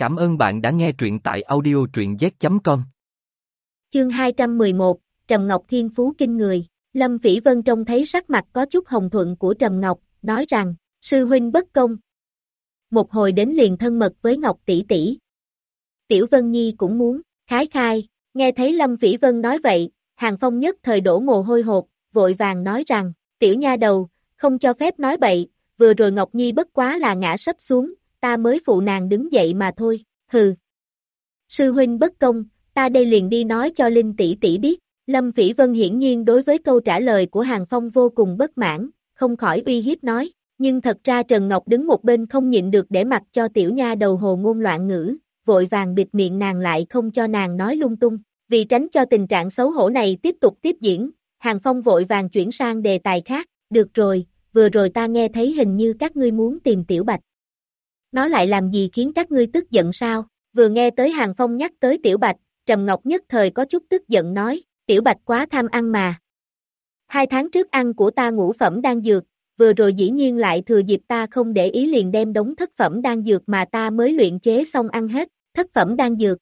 Cảm ơn bạn đã nghe truyện tại audio truyện z.com. Chương 211, Trầm Ngọc Thiên Phú Kinh Người, Lâm Vĩ Vân trông thấy sắc mặt có chút hồng thuận của Trầm Ngọc, nói rằng, sư huynh bất công. Một hồi đến liền thân mật với Ngọc tỷ tỷ. Tiểu Vân Nhi cũng muốn, khái khai, nghe thấy Lâm Vĩ Vân nói vậy, Hàng Phong nhất thời đổ mồ hôi hột, vội vàng nói rằng, tiểu nha đầu, không cho phép nói bậy, vừa rồi Ngọc Nhi bất quá là ngã sấp xuống, ta mới phụ nàng đứng dậy mà thôi, hừ. Sư huynh bất công, ta đây liền đi nói cho Linh tỷ tỷ biết, Lâm Phỉ Vân hiển nhiên đối với câu trả lời của Hàng Phong vô cùng bất mãn, không khỏi uy hiếp nói, nhưng thật ra Trần Ngọc đứng một bên không nhịn được để mặc cho tiểu nha đầu hồ ngôn loạn ngữ, vội vàng bịt miệng nàng lại không cho nàng nói lung tung, vì tránh cho tình trạng xấu hổ này tiếp tục tiếp diễn, Hàng Phong vội vàng chuyển sang đề tài khác, được rồi, vừa rồi ta nghe thấy hình như các ngươi muốn tìm tiểu bạch. Nó lại làm gì khiến các ngươi tức giận sao? Vừa nghe tới Hàng Phong nhắc tới Tiểu Bạch, Trầm Ngọc nhất thời có chút tức giận nói, Tiểu Bạch quá tham ăn mà. Hai tháng trước ăn của ta ngũ phẩm đang dược, vừa rồi dĩ nhiên lại thừa dịp ta không để ý liền đem đống thất phẩm đang dược mà ta mới luyện chế xong ăn hết, thất phẩm đang dược.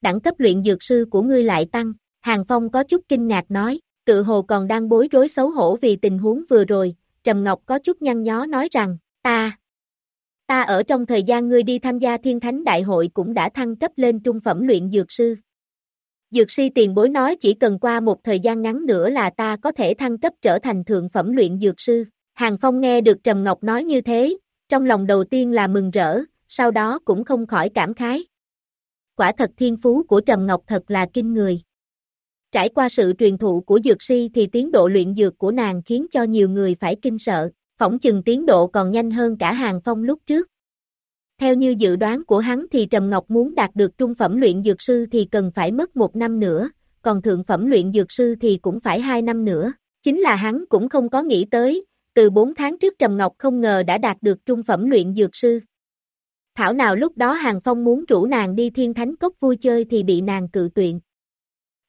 Đẳng cấp luyện dược sư của ngươi lại tăng, Hàng Phong có chút kinh ngạc nói, tự hồ còn đang bối rối xấu hổ vì tình huống vừa rồi, Trầm Ngọc có chút nhăn nhó nói rằng, ta, Ta ở trong thời gian ngươi đi tham gia thiên thánh đại hội cũng đã thăng cấp lên trung phẩm luyện dược sư. Dược sư tiền bối nói chỉ cần qua một thời gian ngắn nữa là ta có thể thăng cấp trở thành thượng phẩm luyện dược sư. Hàng Phong nghe được Trầm Ngọc nói như thế, trong lòng đầu tiên là mừng rỡ, sau đó cũng không khỏi cảm khái. Quả thật thiên phú của Trầm Ngọc thật là kinh người. Trải qua sự truyền thụ của dược sư thì tiến độ luyện dược của nàng khiến cho nhiều người phải kinh sợ phỏng chừng tiến độ còn nhanh hơn cả hàng phong lúc trước. Theo như dự đoán của hắn thì Trầm Ngọc muốn đạt được trung phẩm luyện dược sư thì cần phải mất một năm nữa, còn thượng phẩm luyện dược sư thì cũng phải hai năm nữa. Chính là hắn cũng không có nghĩ tới, từ bốn tháng trước Trầm Ngọc không ngờ đã đạt được trung phẩm luyện dược sư. Thảo nào lúc đó Hàng Phong muốn rủ nàng đi thiên thánh cốc vui chơi thì bị nàng cự tuyệt.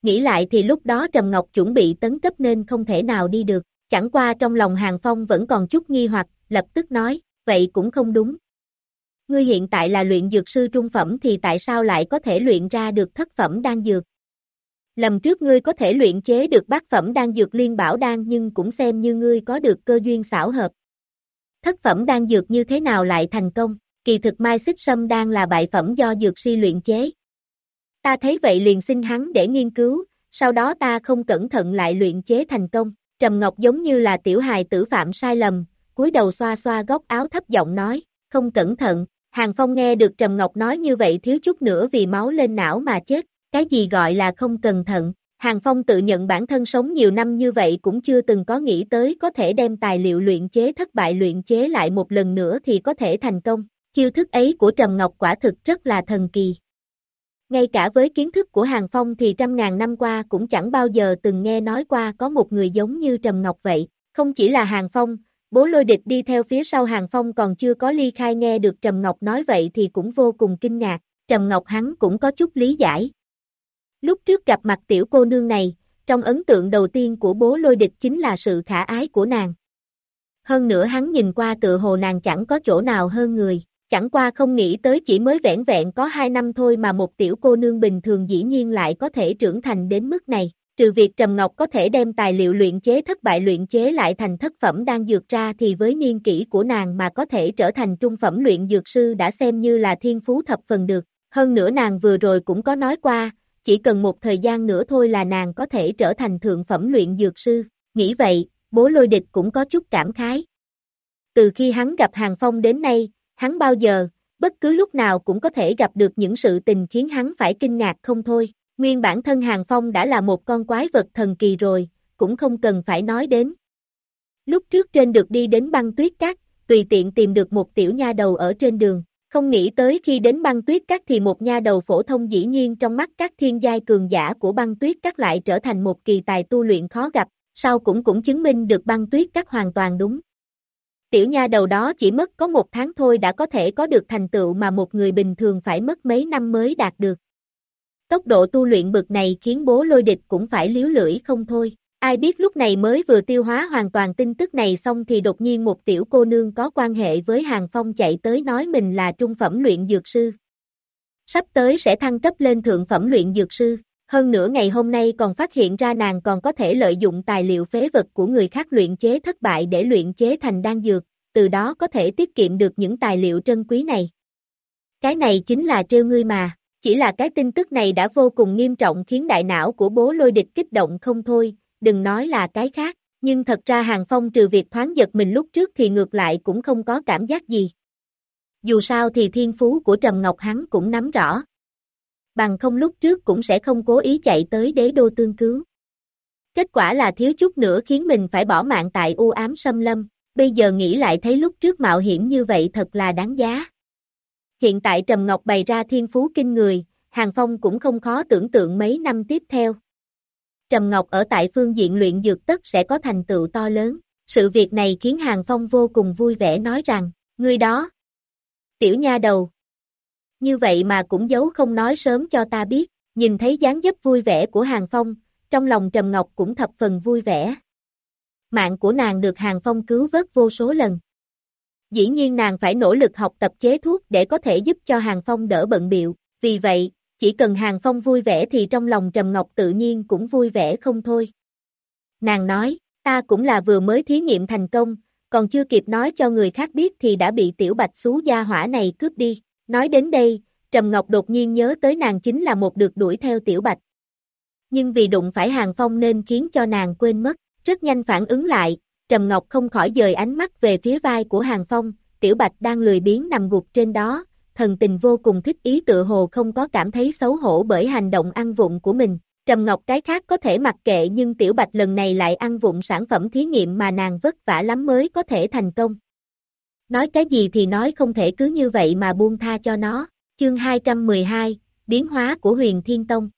Nghĩ lại thì lúc đó Trầm Ngọc chuẩn bị tấn cấp nên không thể nào đi được. Chẳng qua trong lòng Hàng Phong vẫn còn chút nghi hoặc, lập tức nói, vậy cũng không đúng. Ngươi hiện tại là luyện dược sư trung phẩm thì tại sao lại có thể luyện ra được thất phẩm đan dược? Lầm trước ngươi có thể luyện chế được bát phẩm đan dược liên bảo đan nhưng cũng xem như ngươi có được cơ duyên xảo hợp. Thất phẩm đan dược như thế nào lại thành công? Kỳ thực mai xích sâm đan là bại phẩm do dược si luyện chế. Ta thấy vậy liền xin hắn để nghiên cứu, sau đó ta không cẩn thận lại luyện chế thành công. Trầm Ngọc giống như là tiểu hài tử phạm sai lầm, cúi đầu xoa xoa góc áo thấp giọng nói, không cẩn thận, Hàng Phong nghe được Trầm Ngọc nói như vậy thiếu chút nữa vì máu lên não mà chết, cái gì gọi là không cẩn thận, Hàng Phong tự nhận bản thân sống nhiều năm như vậy cũng chưa từng có nghĩ tới có thể đem tài liệu luyện chế thất bại luyện chế lại một lần nữa thì có thể thành công, chiêu thức ấy của Trầm Ngọc quả thực rất là thần kỳ. Ngay cả với kiến thức của Hàng Phong thì trăm ngàn năm qua cũng chẳng bao giờ từng nghe nói qua có một người giống như Trầm Ngọc vậy. Không chỉ là Hàng Phong, bố lôi địch đi theo phía sau Hàng Phong còn chưa có ly khai nghe được Trầm Ngọc nói vậy thì cũng vô cùng kinh ngạc. Trầm Ngọc hắn cũng có chút lý giải. Lúc trước gặp mặt tiểu cô nương này, trong ấn tượng đầu tiên của bố lôi địch chính là sự khả ái của nàng. Hơn nữa hắn nhìn qua tự hồ nàng chẳng có chỗ nào hơn người chẳng qua không nghĩ tới chỉ mới vẻn vẹn có 2 năm thôi mà một tiểu cô nương bình thường dĩ nhiên lại có thể trưởng thành đến mức này. Trừ việc Trầm Ngọc có thể đem tài liệu luyện chế thất bại luyện chế lại thành thất phẩm đang dược ra thì với niên kỷ của nàng mà có thể trở thành trung phẩm luyện dược sư đã xem như là thiên phú thập phần được. Hơn nữa nàng vừa rồi cũng có nói qua, chỉ cần một thời gian nữa thôi là nàng có thể trở thành thượng phẩm luyện dược sư. Nghĩ vậy, bố lôi địch cũng có chút cảm khái. Từ khi hắn gặp Hàng Phong đến nay, hắn bao giờ, bất cứ lúc nào cũng có thể gặp được những sự tình khiến hắn phải kinh ngạc không thôi. Nguyên bản thân Hàng Phong đã là một con quái vật thần kỳ rồi, cũng không cần phải nói đến. Lúc trước trên được đi đến băng tuyết cát, tùy tiện tìm được một tiểu nha đầu ở trên đường, không nghĩ tới khi đến băng tuyết cát thì một nha đầu phổ thông dĩ nhiên trong mắt các thiên giai cường giả của băng tuyết cát lại trở thành một kỳ tài tu luyện khó gặp, sau cũng cũng chứng minh được băng tuyết cát hoàn toàn đúng. Tiểu nha đầu đó chỉ mất có một tháng thôi đã có thể có được thành tựu mà một người bình thường phải mất mấy năm mới đạt được. Tốc độ tu luyện bực này khiến bố lôi địch cũng phải liếu lưỡi không thôi. Ai biết lúc này mới vừa tiêu hóa hoàn toàn tin tức này xong thì đột nhiên một tiểu cô nương có quan hệ với Hàng Phong chạy tới nói mình là trung phẩm luyện dược sư. sắp tới sẽ thăng cấp lên thượng phẩm luyện dược sư. Hơn nữa ngày hôm nay còn phát hiện ra nàng còn có thể lợi dụng tài liệu phế vật của người khác luyện chế thất bại để luyện chế thành đan dược, từ đó có thể tiết kiệm được những tài liệu trân quý này. Cái này chính là trêu ngươi mà, chỉ là cái tin tức này đã vô cùng nghiêm trọng khiến đại não của bố lôi địch kích động không thôi, đừng nói là cái khác, nhưng thật ra Hàng Phong trừ việc thoáng giật mình lúc trước thì ngược lại cũng không có cảm giác gì. Dù sao thì thiên phú của Trầm Ngọc hắn cũng nắm rõ. Bằng không lúc trước cũng sẽ không cố ý chạy tới đế đô tương cứu. Kết quả là thiếu chút nữa khiến mình phải bỏ mạng tại u ám xâm lâm, bây giờ nghĩ lại thấy lúc trước mạo hiểm như vậy thật là đáng giá. Hiện tại Trầm Ngọc bày ra thiên phú kinh người, Hàng Phong cũng không khó tưởng tượng mấy năm tiếp theo. Trầm Ngọc ở tại phương diện luyện dược tất sẽ có thành tựu to lớn. Sự việc này khiến Hàng Phong vô cùng vui vẻ nói rằng, ngươi đó, tiểu nha đầu. Như vậy mà cũng giấu không nói sớm cho ta biết, nhìn thấy dáng dấp vui vẻ của Hàng Phong, trong lòng Trầm Ngọc cũng thập phần vui vẻ. Mạng của nàng được Hàng Phong cứu vớt vô số lần. Dĩ nhiên nàng phải nỗ lực học tập chế thuốc để có thể giúp cho Hàng Phong đỡ bận biệu, vì vậy, chỉ cần Hàng Phong vui vẻ thì trong lòng Trầm Ngọc tự nhiên cũng vui vẻ không thôi. Nàng nói, ta cũng là vừa mới thí nghiệm thành công, còn chưa kịp nói cho người khác biết thì đã bị tiểu bạch xú gia hỏa này cướp đi. Nói đến đây, Trầm Ngọc đột nhiên nhớ tới nàng chính là một được đuổi theo tiểu bạch. Nhưng vì đụng phải Hàng Phong nên khiến cho nàng quên mất, rất nhanh phản ứng lại, Trầm Ngọc không khỏi dời ánh mắt về phía vai của Hàng Phong, tiểu bạch đang lười biếng nằm gục trên đó, thần tình vô cùng thích ý tự hồ không có cảm thấy xấu hổ bởi hành động ăn vụng của mình. Trầm Ngọc cái khác có thể mặc kệ nhưng Tiểu Bạch lần này lại ăn vụng sản phẩm thí nghiệm mà nàng vất vả lắm mới có thể thành công. Nói cái gì thì nói không thể cứ như vậy mà buông tha cho nó. Chương 212, Biến hóa của huyền Thiên Tông.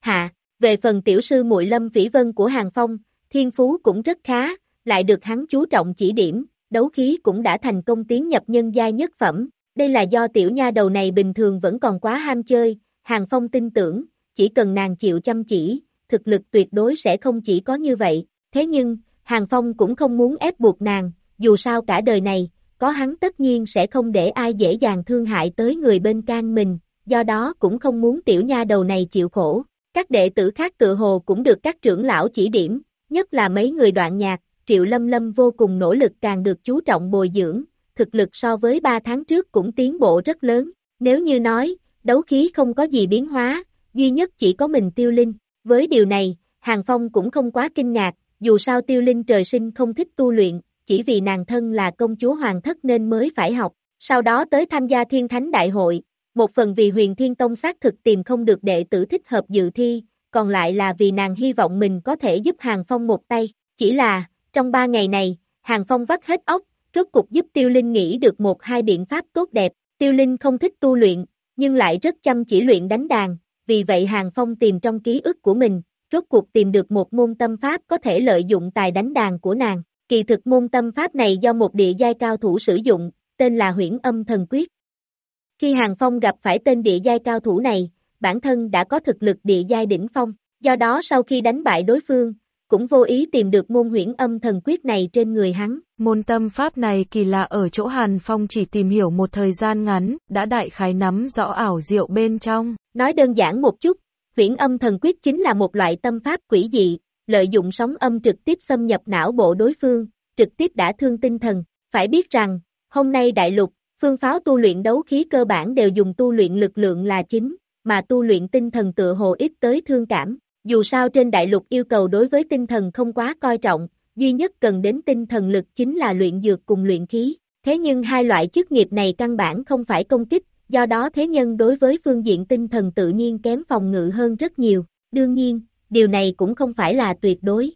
Hạ, về phần tiểu sư muội lâm vĩ vân của Hàng Phong, thiên phú cũng rất khá, lại được hắn chú trọng chỉ điểm, đấu khí cũng đã thành công tiến nhập nhân giai nhất phẩm, đây là do tiểu nha đầu này bình thường vẫn còn quá ham chơi, Hàng Phong tin tưởng, chỉ cần nàng chịu chăm chỉ, thực lực tuyệt đối sẽ không chỉ có như vậy, thế nhưng, Hàng Phong cũng không muốn ép buộc nàng, dù sao cả đời này, có hắn tất nhiên sẽ không để ai dễ dàng thương hại tới người bên can mình, do đó cũng không muốn tiểu nha đầu này chịu khổ. Các đệ tử khác tự hồ cũng được các trưởng lão chỉ điểm, nhất là mấy người đoạn nhạc, Triệu Lâm Lâm vô cùng nỗ lực càng được chú trọng bồi dưỡng, thực lực so với 3 tháng trước cũng tiến bộ rất lớn. Nếu như nói, đấu khí không có gì biến hóa, duy nhất chỉ có mình tiêu linh. Với điều này, Hàng Phong cũng không quá kinh ngạc, dù sao tiêu linh trời sinh không thích tu luyện, chỉ vì nàng thân là công chúa hoàng thất nên mới phải học. Sau đó tới tham gia thiên thánh đại hội, một phần vì huyền thiên tông xác thực tìm không được đệ tử thích hợp dự thi, còn lại là vì nàng hy vọng mình có thể giúp Hàng Phong một tay. Chỉ là, trong ba ngày này, Hàng Phong vắt hết óc, rốt cục giúp Tiêu Linh nghĩ được một hai biện pháp tốt đẹp. Tiêu Linh không thích tu luyện, nhưng lại rất chăm chỉ luyện đánh đàn, vì vậy Hàng Phong tìm trong ký ức của mình, rốt cuộc tìm được một môn tâm pháp có thể lợi dụng tài đánh đàn của nàng. Kỳ thực môn tâm pháp này do một địa giai cao thủ sử dụng, tên là huyễn âm thần quyết. Khi Hàng Phong gặp phải tên địa giai cao thủ này, bản thân đã có thực lực địa giai đỉnh phong, do đó sau khi đánh bại đối phương, cũng vô ý tìm được môn huyễn âm thần quyết này trên người hắn. Môn tâm pháp này kỳ lạ ở chỗ Hàn Phong chỉ tìm hiểu một thời gian ngắn, đã đại khái nắm rõ ảo diệu bên trong. Nói đơn giản một chút, huyễn âm thần quyết chính là một loại tâm pháp quỷ dị, lợi dụng sóng âm trực tiếp xâm nhập não bộ đối phương, trực tiếp đã thương tinh thần. Phải biết rằng, hôm nay đại lục, phương pháo tu luyện đấu khí cơ bản đều dùng tu luyện lực lượng là chính, mà tu luyện tinh thần tựa hồ ít tới thương cảm. Dù sao trên đại lục yêu cầu đối với tinh thần không quá coi trọng, duy nhất cần đến tinh thần lực chính là luyện dược cùng luyện khí. Thế nhưng hai loại chức nghiệp này căn bản không phải công kích, do đó thế nhân đối với phương diện tinh thần tự nhiên kém phòng ngự hơn rất nhiều. Đương nhiên, điều này cũng không phải là tuyệt đối.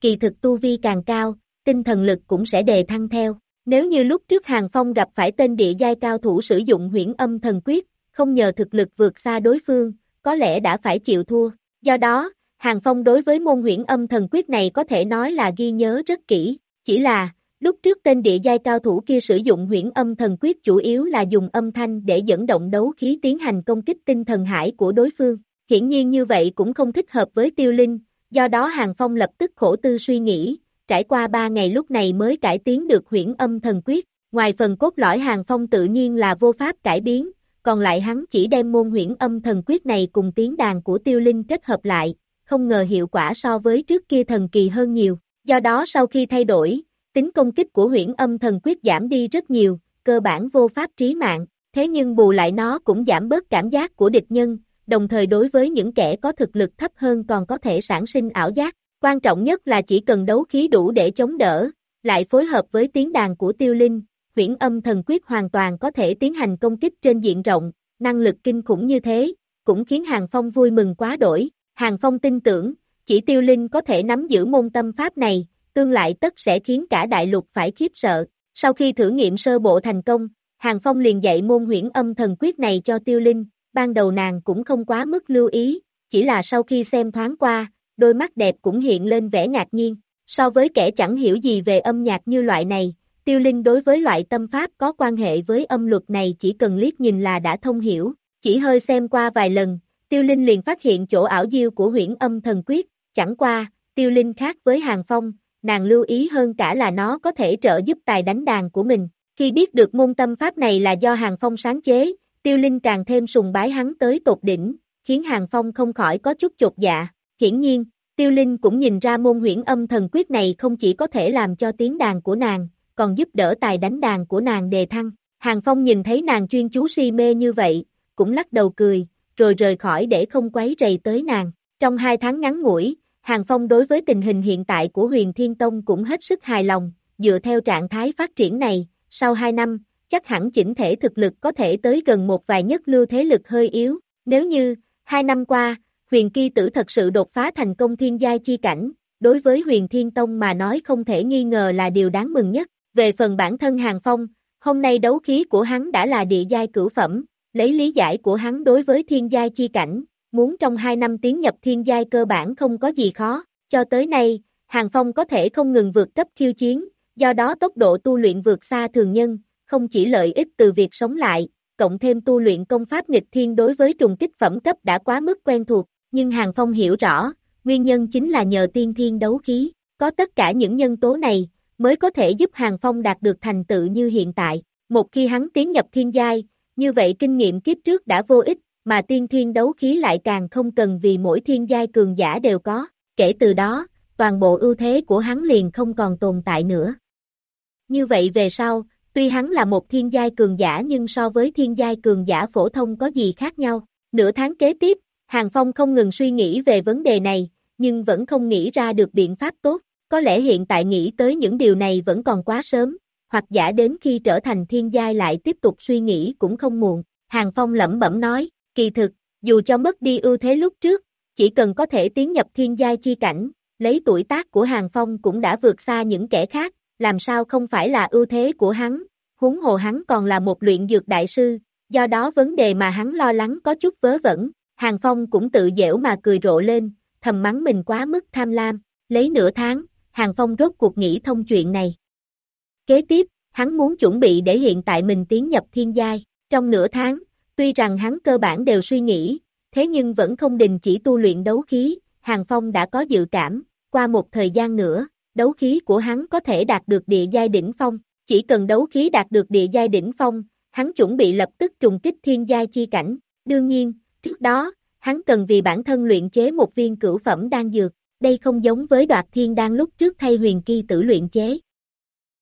Kỳ thực tu vi càng cao, tinh thần lực cũng sẽ đề thăng theo. Nếu như lúc trước Hàng Phong gặp phải tên địa giai cao thủ sử dụng huyễn âm thần quyết, không nhờ thực lực vượt xa đối phương, có lẽ đã phải chịu thua. Do đó, Hàng Phong đối với môn huyễn âm thần quyết này có thể nói là ghi nhớ rất kỹ, chỉ là, lúc trước tên địa giai cao thủ kia sử dụng huyễn âm thần quyết chủ yếu là dùng âm thanh để dẫn động đấu khí tiến hành công kích tinh thần hải của đối phương. Hiển nhiên như vậy cũng không thích hợp với tiêu linh, do đó Hàng Phong lập tức khổ tư suy nghĩ, trải qua ba ngày lúc này mới cải tiến được huyễn âm thần quyết. Ngoài phần cốt lõi Hàng Phong tự nhiên là vô pháp cải biến, còn lại hắn chỉ đem môn huyễn âm thần quyết này cùng tiếng đàn của tiêu linh kết hợp lại, không ngờ hiệu quả so với trước kia thần kỳ hơn nhiều, do đó sau khi thay đổi, tính công kích của huyễn âm thần quyết giảm đi rất nhiều, cơ bản vô pháp trí mạng, thế nhưng bù lại nó cũng giảm bớt cảm giác của địch nhân, đồng thời đối với những kẻ có thực lực thấp hơn còn có thể sản sinh ảo giác, quan trọng nhất là chỉ cần đấu khí đủ để chống đỡ, lại phối hợp với tiếng đàn của tiêu linh, huyễn âm thần quyết hoàn toàn có thể tiến hành công kích trên diện rộng, năng lực kinh khủng như thế, cũng khiến Hàng Phong vui mừng quá đổi, Hàng Phong tin tưởng, chỉ tiêu linh có thể nắm giữ môn tâm pháp này, tương lại tất sẽ khiến cả đại lục phải khiếp sợ. Sau khi thử nghiệm sơ bộ thành công, Hàng Phong liền dạy môn huyễn âm thần quyết này cho tiêu linh, ban đầu nàng cũng không quá mức lưu ý, chỉ là sau khi xem thoáng qua, đôi mắt đẹp cũng hiện lên vẻ ngạc nhiên. So với kẻ chẳng hiểu gì về âm nhạc như loại này, tiêu linh đối với loại tâm pháp có quan hệ với âm luật này chỉ cần liếc nhìn là đã thông hiểu, chỉ hơi xem qua vài lần, tiêu linh liền phát hiện chỗ ảo diêu của huyễn âm thần quyết, chẳng qua, tiêu linh khác với hàng phong, nàng lưu ý hơn cả là nó có thể trợ giúp tài đánh đàn của mình. Khi biết được môn tâm pháp này là do hàng phong sáng chế, tiêu linh càng thêm sùng bái hắn tới tột đỉnh, khiến hàng phong không khỏi có chút chột dạ. Hiển nhiên, tiêu linh cũng nhìn ra môn huyễn âm thần quyết này không chỉ có thể làm cho tiếng đàn của nàng, còn giúp đỡ tài đánh đàn của nàng đề thăng. Hàng Phong nhìn thấy nàng chuyên chú si mê như vậy, cũng lắc đầu cười, rồi rời khỏi để không quấy rầy tới nàng. Trong hai tháng ngắn ngủi, Hàng Phong đối với tình hình hiện tại của huyền Thiên Tông cũng hết sức hài lòng, dựa theo trạng thái phát triển này, sau hai năm, chắc hẳn chỉnh thể thực lực có thể tới gần một vài nhất lưu thế lực hơi yếu, nếu như, hai năm qua, huyền kỳ tử thật sự đột phá thành công thiên giai chi cảnh, đối với huyền Thiên Tông mà nói không thể nghi ngờ là điều đáng mừng nhất, về phần bản thân Hàng Phong, hôm nay đấu khí của hắn đã là địa giai cửu phẩm, lấy lý giải của hắn đối với thiên giai chi cảnh, muốn trong hai năm tiến nhập thiên giai cơ bản không có gì khó, cho tới nay, Hàng Phong có thể không ngừng vượt cấp khiêu chiến, do đó tốc độ tu luyện vượt xa thường nhân, không chỉ lợi ích từ việc sống lại, cộng thêm tu luyện công pháp nghịch thiên đối với trùng kích phẩm cấp đã quá mức quen thuộc, nhưng Hàng Phong hiểu rõ, nguyên nhân chính là nhờ tiên thiên đấu khí, có tất cả những nhân tố này, mới có thể giúp Hàng Phong đạt được thành tựu như hiện tại. Một khi hắn tiến nhập thiên giai, như vậy kinh nghiệm kiếp trước đã vô ích, mà tiên thiên đấu khí lại càng không cần vì mỗi thiên giai cường giả đều có. Kể từ đó, toàn bộ ưu thế của hắn liền không còn tồn tại nữa. Như vậy về sau, tuy hắn là một thiên giai cường giả nhưng so với thiên giai cường giả phổ thông có gì khác nhau. Nửa tháng kế tiếp, Hàng Phong không ngừng suy nghĩ về vấn đề này, nhưng vẫn không nghĩ ra được biện pháp tốt. Có lẽ hiện tại nghĩ tới những điều này vẫn còn quá sớm, hoặc giả đến khi trở thành thiên giai lại tiếp tục suy nghĩ cũng không muộn. Hàng Phong lẩm bẩm nói, kỳ thực, dù cho mất đi ưu thế lúc trước, chỉ cần có thể tiến nhập thiên giai chi cảnh, lấy tuổi tác của Hàng Phong cũng đã vượt xa những kẻ khác, làm sao không phải là ưu thế của hắn, huống hồ hắn còn là một luyện dược đại sư, do đó vấn đề mà hắn lo lắng có chút vớ vẩn, Hàng Phong cũng tự dễu mà cười rộ lên, thầm mắng mình quá mức tham lam, lấy nửa tháng, Hàng Phong rốt cuộc nghĩ thông chuyện này. Kế tiếp, hắn muốn chuẩn bị để hiện tại mình tiến nhập thiên giai, trong nửa tháng, tuy rằng hắn cơ bản đều suy nghĩ, thế nhưng vẫn không đình chỉ tu luyện đấu khí, Hàng Phong đã có dự cảm, qua một thời gian nữa, đấu khí của hắn có thể đạt được địa giai đỉnh phong, chỉ cần đấu khí đạt được địa giai đỉnh phong, hắn chuẩn bị lập tức trùng kích thiên giai chi cảnh, đương nhiên, trước đó, hắn cần vì bản thân luyện chế một viên cửu phẩm đan dược, đây không giống với đoạt thiên đan lúc trước thay huyền kỳ tử luyện chế.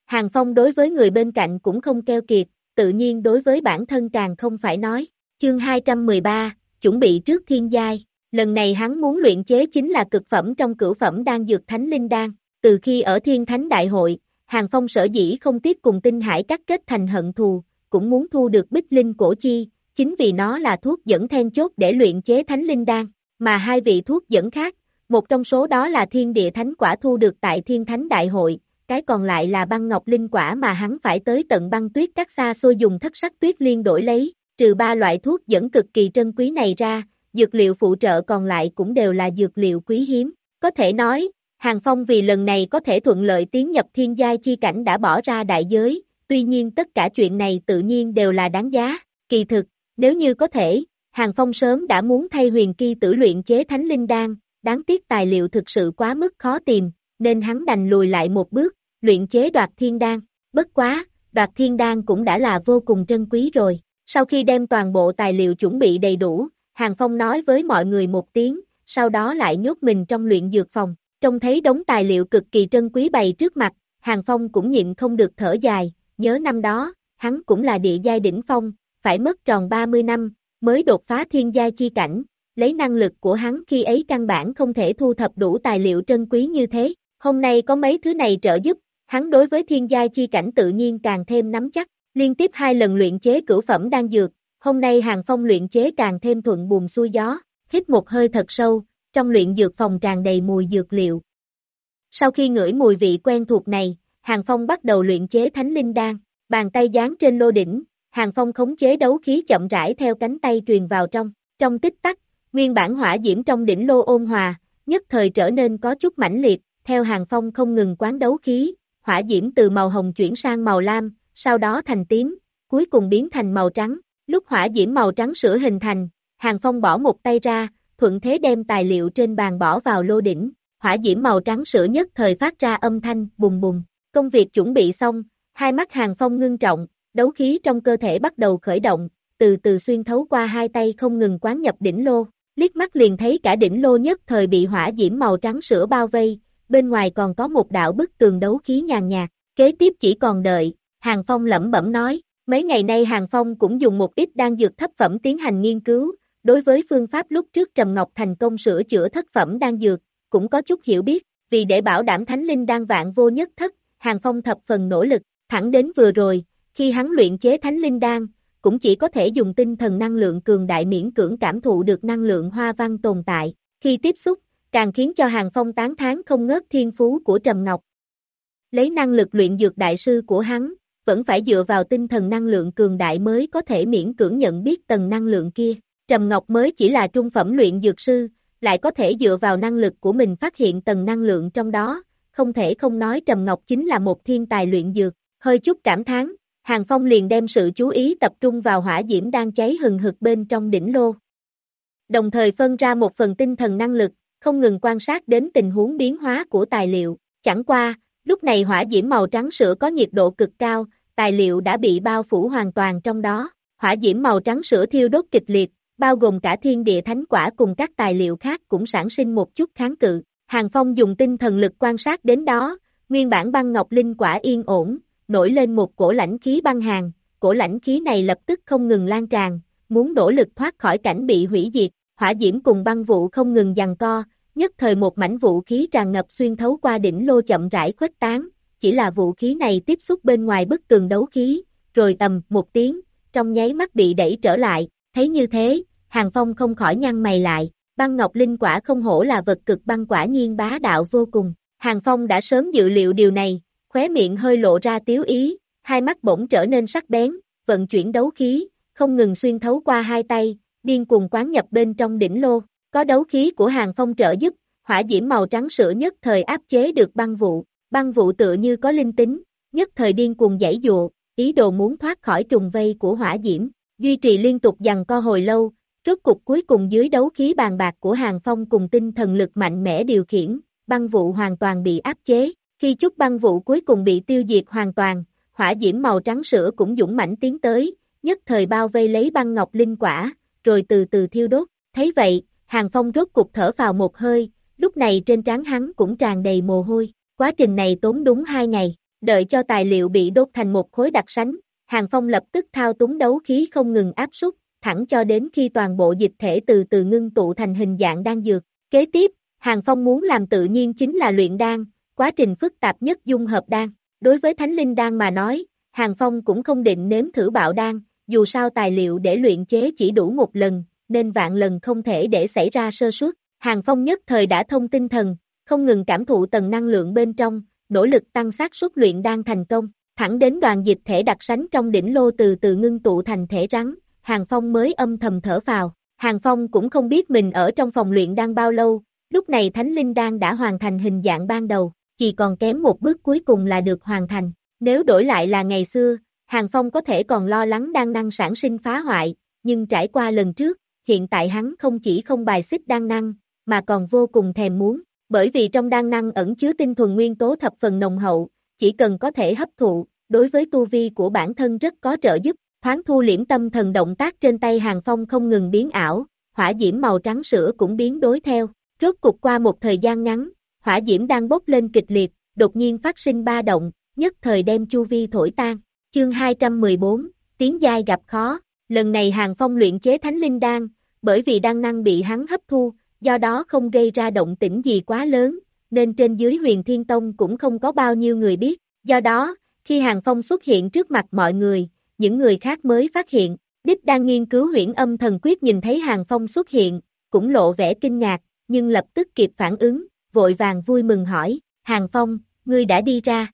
Hàng Phong đối với người bên cạnh cũng không keo kiệt, tự nhiên đối với bản thân càng không phải nói. Chương 213, chuẩn bị trước thiên giai, lần này hắn muốn luyện chế chính là cực phẩm trong cửu phẩm đan dược thánh linh đan, từ khi ở thiên thánh đại hội, Hàng Phong sở dĩ không tiếp cùng tinh hải cắt kết thành hận thù, cũng muốn thu được bích linh cổ chi, chính vì nó là thuốc dẫn then chốt để luyện chế thánh linh đan, mà hai vị thuốc dẫn khác, một trong số đó là thiên địa thánh quả thu được tại thiên thánh đại hội, cái còn lại là băng ngọc linh quả mà hắn phải tới tận băng tuyết các xa xôi dùng thất sắc tuyết liên đổi lấy, trừ ba loại thuốc dẫn cực kỳ trân quý này ra, dược liệu phụ trợ còn lại cũng đều là dược liệu quý hiếm. Có thể nói, Hàng Phong vì lần này có thể thuận lợi tiến nhập thiên giai chi cảnh đã bỏ ra đại giới, tuy nhiên tất cả chuyện này tự nhiên đều là đáng giá. Kỳ thực, nếu như có thể, Hàng Phong sớm đã muốn thay huyền kỳ tử luyện chế thánh linh đan, đáng tiếc tài liệu thực sự quá mức khó tìm, nên hắn đành lùi lại một bước, luyện chế đoạt thiên đan, bất quá, đoạt thiên đan cũng đã là vô cùng trân quý rồi, Sau khi đem toàn bộ tài liệu chuẩn bị đầy đủ, Hàng Phong nói với mọi người một tiếng, sau đó lại nhốt mình trong luyện dược phòng. Trông thấy đống tài liệu cực kỳ trân quý bày trước mặt, Hàng Phong cũng nhịn không được thở dài, nhớ năm đó, hắn cũng là địa giai đỉnh phong, phải mất tròn 30 năm, mới đột phá thiên giai chi cảnh, lấy năng lực của hắn khi ấy căn bản không thể thu thập đủ tài liệu trân quý như thế, hôm nay có mấy thứ này trợ giúp, hắn đối với thiên giai chi cảnh tự nhiên càng thêm nắm chắc, liên tiếp hai lần luyện chế cửu phẩm đang dược, hôm nay hàng phong luyện chế càng thêm thuận buồm xuôi gió, hít một hơi thật sâu, trong luyện dược phòng tràn đầy mùi dược liệu. Sau khi ngửi mùi vị quen thuộc này, Hàng Phong bắt đầu luyện chế thánh linh đan, bàn tay dán trên lô đỉnh, Hàng Phong khống chế đấu khí chậm rãi theo cánh tay truyền vào trong, trong tích tắc, nguyên bản hỏa diễm trong đỉnh lô ôn hòa, nhất thời trở nên có chút mãnh liệt, theo Hàng Phong không ngừng quán đấu khí, hỏa diễm từ màu hồng chuyển sang màu lam, sau đó thành tím, cuối cùng biến thành màu trắng, lúc hỏa diễm màu trắng sữa hình thành, Hàng Phong bỏ một tay ra, thuận thế đem tài liệu trên bàn bỏ vào lô đỉnh, hỏa diễm màu trắng sữa nhất thời phát ra âm thanh bùng bùng, công việc chuẩn bị xong, hai mắt Hàng Phong ngưng trọng, đấu khí trong cơ thể bắt đầu khởi động, từ từ xuyên thấu qua hai tay không ngừng quán nhập đỉnh lô, liếc mắt liền thấy cả đỉnh lô nhất thời bị hỏa diễm màu trắng sữa bao vây, bên ngoài còn có một đạo bức tường đấu khí nhàn nhạt, kế tiếp chỉ còn đợi, Hàng Phong lẩm bẩm nói, mấy ngày nay Hàng Phong cũng dùng một ít đan dược thấp phẩm tiến hành nghiên cứu, đối với phương pháp lúc trước Trầm Ngọc thành công sửa chữa thất phẩm đan dược, cũng có chút hiểu biết, vì để bảo đảm thánh linh đan vạn vô nhất thất, Hàng Phong thập phần nỗ lực, thẳng đến vừa rồi, khi hắn luyện chế thánh linh đan, cũng chỉ có thể dùng tinh thần năng lượng cường đại miễn cưỡng cảm thụ được năng lượng hoa văn tồn tại, khi tiếp xúc, càng khiến cho Hàng Phong tán thán không ngớt thiên phú của Trầm Ngọc. Lấy năng lực luyện dược đại sư của hắn, vẫn phải dựa vào tinh thần năng lượng cường đại mới có thể miễn cưỡng nhận biết tầng năng lượng kia. Trầm Ngọc mới chỉ là trung phẩm luyện dược sư, lại có thể dựa vào năng lực của mình phát hiện tầng năng lượng trong đó, không thể không nói Trầm Ngọc chính là một thiên tài luyện dược, hơi chút cảm thán, Hàng Phong liền đem sự chú ý tập trung vào hỏa diễm đang cháy hừng hực bên trong đỉnh lô. Đồng thời phân ra một phần tinh thần năng lực, không ngừng quan sát đến tình huống biến hóa của tài liệu, chẳng qua, lúc này hỏa diễm màu trắng sữa có nhiệt độ cực cao, tài liệu đã bị bao phủ hoàn toàn trong đó, hỏa diễm màu trắng sữa thiêu đốt kịch liệt, bao gồm cả thiên địa thánh quả cùng các tài liệu khác cũng sản sinh một chút kháng cự. Hàng Phong dùng tinh thần lực quan sát đến đó, nguyên bản băng ngọc linh quả yên ổn, nổi lên một cổ lãnh khí băng hàng, cổ lãnh khí này lập tức không ngừng lan tràn, muốn nỗ lực thoát khỏi cảnh bị hủy diệt, hỏa diễm cùng băng vụ không ngừng giằng co, nhất thời một mảnh vũ khí tràn ngập xuyên thấu qua đỉnh lô chậm rãi khuếch tán, chỉ là vũ khí này tiếp xúc bên ngoài bức tường đấu khí, rồi tầm một tiếng, trong nháy mắt bị đẩy trở lại, thấy như thế, Hàng Phong không khỏi nhăn mày lại, băng ngọc linh quả không hổ là vật cực băng quả nhiên bá đạo vô cùng, Hàng Phong đã sớm dự liệu điều này, khóe miệng hơi lộ ra tiếu ý, hai mắt bỗng trở nên sắc bén, vận chuyển đấu khí, không ngừng xuyên thấu qua hai tay, điên cuồng quán nhập bên trong đỉnh lô, có đấu khí của Hàng Phong trợ giúp, hỏa diễm màu trắng sữa nhất thời áp chế được băng vụ, băng vụ tựa như có linh tính, nhất thời điên cuồng dãy dụa, ý đồ muốn thoát khỏi trùng vây của hỏa diễm, duy trì liên tục dằn co hồi lâu, rốt cục cuối cùng dưới đấu khí bàn bạc của Hàng Phong cùng tinh thần lực mạnh mẽ điều khiển, băng vụ hoàn toàn bị áp chế, khi chút băng vụ cuối cùng bị tiêu diệt hoàn toàn, hỏa diễm màu trắng sữa cũng dũng mãnh tiến tới, nhất thời bao vây lấy băng ngọc linh quả, rồi từ từ thiêu đốt, thấy vậy, Hàng Phong rốt cục thở vào một hơi, lúc này trên trán hắn cũng tràn đầy mồ hôi, quá trình này tốn đúng hai ngày, đợi cho tài liệu bị đốt thành một khối đặc sánh, Hàng Phong lập tức thao túng đấu khí không ngừng áp súc, thẳng cho đến khi toàn bộ dịch thể từ từ ngưng tụ thành hình dạng đan dược. Kế tiếp, Hàng Phong muốn làm tự nhiên chính là luyện đan, quá trình phức tạp nhất dung hợp đan. Đối với Thánh Linh đan mà nói, Hàng Phong cũng không định nếm thử bạo đan, dù sao tài liệu để luyện chế chỉ đủ một lần, nên vạn lần không thể để xảy ra sơ suất. Hàng Phong nhất thời đã thông tinh thần, không ngừng cảm thụ tầng năng lượng bên trong, nỗ lực tăng xác suất luyện đan thành công, thẳng đến đoàn dịch thể đặc sánh trong đỉnh lô từ từ ngưng tụ thành thể rắn, Hàng Phong mới âm thầm thở vào. Hàng Phong cũng không biết mình ở trong phòng luyện đang bao lâu, lúc này Thánh Linh Đan đã hoàn thành hình dạng ban đầu, chỉ còn kém một bước cuối cùng là được hoàn thành. Nếu đổi lại là ngày xưa, Hàng Phong có thể còn lo lắng đang năng sản sinh phá hoại, nhưng trải qua lần trước, hiện tại hắn không chỉ không bài xích đan năng, mà còn vô cùng thèm muốn, bởi vì trong đan năng ẩn chứa tinh thuần nguyên tố thập phần nồng hậu, chỉ cần có thể hấp thụ, đối với tu vi của bản thân rất có trợ giúp, thoáng thu liễm tâm thần động tác trên tay Hàng Phong không ngừng biến ảo, hỏa diễm màu trắng sữa cũng biến đối theo, rốt cục qua một thời gian ngắn, hỏa diễm đang bốc lên kịch liệt, đột nhiên phát sinh ba động, nhất thời đem chu vi thổi tan. Chương 214, tiếng giai gặp khó, lần này Hàng Phong luyện chế thánh linh đan, bởi vì đan năng bị hắn hấp thu, do đó không gây ra động tĩnh gì quá lớn, nên trên dưới huyền thiên tông cũng không có bao nhiêu người biết, do đó, khi Hàng Phong xuất hiện trước mặt mọi người, những người khác mới phát hiện, Đích đang nghiên cứu huyễn âm thần quyết nhìn thấy Hàng Phong xuất hiện, cũng lộ vẻ kinh ngạc, nhưng lập tức kịp phản ứng, vội vàng vui mừng hỏi, Hàng Phong, ngươi đã đi ra.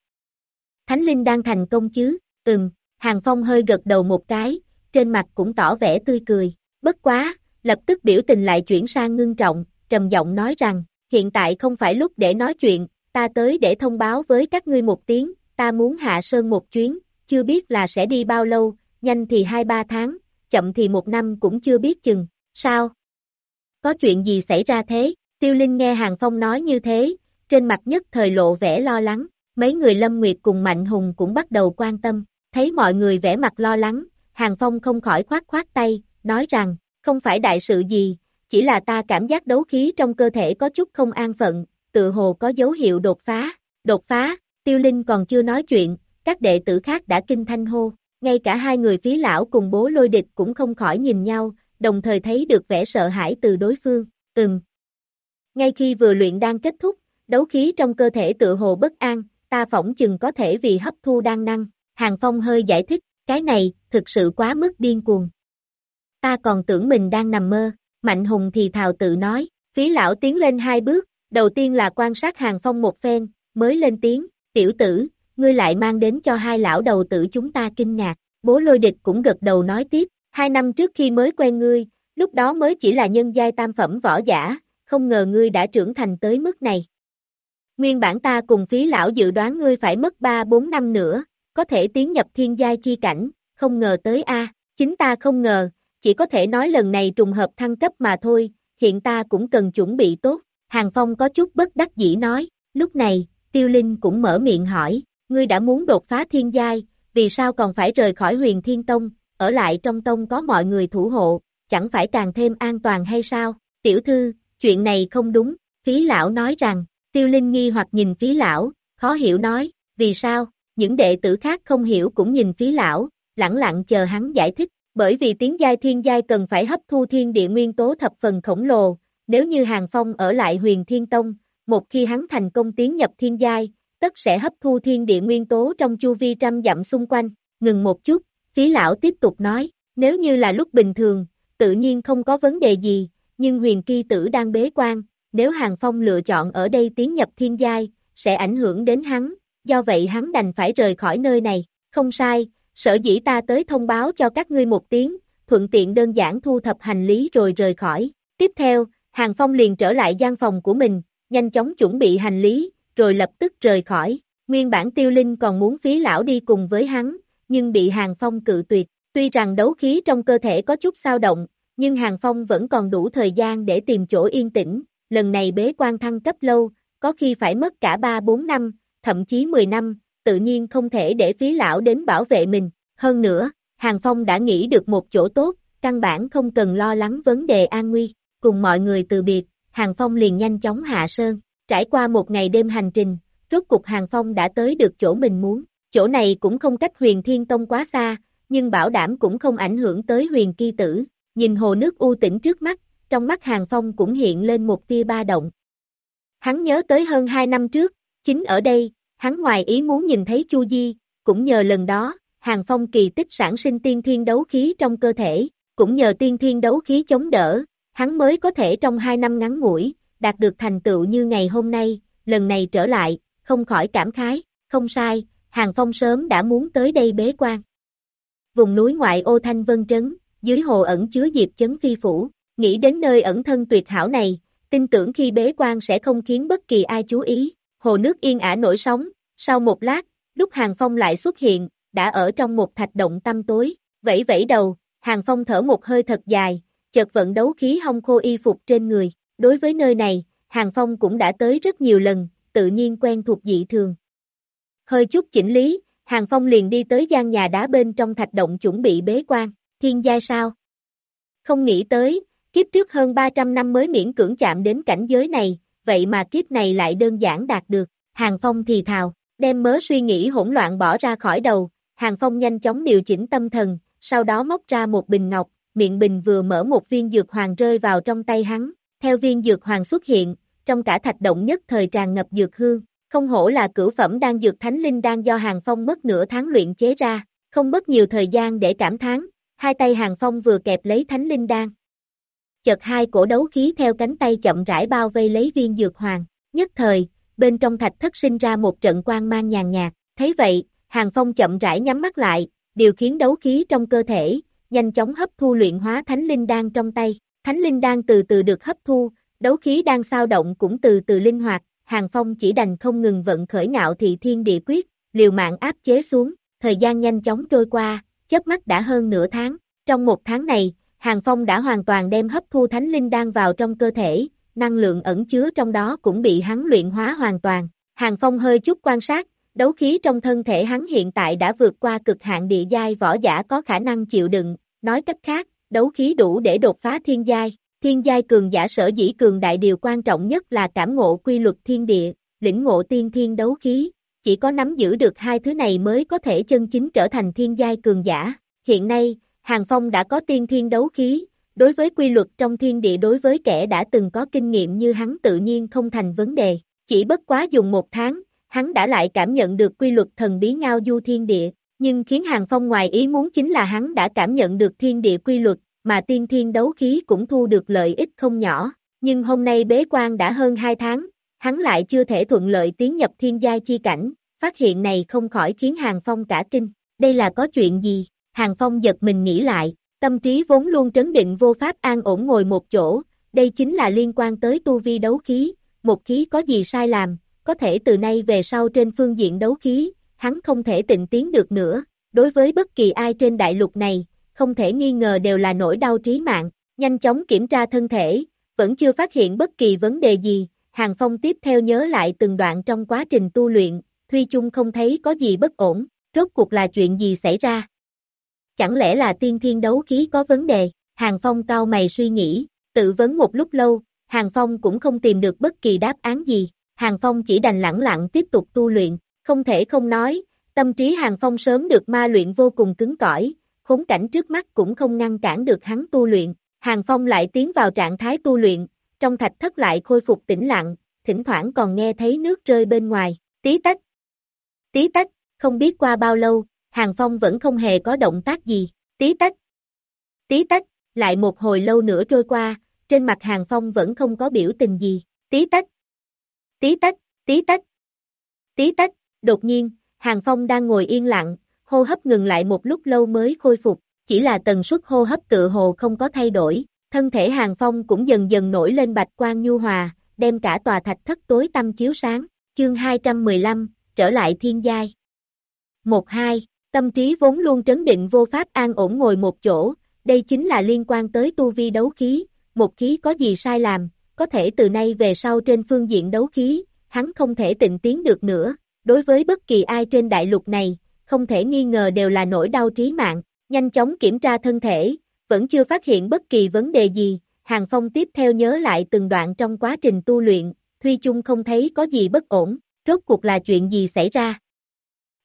Thánh Linh đang thành công chứ, ừm, Hàng Phong hơi gật đầu một cái, trên mặt cũng tỏ vẻ tươi cười, bất quá, lập tức biểu tình lại chuyển sang ngưng trọng, trầm giọng nói rằng, hiện tại không phải lúc để nói chuyện, ta tới để thông báo với các ngươi một tiếng, ta muốn hạ sơn một chuyến, chưa biết là sẽ đi bao lâu, nhanh thì hai ba tháng, chậm thì một năm cũng chưa biết chừng, sao? Có chuyện gì xảy ra thế? Tiêu Linh nghe Hàng Phong nói như thế, trên mặt nhất thời lộ vẻ lo lắng, mấy người Lâm Nguyệt cùng Mạnh Hùng cũng bắt đầu quan tâm, thấy mọi người vẻ mặt lo lắng, Hàng Phong không khỏi khoát khoát tay, nói rằng, không phải đại sự gì, chỉ là ta cảm giác đấu khí trong cơ thể có chút không an phận, tự hồ có dấu hiệu đột phá, đột phá, Tiêu Linh còn chưa nói chuyện, các đệ tử khác đã kinh thanh hô, ngay cả hai người phí lão cùng bố lôi địch cũng không khỏi nhìn nhau, đồng thời thấy được vẻ sợ hãi từ đối phương, ừm. Ngay khi vừa luyện đang kết thúc, đấu khí trong cơ thể tự hồ bất an, ta phỏng chừng có thể vì hấp thu đang năng, Hàng Phong hơi giải thích, cái này, thực sự quá mức điên cuồng. Ta còn tưởng mình đang nằm mơ, Mạnh Hùng thì thào tự nói, phí lão tiến lên hai bước, đầu tiên là quan sát Hàng Phong một phen, mới lên tiếng, tiểu tử, ngươi lại mang đến cho hai lão đầu tử chúng ta kinh ngạc. Bố lôi địch cũng gật đầu nói tiếp, hai năm trước khi mới quen ngươi, lúc đó mới chỉ là nhân giai tam phẩm võ giả, không ngờ ngươi đã trưởng thành tới mức này. Nguyên bản ta cùng phí lão dự đoán ngươi phải mất 3-4 năm nữa, có thể tiến nhập thiên giai chi cảnh, không ngờ tới A, chính ta không ngờ, chỉ có thể nói lần này trùng hợp thăng cấp mà thôi, hiện ta cũng cần chuẩn bị tốt. Hàng Phong có chút bất đắc dĩ nói, lúc này, Tiêu Linh cũng mở miệng hỏi, ngươi đã muốn đột phá thiên giai, vì sao còn phải rời khỏi huyền thiên tông, ở lại trong tông có mọi người thủ hộ, chẳng phải càng thêm an toàn hay sao? Tiểu thư, chuyện này không đúng, phí lão nói rằng, tiêu linh nghi hoặc nhìn phí lão, khó hiểu nói, vì sao? Những đệ tử khác không hiểu cũng nhìn phí lão, lặng lặng chờ hắn giải thích, bởi vì tiếng giai thiên giai cần phải hấp thu thiên địa nguyên tố thập phần khổng lồ, nếu như Hàng Phong ở lại huyền thiên tông, một khi hắn thành công tiến nhập thiên giai, tất sẽ hấp thu thiên địa nguyên tố trong chu vi trăm dặm xung quanh, ngừng một chút, phí lão tiếp tục nói, nếu như là lúc bình thường, tự nhiên không có vấn đề gì, nhưng huyền kỳ tử đang bế quan, nếu Hàng Phong lựa chọn ở đây tiến nhập thiên giai, sẽ ảnh hưởng đến hắn, do vậy hắn đành phải rời khỏi nơi này, không sai, sở dĩ ta tới thông báo cho các ngươi một tiếng, thuận tiện đơn giản thu thập hành lý rồi rời khỏi. Tiếp theo, Hàng Phong liền trở lại gian phòng của mình, nhanh chóng chuẩn bị hành lý, rồi lập tức rời khỏi. Nguyên bản tiêu linh còn muốn phí lão đi cùng với hắn, nhưng bị Hàng Phong cự tuyệt. Tuy rằng đấu khí trong cơ thể có chút sao động, nhưng Hàng Phong vẫn còn đủ thời gian để tìm chỗ yên tĩnh. Lần này bế quan thăng cấp lâu, có khi phải mất cả 3-4 năm, thậm chí 10 năm, tự nhiên không thể để phí lão đến bảo vệ mình. Hơn nữa, Hàng Phong đã nghĩ được một chỗ tốt, căn bản không cần lo lắng vấn đề an nguy. Cùng mọi người từ biệt, Hàng Phong liền nhanh chóng hạ sơn. Trải qua một ngày đêm hành trình, rốt cục Hàng Phong đã tới được chỗ mình muốn. Chỗ này cũng không cách huyền thiên tông quá xa, nhưng bảo đảm cũng không ảnh hưởng tới huyền kỳ tử. Nhìn hồ nước u tĩnh trước mắt, trong mắt Hàng Phong cũng hiện lên một tia ba động. Hắn nhớ tới hơn hai năm trước, chính ở đây, hắn ngoài ý muốn nhìn thấy Chu Di, cũng nhờ lần đó, Hàng Phong kỳ tích sản sinh tiên thiên đấu khí trong cơ thể, cũng nhờ tiên thiên đấu khí chống đỡ, hắn mới có thể trong hai năm ngắn ngủi, đạt được thành tựu như ngày hôm nay, lần này trở lại, không khỏi cảm khái, không sai, Hàng Phong sớm đã muốn tới đây bế quan. Vùng núi ngoại ô Thanh Vân Trấn, dưới hồ ẩn chứa diệp chấn phi phủ, nghĩ đến nơi ẩn thân tuyệt hảo này, tin tưởng khi bế quan sẽ không khiến bất kỳ ai chú ý, hồ nước yên ả nổi sóng, sau một lát, lúc Hàng Phong lại xuất hiện, đã ở trong một thạch động tâm tối, vẫy vẫy đầu, Hàng Phong thở một hơi thật dài, chợt vận đấu khí hong khô y phục trên người, Đối với nơi này, Hàng Phong cũng đã tới rất nhiều lần, tự nhiên quen thuộc dị thường. Hơi chút chỉnh lý, Hàng Phong liền đi tới gian nhà đá bên trong thạch động chuẩn bị bế quan, thiên giai sao? Không nghĩ tới, kiếp trước hơn 300 năm mới miễn cưỡng chạm đến cảnh giới này, vậy mà kiếp này lại đơn giản đạt được, Hàng Phong thì thào, đem mớ suy nghĩ hỗn loạn bỏ ra khỏi đầu, Hàng Phong nhanh chóng điều chỉnh tâm thần, sau đó móc ra một bình ngọc, miệng bình vừa mở một viên dược hoàng rơi vào trong tay hắn, theo viên dược hoàng xuất hiện, trong cả thạch động nhất thời tràn ngập dược hương, không hổ là cửu phẩm đang dược thánh linh đang do Hàng Phong mất nửa tháng luyện chế ra, không mất nhiều thời gian để cảm thán, hai tay Hàng Phong vừa kẹp lấy thánh linh đan. Chợt hai cổ đấu khí theo cánh tay chậm rãi bao vây lấy viên dược hoàng, nhất thời, bên trong thạch thất sinh ra một trận quang mang nhàn nhạt, thấy vậy, Hàng Phong chậm rãi nhắm mắt lại, điều khiến đấu khí trong cơ thể, nhanh chóng hấp thu luyện hóa thánh linh đan trong tay, thánh linh đan từ từ được hấp thu, đấu khí đang sao động cũng từ từ linh hoạt, Hàng Phong chỉ đành không ngừng vận khởi ngạo thị thiên địa quyết, liều mạng áp chế xuống, thời gian nhanh chóng trôi qua, chớp mắt đã hơn nửa tháng, trong một tháng này, Hàng Phong đã hoàn toàn đem hấp thu thánh linh đan vào trong cơ thể, năng lượng ẩn chứa trong đó cũng bị hắn luyện hóa hoàn toàn. Hàng Phong hơi chút quan sát, đấu khí trong thân thể hắn hiện tại đã vượt qua cực hạn địa giai võ giả có khả năng chịu đựng, nói cách khác, đấu khí đủ để đột phá thiên giai. Thiên giai cường giả sở dĩ cường đại điều quan trọng nhất là cảm ngộ quy luật thiên địa, lĩnh ngộ tiên thiên đấu khí, chỉ có nắm giữ được hai thứ này mới có thể chân chính trở thành thiên giai cường giả. Hiện nay, Hàng Phong đã có tiên thiên đấu khí, đối với quy luật trong thiên địa đối với kẻ đã từng có kinh nghiệm như hắn tự nhiên không thành vấn đề. Chỉ bất quá dùng một tháng, hắn đã lại cảm nhận được quy luật thần bí ngao du thiên địa, nhưng khiến Hàng Phong ngoài ý muốn chính là hắn đã cảm nhận được thiên địa quy luật, mà tiên thiên đấu khí cũng thu được lợi ích không nhỏ. Nhưng hôm nay bế quan đã hơn 2 tháng, hắn lại chưa thể thuận lợi tiến nhập thiên giai chi cảnh, phát hiện này không khỏi khiến Hàng Phong cả kinh. Đây là có chuyện gì? Hàng Phong giật mình nghĩ lại, tâm trí vốn luôn trấn định vô pháp an ổn ngồi một chỗ, đây chính là liên quan tới tu vi đấu khí, một khí có gì sai làm, có thể từ nay về sau trên phương diện đấu khí, hắn không thể tịnh tiến được nữa, đối với bất kỳ ai trên đại lục này, không thể nghi ngờ đều là nỗi đau trí mạng, nhanh chóng kiểm tra thân thể, vẫn chưa phát hiện bất kỳ vấn đề gì, Hàng Phong tiếp theo nhớ lại từng đoạn trong quá trình tu luyện, Thuy Chung không thấy có gì bất ổn, rốt cuộc là chuyện gì xảy ra. Chẳng lẽ là tiên thiên đấu khí có vấn đề, Hàng Phong cao mày suy nghĩ, tự vấn một lúc lâu, Hàng Phong cũng không tìm được bất kỳ đáp án gì, Hàng Phong chỉ đành lẳng lặng tiếp tục tu luyện, không thể không nói, tâm trí Hàng Phong sớm được ma luyện vô cùng cứng cỏi, khốn cảnh trước mắt cũng không ngăn cản được hắn tu luyện, Hàng Phong lại tiến vào trạng thái tu luyện, trong thạch thất lại khôi phục tĩnh lặng, thỉnh thoảng còn nghe thấy nước rơi bên ngoài, tí tách, tí tách, không biết qua bao lâu, Hàng Phong vẫn không hề có động tác gì, tí tách, tí tách, lại một hồi lâu nữa trôi qua, trên mặt Hàng Phong vẫn không có biểu tình gì, tí tách, tí tách, tí tách, tí tách, đột nhiên, Hàng Phong đang ngồi yên lặng, hô hấp ngừng lại một lúc lâu mới khôi phục, chỉ là tần suất hô hấp tự hồ không có thay đổi, thân thể Hàng Phong cũng dần dần nổi lên bạch quang nhu hòa, đem cả tòa thạch thất tối tâm chiếu sáng, chương 215, trở lại thiên giai. 1-2, tâm trí vốn luôn trấn định vô pháp an ổn ngồi một chỗ, đây chính là liên quan tới tu vi đấu khí, một khí có gì sai làm, có thể từ nay về sau trên phương diện đấu khí, hắn không thể tịnh tiến được nữa, đối với bất kỳ ai trên đại lục này, không thể nghi ngờ đều là nỗi đau trí mạng, nhanh chóng kiểm tra thân thể, vẫn chưa phát hiện bất kỳ vấn đề gì, Hàng Phong tiếp theo nhớ lại từng đoạn trong quá trình tu luyện, Thuy Chung không thấy có gì bất ổn, rốt cuộc là chuyện gì xảy ra.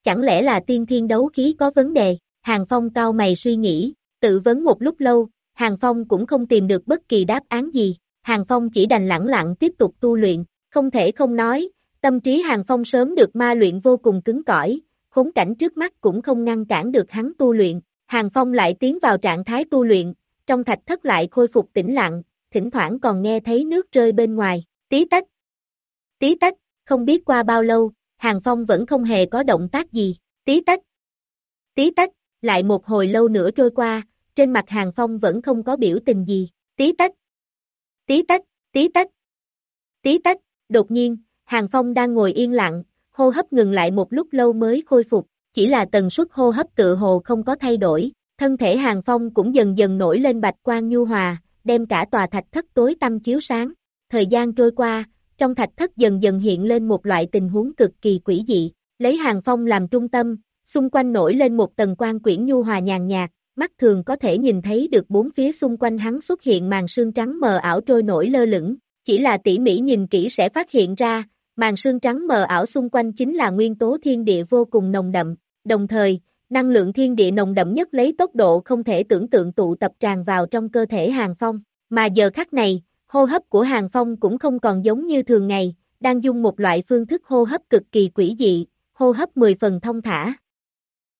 Chẳng lẽ là tiên thiên đấu khí có vấn đề, Hàng Phong cao mày suy nghĩ, tự vấn một lúc lâu, Hàng Phong cũng không tìm được bất kỳ đáp án gì, Hàng Phong chỉ đành lẳng lặng tiếp tục tu luyện, không thể không nói, tâm trí Hàng Phong sớm được ma luyện vô cùng cứng cỏi, khốn cảnh trước mắt cũng không ngăn cản được hắn tu luyện, Hàng Phong lại tiến vào trạng thái tu luyện, trong thạch thất lại khôi phục tĩnh lặng, thỉnh thoảng còn nghe thấy nước rơi bên ngoài, tí tách, tí tách, không biết qua bao lâu, Hàng Phong vẫn không hề có động tác gì, tí tách, tí tách, lại một hồi lâu nữa trôi qua, trên mặt Hàng Phong vẫn không có biểu tình gì, tí tách, tí tách, tí tách, tí tách, đột nhiên, Hàng Phong đang ngồi yên lặng, hô hấp ngừng lại một lúc lâu mới khôi phục, chỉ là tần suất hô hấp tự hồ không có thay đổi, thân thể Hàng Phong cũng dần dần nổi lên bạch quang nhu hòa, đem cả tòa thạch thất tối tăm chiếu sáng. Thời gian trôi qua, trong thạch thất dần dần hiện lên một loại tình huống cực kỳ quỷ dị, lấy Hàng Phong làm trung tâm, xung quanh nổi lên một tầng quan quyển nhu hòa nhàn nhạt, mắt thường có thể nhìn thấy được bốn phía xung quanh hắn xuất hiện màn sương trắng mờ ảo trôi nổi lơ lửng, chỉ là tỉ mỉ nhìn kỹ sẽ phát hiện ra, màn sương trắng mờ ảo xung quanh chính là nguyên tố thiên địa vô cùng nồng đậm, đồng thời, năng lượng thiên địa nồng đậm nhất lấy tốc độ không thể tưởng tượng tụ tập tràn vào trong cơ thể Hàng Phong, mà giờ khắc này, hô hấp của Hàng Phong cũng không còn giống như thường ngày, đang dùng một loại phương thức hô hấp cực kỳ quỷ dị, hô hấp 10 phần thông thả.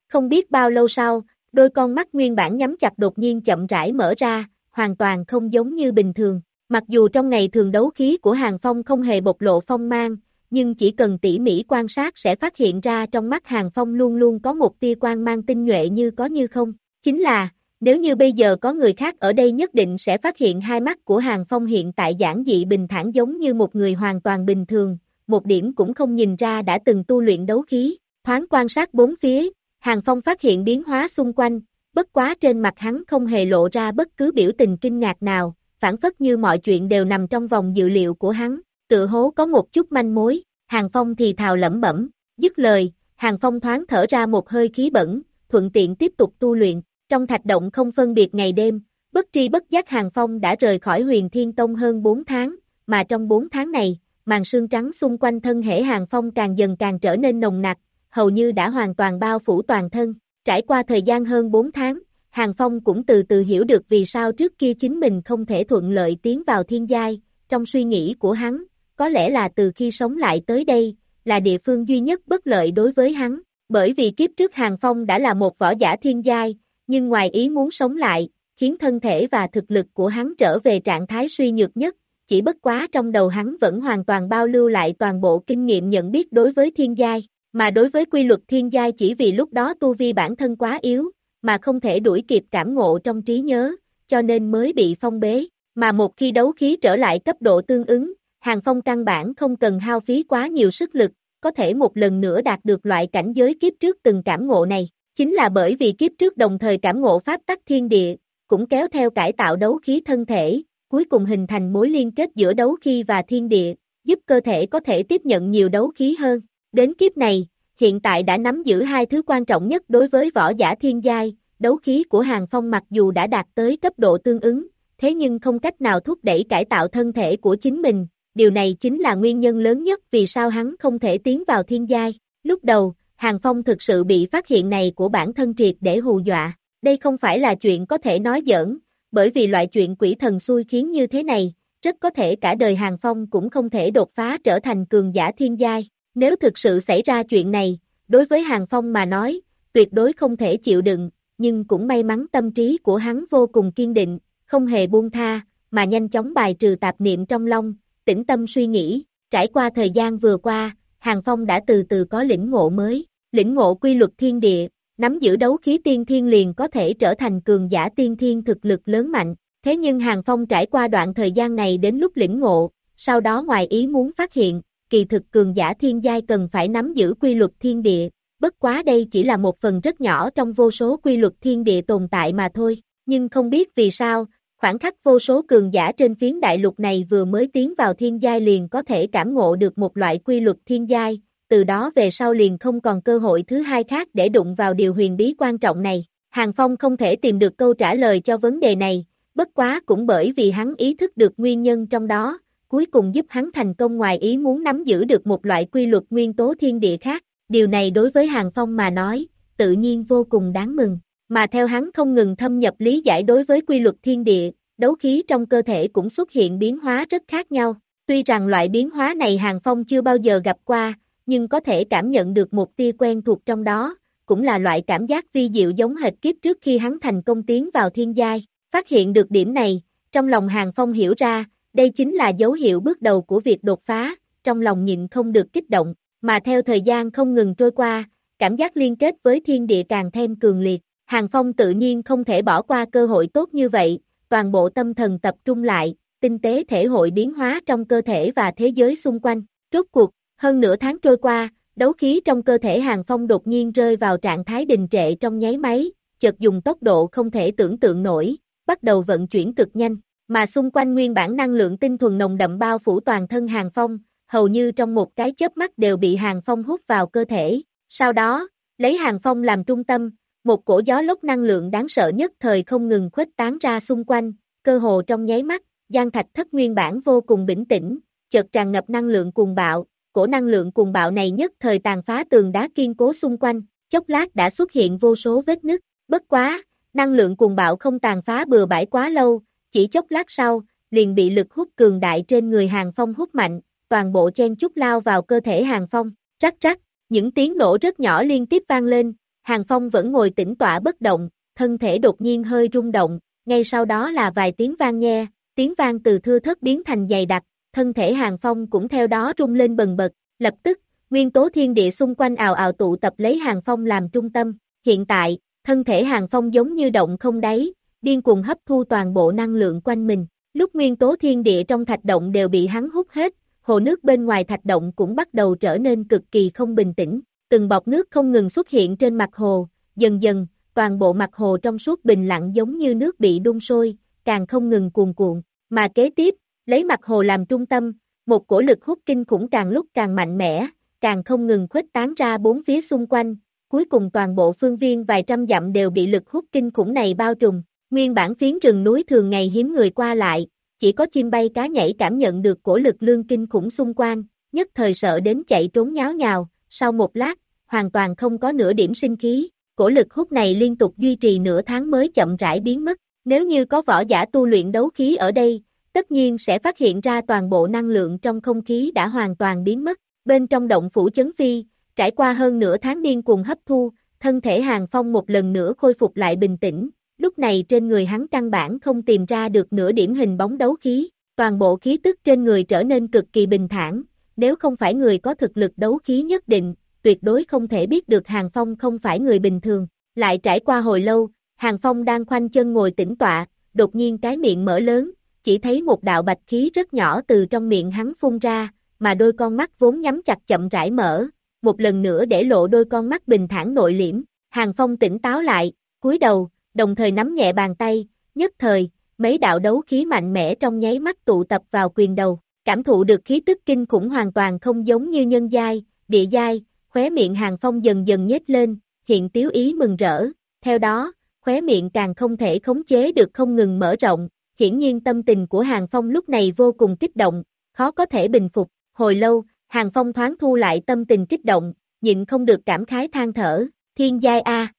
Không biết bao lâu sau, đôi con mắt nguyên bản nhắm chặt đột nhiên chậm rãi mở ra, hoàn toàn không giống như bình thường. Mặc dù trong ngày thường đấu khí của Hàng Phong không hề bộc lộ phong mang, nhưng chỉ cần tỉ mỉ quan sát sẽ phát hiện ra trong mắt Hàng Phong luôn luôn có một tia quang mang tinh nhuệ như có như không. Chính là, nếu như bây giờ có người khác ở đây nhất định sẽ phát hiện hai mắt của Hàng Phong hiện tại giản dị bình thản giống như một người hoàn toàn bình thường, một điểm cũng không nhìn ra đã từng tu luyện đấu khí, thoáng quan sát bốn phía, Hàng Phong phát hiện biến hóa xung quanh, bất quá trên mặt hắn không hề lộ ra bất cứ biểu tình kinh ngạc nào, phản phất như mọi chuyện đều nằm trong vòng dự liệu của hắn, tự hố có một chút manh mối, Hàng Phong thì thào lẩm bẩm, dứt lời, Hàng Phong thoáng thở ra một hơi khí bẩn, thuận tiện tiếp tục tu luyện, trong thạch động không phân biệt ngày đêm, bất tri bất giác Hàng Phong đã rời khỏi huyền Thiên Tông hơn 4 tháng, mà trong 4 tháng này, màn sương trắng xung quanh thân thể Hàng Phong càng dần càng trở nên nồng nặc, hầu như đã hoàn toàn bao phủ toàn thân. Trải qua thời gian hơn 4 tháng, Hàng Phong cũng từ từ hiểu được vì sao trước kia chính mình không thể thuận lợi tiến vào thiên giai, trong suy nghĩ của hắn, có lẽ là từ khi sống lại tới đây, là địa phương duy nhất bất lợi đối với hắn, bởi vì kiếp trước Hàng Phong đã là một võ giả thiên giai, nhưng ngoài ý muốn sống lại, khiến thân thể và thực lực của hắn trở về trạng thái suy nhược nhất, chỉ bất quá trong đầu hắn vẫn hoàn toàn bao lưu lại toàn bộ kinh nghiệm nhận biết đối với thiên giai, mà đối với quy luật thiên giai chỉ vì lúc đó tu vi bản thân quá yếu, mà không thể đuổi kịp cảm ngộ trong trí nhớ, cho nên mới bị phong bế, mà một khi đấu khí trở lại cấp độ tương ứng, hàng phong căn bản không cần hao phí quá nhiều sức lực, có thể một lần nữa đạt được loại cảnh giới kiếp trước từng cảm ngộ này, chính là bởi vì kiếp trước đồng thời cảm ngộ pháp tắc thiên địa, cũng kéo theo cải tạo đấu khí thân thể, cuối cùng hình thành mối liên kết giữa đấu khí và thiên địa, giúp cơ thể có thể tiếp nhận nhiều đấu khí hơn. Đến kiếp này, hiện tại đã nắm giữ hai thứ quan trọng nhất đối với võ giả thiên giai, đấu khí của Hàng Phong mặc dù đã đạt tới cấp độ tương ứng, thế nhưng không cách nào thúc đẩy cải tạo thân thể của chính mình, điều này chính là nguyên nhân lớn nhất vì sao hắn không thể tiến vào thiên giai. Lúc đầu, Hàng Phong thực sự bị phát hiện này của bản thân triệt để hù dọa, đây không phải là chuyện có thể nói giỡn, bởi vì loại chuyện quỷ thần xui khiến như thế này, rất có thể cả đời Hàng Phong cũng không thể đột phá trở thành cường giả thiên giai. Nếu thực sự xảy ra chuyện này, đối với Hàng Phong mà nói, tuyệt đối không thể chịu đựng, nhưng cũng may mắn tâm trí của hắn vô cùng kiên định, không hề buông tha, mà nhanh chóng bài trừ tạp niệm trong lòng, tĩnh tâm suy nghĩ, trải qua thời gian vừa qua, Hàng Phong đã từ từ có lĩnh ngộ mới, lĩnh ngộ quy luật thiên địa, nắm giữ đấu khí tiên thiên liền có thể trở thành cường giả tiên thiên thực lực lớn mạnh, thế nhưng Hàng Phong trải qua đoạn thời gian này đến lúc lĩnh ngộ, sau đó ngoài ý muốn phát hiện, kỳ thực cường giả thiên giai cần phải nắm giữ quy luật thiên địa, bất quá đây chỉ là một phần rất nhỏ trong vô số quy luật thiên địa tồn tại mà thôi, nhưng không biết vì sao, khoảng khắc vô số cường giả trên phiến đại lục này vừa mới tiến vào thiên giai liền có thể cảm ngộ được một loại quy luật thiên giai, từ đó về sau liền không còn cơ hội thứ hai khác để đụng vào điều huyền bí quan trọng này. Hàng Phong không thể tìm được câu trả lời cho vấn đề này, bất quá cũng bởi vì hắn ý thức được nguyên nhân trong đó, cuối cùng giúp hắn thành công ngoài ý muốn nắm giữ được một loại quy luật nguyên tố thiên địa khác, điều này đối với Hàng Phong mà nói, tự nhiên vô cùng đáng mừng, mà theo hắn không ngừng thâm nhập lý giải đối với quy luật thiên địa, đấu khí trong cơ thể cũng xuất hiện biến hóa rất khác nhau, tuy rằng loại biến hóa này Hàng Phong chưa bao giờ gặp qua, nhưng có thể cảm nhận được một tia quen thuộc trong đó, cũng là loại cảm giác vi diệu giống hệt kiếp trước khi hắn thành công tiến vào thiên giai, phát hiện được điểm này, trong lòng Hàng Phong hiểu ra, đây chính là dấu hiệu bước đầu của việc đột phá, trong lòng nhịn không được kích động, mà theo thời gian không ngừng trôi qua, cảm giác liên kết với thiên địa càng thêm cường liệt, Hàng Phong tự nhiên không thể bỏ qua cơ hội tốt như vậy, toàn bộ tâm thần tập trung lại, tinh tế thể hội biến hóa trong cơ thể và thế giới xung quanh. Rốt cuộc, hơn nửa tháng trôi qua, đấu khí trong cơ thể Hàng Phong đột nhiên rơi vào trạng thái đình trệ trong nháy máy, chợt dùng tốc độ không thể tưởng tượng nổi, bắt đầu vận chuyển cực nhanh mà xung quanh nguyên bản năng lượng tinh thuần nồng đậm bao phủ toàn thân Hàng Phong, hầu như trong một cái chớp mắt đều bị Hàng Phong hút vào cơ thể. Sau đó, Lấy Hàng Phong làm trung tâm, một cổ gió lốc năng lượng đáng sợ nhất thời không ngừng khuếch tán ra xung quanh, cơ hồ trong nháy mắt, Giang Thạch Thất nguyên bản vô cùng bình tĩnh, chợt tràn ngập năng lượng cuồng bạo, cổ năng lượng cuồng bạo này nhất thời tàn phá tường đá kiên cố xung quanh, chốc lát đã xuất hiện vô số vết nứt, bất quá, năng lượng cuồng bạo không tàn phá bừa bãi quá lâu, chỉ chốc lát sau, liền bị lực hút cường đại trên người Hàng Phong hút mạnh, toàn bộ chen chút lao vào cơ thể Hàng Phong, rắc rắc, những tiếng nổ rất nhỏ liên tiếp vang lên, Hàng Phong vẫn ngồi tĩnh tọa bất động, thân thể đột nhiên hơi rung động, ngay sau đó là vài tiếng vang nghe, tiếng vang từ thưa thất biến thành dày đặc, thân thể Hàng Phong cũng theo đó rung lên bần bật, lập tức, nguyên tố thiên địa xung quanh ào ào tụ tập lấy Hàng Phong làm trung tâm, hiện tại, thân thể Hàng Phong giống như động không đáy, điên cuồng hấp thu toàn bộ năng lượng quanh mình, lúc nguyên tố thiên địa trong thạch động đều bị hắn hút hết, hồ nước bên ngoài thạch động cũng bắt đầu trở nên cực kỳ không bình tĩnh, từng bọt nước không ngừng xuất hiện trên mặt hồ, dần dần, toàn bộ mặt hồ trong suốt bình lặng giống như nước bị đun sôi, càng không ngừng cuồn cuộn, mà kế tiếp, lấy mặt hồ làm trung tâm, một cổ lực hút kinh khủng càng lúc càng mạnh mẽ, càng không ngừng khuếch tán ra bốn phía xung quanh, cuối cùng toàn bộ phương viên vài trăm dặm đều bị lực hút kinh khủng này bao trùm, nguyên bản phiến rừng núi thường ngày hiếm người qua lại, chỉ có chim bay cá nhảy cảm nhận được cổ lực lương kinh khủng xung quanh, nhất thời sợ đến chạy trốn nháo nhào, sau một lát, hoàn toàn không có nửa điểm sinh khí, cổ lực hút này liên tục duy trì nửa tháng mới chậm rãi biến mất, nếu như có võ giả tu luyện đấu khí ở đây, tất nhiên sẽ phát hiện ra toàn bộ năng lượng trong không khí đã hoàn toàn biến mất, bên trong động phủ chấn phi, trải qua hơn nửa tháng điên cùng hấp thu, thân thể hàng phong một lần nữa khôi phục lại bình tĩnh, lúc này trên người hắn căn bản không tìm ra được nửa điểm hình bóng đấu khí, toàn bộ khí tức trên người trở nên cực kỳ bình thản, nếu không phải người có thực lực đấu khí nhất định, tuyệt đối không thể biết được Hàng Phong không phải người bình thường, lại trải qua hồi lâu, Hàng Phong đang khoanh chân ngồi tĩnh tọa, đột nhiên cái miệng mở lớn, chỉ thấy một đạo bạch khí rất nhỏ từ trong miệng hắn phun ra, mà đôi con mắt vốn nhắm chặt chậm rãi mở, một lần nữa để lộ đôi con mắt bình thản nội liễm, Hàng Phong tỉnh táo lại, cúi đầu, đồng thời nắm nhẹ bàn tay, nhất thời, mấy đạo đấu khí mạnh mẽ trong nháy mắt tụ tập vào quyền đầu, cảm thụ được khí tức kinh khủng hoàn toàn không giống như nhân giai, địa giai, khóe miệng hàng phong dần dần nhếch lên, hiện tiếu ý mừng rỡ, theo đó, khóe miệng càng không thể khống chế được không ngừng mở rộng, hiển nhiên tâm tình của hàng phong lúc này vô cùng kích động, khó có thể bình phục, hồi lâu, hàng phong thoáng thu lại tâm tình kích động, nhịn không được cảm khái than thở, thiên giai A.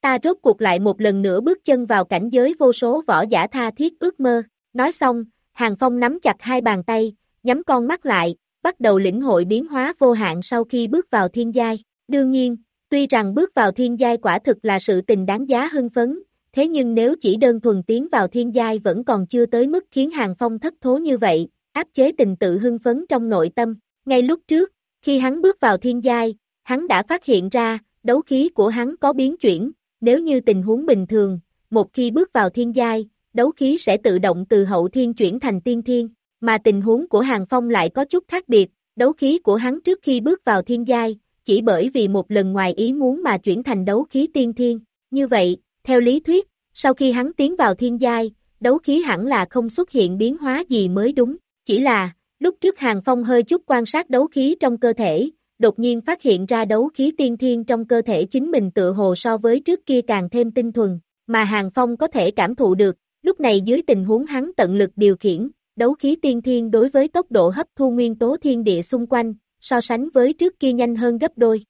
Ta rốt cuộc lại một lần nữa bước chân vào cảnh giới vô số võ giả tha thiết ước mơ, nói xong, hàng phong nắm chặt hai bàn tay, nhắm con mắt lại, bắt đầu lĩnh hội biến hóa vô hạn sau khi bước vào thiên giai. Đương nhiên, tuy rằng bước vào thiên giai quả thực là sự tình đáng giá hưng phấn, thế nhưng nếu chỉ đơn thuần tiến vào thiên giai vẫn còn chưa tới mức khiến Hàng Phong thất thố như vậy, áp chế tình tự hưng phấn trong nội tâm. Ngay lúc trước, khi hắn bước vào thiên giai, hắn đã phát hiện ra, đấu khí của hắn có biến chuyển, nếu như tình huống bình thường, một khi bước vào thiên giai, đấu khí sẽ tự động từ hậu thiên chuyển thành tiên thiên, mà tình huống của Hàng Phong lại có chút khác biệt, đấu khí của hắn trước khi bước vào thiên giai, chỉ bởi vì một lần ngoài ý muốn mà chuyển thành đấu khí tiên thiên. Như vậy, theo lý thuyết, sau khi hắn tiến vào thiên giai, đấu khí hẳn là không xuất hiện biến hóa gì mới đúng, chỉ là, lúc trước Hàng Phong hơi chút quan sát đấu khí trong cơ thể, đột nhiên phát hiện ra đấu khí tiên thiên trong cơ thể chính mình tự hồ so với trước kia càng thêm tinh thuần, mà Hàng Phong có thể cảm thụ được, lúc này dưới tình huống hắn tận lực điều khiển, đấu khí tiên thiên đối với tốc độ hấp thu nguyên tố thiên địa xung quanh, so sánh với trước kia nhanh hơn gấp đôi.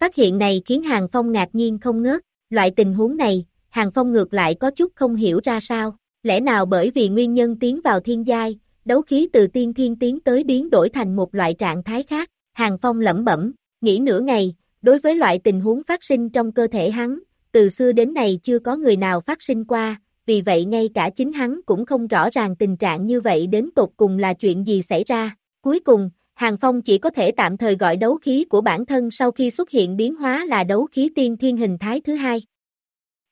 Phát hiện này khiến Hàng Phong ngạc nhiên không ngớt, loại tình huống này, Hàng Phong ngược lại có chút không hiểu ra sao, lẽ nào bởi vì nguyên nhân tiến vào thiên giai, đấu khí từ tiên thiên tiến tới biến đổi thành một loại trạng thái khác, Hàng Phong lẩm bẩm, nghĩ nửa ngày, đối với loại tình huống phát sinh trong cơ thể hắn, từ xưa đến nay chưa có người nào phát sinh qua, vì vậy ngay cả chính hắn cũng không rõ ràng tình trạng như vậy đến tột cùng là chuyện gì xảy ra. Cuối cùng, Hàng Phong chỉ có thể tạm thời gọi đấu khí của bản thân sau khi xuất hiện biến hóa là đấu khí tiên thiên hình thái thứ hai.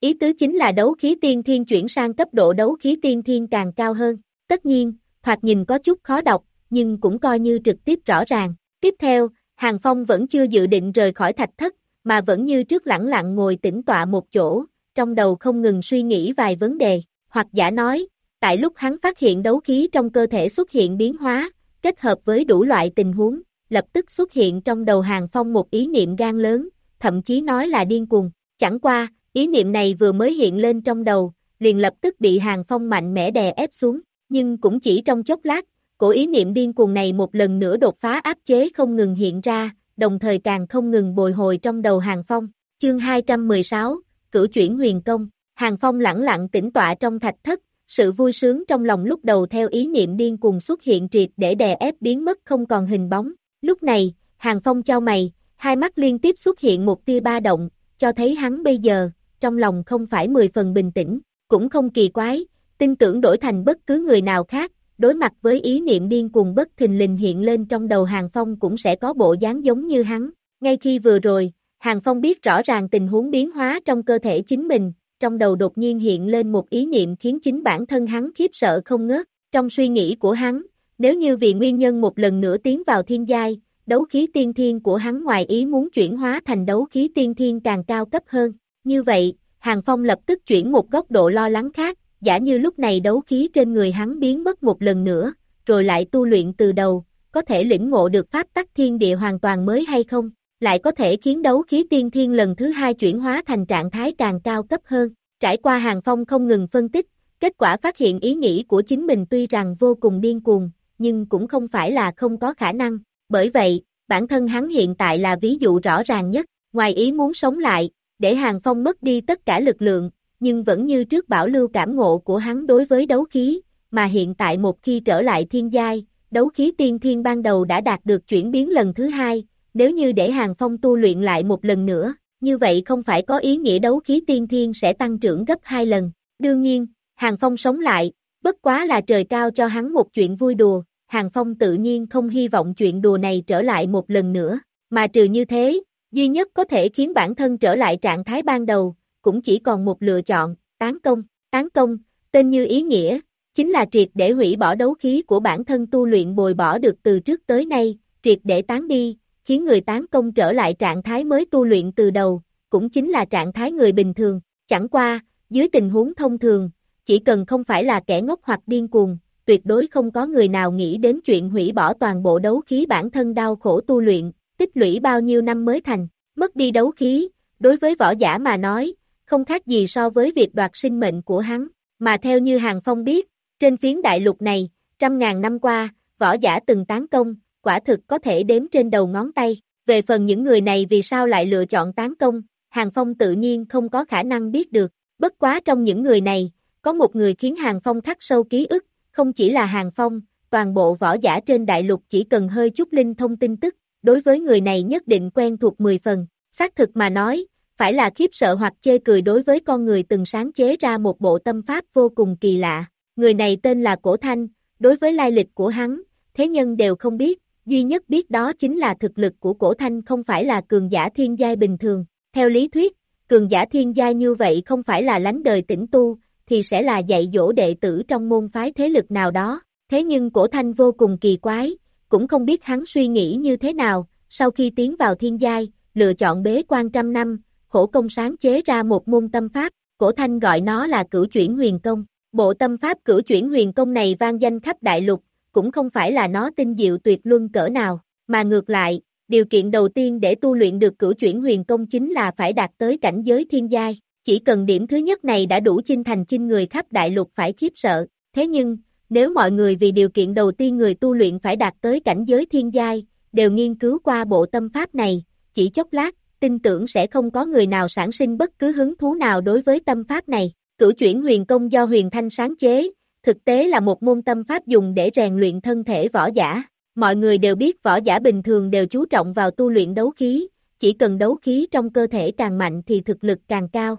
Ý tứ chính là đấu khí tiên thiên chuyển sang cấp độ đấu khí tiên thiên càng cao hơn. Tất nhiên, thoạt nhìn có chút khó đọc, nhưng cũng coi như trực tiếp rõ ràng. Tiếp theo, Hàng Phong vẫn chưa dự định rời khỏi thạch thất, mà vẫn như trước lẳng lặng ngồi tĩnh tọa một chỗ, trong đầu không ngừng suy nghĩ vài vấn đề, hoặc giả nói, tại lúc hắn phát hiện đấu khí trong cơ thể xuất hiện biến hóa, kết hợp với đủ loại tình huống, lập tức xuất hiện trong đầu hàng phong một ý niệm gan lớn, thậm chí nói là điên cuồng. Chẳng qua, ý niệm này vừa mới hiện lên trong đầu, liền lập tức bị Hàng Phong mạnh mẽ đè ép xuống, nhưng cũng chỉ trong chốc lát, cổ ý niệm điên cuồng này một lần nữa đột phá áp chế không ngừng hiện ra, đồng thời càng không ngừng bồi hồi trong đầu Hàng Phong. Chương 216, Cửu chuyển huyền công, Hàng Phong lẳng lặng tĩnh tọa trong thạch thất, sự vui sướng trong lòng lúc đầu theo ý niệm điên cuồng xuất hiện triệt để đè ép biến mất không còn hình bóng. Lúc này, Hàng Phong trao mày, hai mắt liên tiếp xuất hiện một tia ba động, cho thấy hắn bây giờ, trong lòng không phải mười phần bình tĩnh, cũng không kỳ quái, tin tưởng đổi thành bất cứ người nào khác, đối mặt với ý niệm điên cuồng bất thình lình hiện lên trong đầu Hàng Phong cũng sẽ có bộ dáng giống như hắn. Ngay khi vừa rồi, Hàng Phong biết rõ ràng tình huống biến hóa trong cơ thể chính mình, trong đầu đột nhiên hiện lên một ý niệm khiến chính bản thân hắn khiếp sợ không ngớt. Trong suy nghĩ của hắn, nếu như vì nguyên nhân một lần nữa tiến vào thiên giai, đấu khí tiên thiên của hắn ngoài ý muốn chuyển hóa thành đấu khí tiên thiên càng cao cấp hơn. Như vậy, Hàng Phong lập tức chuyển một góc độ lo lắng khác, giả như lúc này đấu khí trên người hắn biến mất một lần nữa, rồi lại tu luyện từ đầu, có thể lĩnh ngộ được pháp tắc thiên địa hoàn toàn mới hay không, lại có thể khiến đấu khí tiên thiên lần thứ hai chuyển hóa thành trạng thái càng cao cấp hơn. Trải qua hàng phong không ngừng phân tích, kết quả phát hiện ý nghĩ của chính mình tuy rằng vô cùng điên cuồng, nhưng cũng không phải là không có khả năng. Bởi vậy, bản thân hắn hiện tại là ví dụ rõ ràng nhất, ngoài ý muốn sống lại, để hàng phong mất đi tất cả lực lượng, nhưng vẫn như trước bảo lưu cảm ngộ của hắn đối với đấu khí, mà hiện tại một khi trở lại thiên giai, đấu khí tiên thiên ban đầu đã đạt được chuyển biến lần thứ hai, nếu như để hàng phong tu luyện lại một lần nữa, như vậy không phải có ý nghĩa đấu khí tiên thiên sẽ tăng trưởng gấp hai lần. Đương nhiên, hàng phong sống lại, bất quá là trời cao cho hắn một chuyện vui đùa, hàng phong tự nhiên không hy vọng chuyện đùa này trở lại một lần nữa, mà trừ như thế, duy nhất có thể khiến bản thân trở lại trạng thái ban đầu, cũng chỉ còn một lựa chọn, tán công, tán công, tên như ý nghĩa, chính là triệt để hủy bỏ đấu khí của bản thân tu luyện bồi bỏ được từ trước tới nay, triệt để tán đi, khiến người tán công trở lại trạng thái mới tu luyện từ đầu, cũng chính là trạng thái người bình thường, chẳng qua, dưới tình huống thông thường, chỉ cần không phải là kẻ ngốc hoặc điên cuồng, tuyệt đối không có người nào nghĩ đến chuyện hủy bỏ toàn bộ đấu khí bản thân đau khổ tu luyện, tích lũy bao nhiêu năm mới thành, mất đi đấu khí, đối với võ giả mà nói, không khác gì so với việc đoạt sinh mệnh của hắn, mà theo như Hàng Phong biết, trên phiến đại lục này, trăm ngàn năm qua, võ giả từng tán công, quả thực có thể đếm trên đầu ngón tay, về phần những người này vì sao lại lựa chọn tán công, Hàng Phong tự nhiên không có khả năng biết được, bất quá trong những người này, có một người khiến Hàng Phong khắc sâu ký ức, không chỉ là Hàng Phong, toàn bộ võ giả trên đại lục chỉ cần hơi chút linh thông tin tức, đối với người này nhất định quen thuộc 10 phần, xác thực mà nói, phải là khiếp sợ hoặc chê cười đối với con người từng sáng chế ra một bộ tâm pháp vô cùng kỳ lạ. Người này tên là Cổ Thanh, đối với lai lịch của hắn, thế nhân đều không biết, duy nhất biết đó chính là thực lực của Cổ Thanh không phải là cường giả thiên giai bình thường. Theo lý thuyết, cường giả thiên giai như vậy không phải là lánh đời tĩnh tu, thì sẽ là dạy dỗ đệ tử trong môn phái thế lực nào đó. Thế nhưng Cổ Thanh vô cùng kỳ quái, cũng không biết hắn suy nghĩ như thế nào, sau khi tiến vào thiên giai, lựa chọn bế quan trăm năm, khổ công sáng chế ra một môn tâm pháp, cổ thanh gọi nó là cửu chuyển huyền công. Bộ tâm pháp cửu chuyển huyền công này vang danh khắp đại lục, cũng không phải là nó tinh diệu tuyệt luân cỡ nào, mà ngược lại, điều kiện đầu tiên để tu luyện được cửu chuyển huyền công chính là phải đạt tới cảnh giới thiên giai. Chỉ cần điểm thứ nhất này đã đủ chinh thành chinh người khắp đại lục phải khiếp sợ. Thế nhưng, nếu mọi người vì điều kiện đầu tiên người tu luyện phải đạt tới cảnh giới thiên giai, đều nghiên cứu qua bộ tâm pháp này, chỉ chốc lát, tin tưởng sẽ không có người nào sản sinh bất cứ hứng thú nào đối với tâm pháp này. Cửu chuyển huyền công do huyền thanh sáng chế, thực tế là một môn tâm pháp dùng để rèn luyện thân thể võ giả. Mọi người đều biết võ giả bình thường đều chú trọng vào tu luyện đấu khí, chỉ cần đấu khí trong cơ thể càng mạnh thì thực lực càng cao.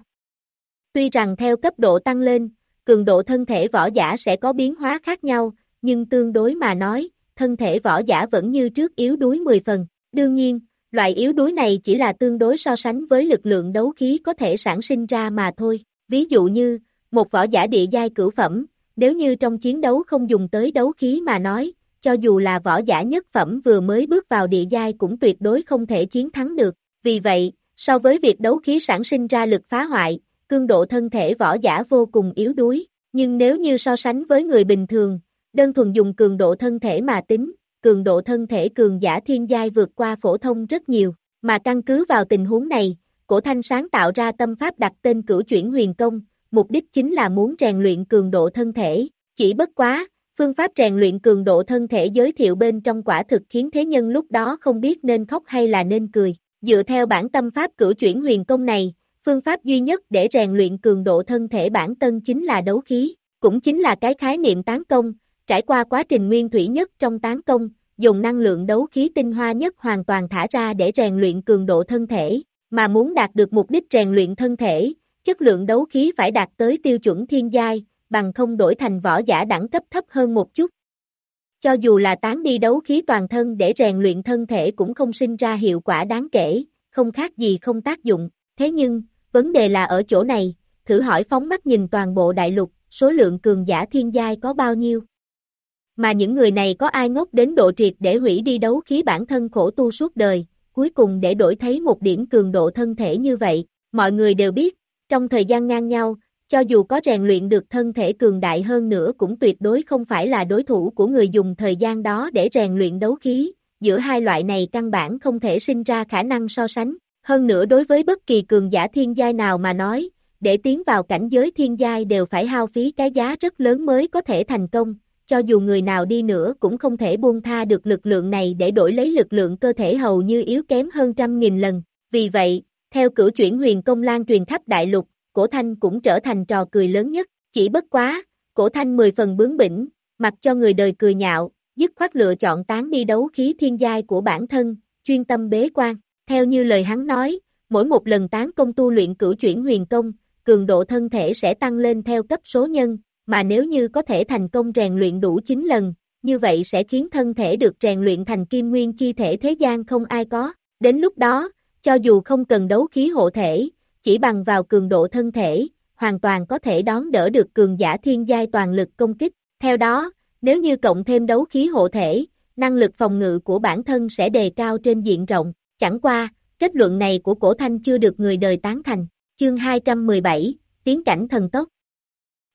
Tuy rằng theo cấp độ tăng lên, cường độ thân thể võ giả sẽ có biến hóa khác nhau, nhưng tương đối mà nói, thân thể võ giả vẫn như trước yếu đuối 10 phần. Đương nhiên, Loại yếu đuối này chỉ là tương đối so sánh với lực lượng đấu khí có thể sản sinh ra mà thôi. Ví dụ như, một võ giả địa giai cửu phẩm, nếu như trong chiến đấu không dùng tới đấu khí mà nói, cho dù là võ giả nhất phẩm vừa mới bước vào địa giai cũng tuyệt đối không thể chiến thắng được. Vì vậy, so với việc đấu khí sản sinh ra lực phá hoại, cương độ thân thể võ giả vô cùng yếu đuối. Nhưng nếu như so sánh với người bình thường, đơn thuần dùng cường độ thân thể mà tính, cường độ thân thể cường giả thiên giai vượt qua phổ thông rất nhiều. Mà căn cứ vào tình huống này, cổ thanh sáng tạo ra tâm pháp đặt tên cửu chuyển huyền công, mục đích chính là muốn rèn luyện cường độ thân thể, chỉ bất quá, phương pháp rèn luyện cường độ thân thể giới thiệu bên trong quả thực khiến thế nhân lúc đó không biết nên khóc hay là nên cười. Dựa theo bản tâm pháp cửu chuyển huyền công này, phương pháp duy nhất để rèn luyện cường độ thân thể bản tân chính là đấu khí, cũng chính là cái khái niệm tán công, trải qua quá trình nguyên thủy nhất trong tán công, dùng năng lượng đấu khí tinh hoa nhất hoàn toàn thả ra để rèn luyện cường độ thân thể, mà muốn đạt được mục đích rèn luyện thân thể, chất lượng đấu khí phải đạt tới tiêu chuẩn thiên giai, bằng không đổi thành võ giả đẳng cấp thấp hơn một chút. Cho dù là tán đi đấu khí toàn thân để rèn luyện thân thể cũng không sinh ra hiệu quả đáng kể, không khác gì không tác dụng, thế nhưng, vấn đề là ở chỗ này, thử hỏi phóng mắt nhìn toàn bộ đại lục, số lượng cường giả thiên giai có bao nhiêu? Mà những người này có ai ngốc đến độ triệt để hủy đi đấu khí bản thân khổ tu suốt đời, cuối cùng để đổi thấy một điểm cường độ thân thể như vậy, mọi người đều biết, trong thời gian ngang nhau, cho dù có rèn luyện được thân thể cường đại hơn nữa cũng tuyệt đối không phải là đối thủ của người dùng thời gian đó để rèn luyện đấu khí, giữa hai loại này căn bản không thể sinh ra khả năng so sánh. Hơn nữa đối với bất kỳ cường giả thiên giai nào mà nói, để tiến vào cảnh giới thiên giai đều phải hao phí cái giá rất lớn mới có thể thành công, cho dù người nào đi nữa cũng không thể buông tha được lực lượng này để đổi lấy lực lượng cơ thể hầu như yếu kém hơn trăm nghìn lần. Vì vậy, theo cửu chuyển huyền công lan truyền khắp đại lục, cổ thanh cũng trở thành trò cười lớn nhất, chỉ bất quá, cổ thanh mười phần bướng bỉnh, mặc cho người đời cười nhạo, dứt khoát lựa chọn tán đi đấu khí thiên giai của bản thân, chuyên tâm bế quan, theo như lời hắn nói, mỗi một lần tán công tu luyện cửu chuyển huyền công, cường độ thân thể sẽ tăng lên theo cấp số nhân, mà nếu như có thể thành công rèn luyện đủ 9 lần, như vậy sẽ khiến thân thể được rèn luyện thành kim nguyên chi thể thế gian không ai có, đến lúc đó, cho dù không cần đấu khí hộ thể, chỉ bằng vào cường độ thân thể, hoàn toàn có thể đón đỡ được cường giả thiên giai toàn lực công kích. Theo đó, nếu như cộng thêm đấu khí hộ thể, năng lực phòng ngự của bản thân sẽ đề cao trên diện rộng. Chẳng qua, kết luận này của cổ thanh chưa được người đời tán thành. Chương 217, Tiến cảnh thần tốc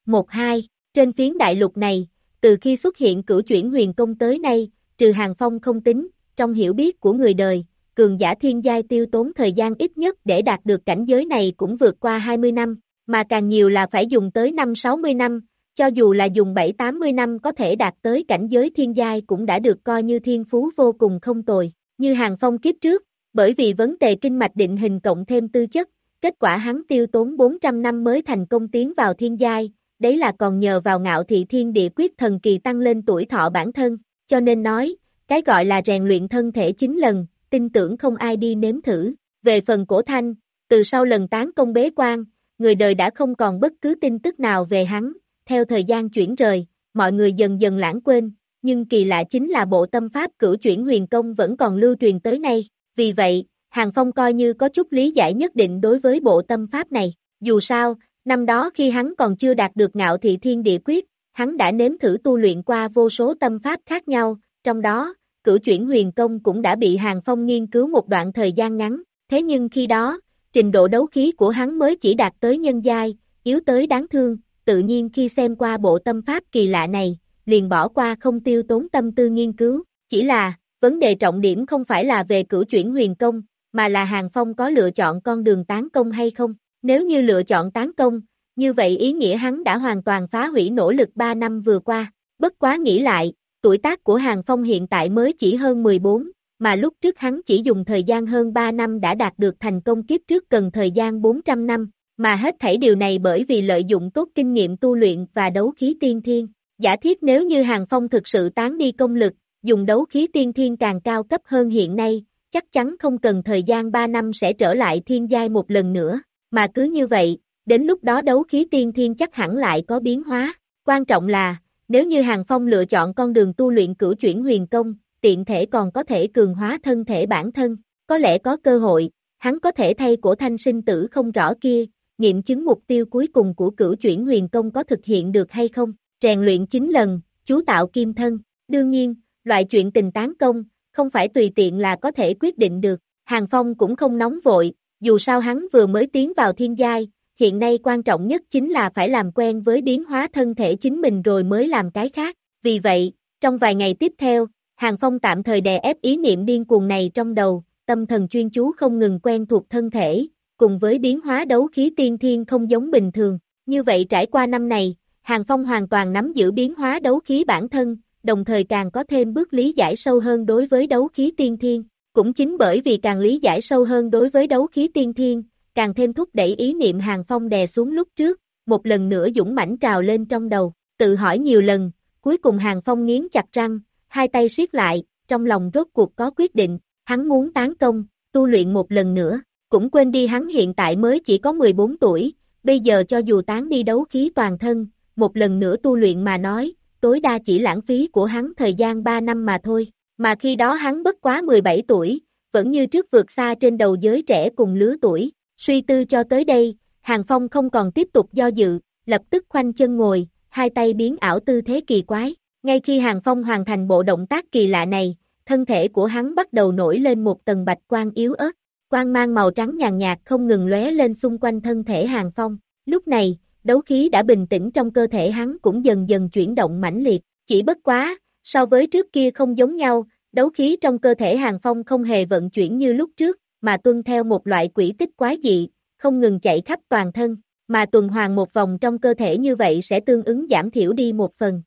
1-2, trên phiến đại lục này, từ khi xuất hiện cửu chuyển huyền công tới nay, trừ hàng phong không tính, trong hiểu biết của người đời, cường giả thiên giai tiêu tốn thời gian ít nhất để đạt được cảnh giới này cũng vượt qua 20 năm, mà càng nhiều là phải dùng tới 5-60 năm, cho dù là dùng 7-80 năm có thể đạt tới cảnh giới thiên giai cũng đã được coi như thiên phú vô cùng không tồi, như hàng phong kiếp trước, bởi vì vấn đề kinh mạch định hình cộng thêm tư chất, kết quả hắn tiêu tốn 400 năm mới thành công tiến vào thiên giai, đấy là còn nhờ vào ngạo thị thiên địa quyết thần kỳ tăng lên tuổi thọ bản thân, cho nên nói, cái gọi là rèn luyện thân thể 9 lần, tin tưởng không ai đi nếm thử. Về phần cổ thanh, từ sau lần tán công bế quan, người đời đã không còn bất cứ tin tức nào về hắn, theo thời gian chuyển rời, mọi người dần dần lãng quên, nhưng kỳ lạ chính là bộ tâm pháp cửu chuyển huyền công vẫn còn lưu truyền tới nay, vì vậy, Hàng Phong coi như có chút lý giải nhất định đối với bộ tâm pháp này, dù sao, năm đó khi hắn còn chưa đạt được ngạo thị thiên địa quyết, hắn đã nếm thử tu luyện qua vô số tâm pháp khác nhau, trong đó, cửu chuyển huyền công cũng đã bị Hàng Phong nghiên cứu một đoạn thời gian ngắn, thế nhưng khi đó, trình độ đấu khí của hắn mới chỉ đạt tới nhân giai, yếu tới đáng thương, tự nhiên khi xem qua bộ tâm pháp kỳ lạ này, liền bỏ qua không tiêu tốn tâm tư nghiên cứu, chỉ là, vấn đề trọng điểm không phải là về cửu chuyển huyền công, mà là Hàng Phong có lựa chọn con đường tán công hay không, nếu như lựa chọn tán công, như vậy ý nghĩa hắn đã hoàn toàn phá hủy nỗ lực 3 năm vừa qua, bất quá nghĩ lại, Tuổi tác của Hàng Phong hiện tại mới chỉ hơn 14, mà lúc trước hắn chỉ dùng thời gian hơn 3 năm đã đạt được thành công kiếp trước cần thời gian 400 năm, mà hết thảy điều này bởi vì lợi dụng tốt kinh nghiệm tu luyện và đấu khí tiên thiên. Giả thiết nếu như Hàng Phong thực sự tán đi công lực, dùng đấu khí tiên thiên càng cao cấp hơn hiện nay, chắc chắn không cần thời gian 3 năm sẽ trở lại thiên giai một lần nữa, mà cứ như vậy, đến lúc đó đấu khí tiên thiên chắc hẳn lại có biến hóa. Quan trọng là, nếu như Hàng Phong lựa chọn con đường tu luyện cửu chuyển huyền công, tiện thể còn có thể cường hóa thân thể bản thân, có lẽ có cơ hội, hắn có thể thay của thanh sinh tử không rõ kia, nghiệm chứng mục tiêu cuối cùng của cửu chuyển huyền công có thực hiện được hay không, rèn luyện 9 lần, chú tạo kim thân, đương nhiên, loại chuyện tình tán công, không phải tùy tiện là có thể quyết định được, Hàng Phong cũng không nóng vội, dù sao hắn vừa mới tiến vào thiên giai, hiện nay quan trọng nhất chính là phải làm quen với biến hóa thân thể chính mình rồi mới làm cái khác. Vì vậy, trong vài ngày tiếp theo, Hàng Phong tạm thời đè ép ý niệm điên cuồng này trong đầu, tâm thần chuyên chú không ngừng quen thuộc thân thể, cùng với biến hóa đấu khí tiên thiên không giống bình thường. Như vậy trải qua năm này, Hàng Phong hoàn toàn nắm giữ biến hóa đấu khí bản thân, đồng thời càng có thêm bước lý giải sâu hơn đối với đấu khí tiên thiên. Cũng chính bởi vì càng lý giải sâu hơn đối với đấu khí tiên thiên, càng thêm thúc đẩy ý niệm Hàng Phong đè xuống lúc trước, một lần nữa dũng mãnh trào lên trong đầu, tự hỏi nhiều lần, cuối cùng Hàng Phong nghiến chặt răng, hai tay siết lại, trong lòng rốt cuộc có quyết định, hắn muốn tán công, tu luyện một lần nữa, cũng quên đi hắn hiện tại mới chỉ có 14 tuổi, bây giờ cho dù tán đi đấu khí toàn thân, một lần nữa tu luyện mà nói, tối đa chỉ lãng phí của hắn thời gian 3 năm mà thôi, mà khi đó hắn bất quá 17 tuổi, vẫn như trước vượt xa trên đầu giới trẻ cùng lứa tuổi, suy tư cho tới đây, Hàng Phong không còn tiếp tục do dự, lập tức khoanh chân ngồi, hai tay biến ảo tư thế kỳ quái, ngay khi Hàng Phong hoàn thành bộ động tác kỳ lạ này, thân thể của hắn bắt đầu nổi lên một tầng bạch quang yếu ớt, quang mang màu trắng nhàn nhạt không ngừng lóe lên xung quanh thân thể Hàng Phong. Lúc này, đấu khí đã bình tĩnh trong cơ thể hắn cũng dần dần chuyển động mãnh liệt, chỉ bất quá, so với trước kia không giống nhau, đấu khí trong cơ thể Hàng Phong không hề vận chuyển như lúc trước, mà tuân theo một loại quỷ tích quái dị, không ngừng chạy khắp toàn thân, mà tuần hoàn một vòng trong cơ thể như vậy sẽ tương ứng giảm thiểu đi một phần.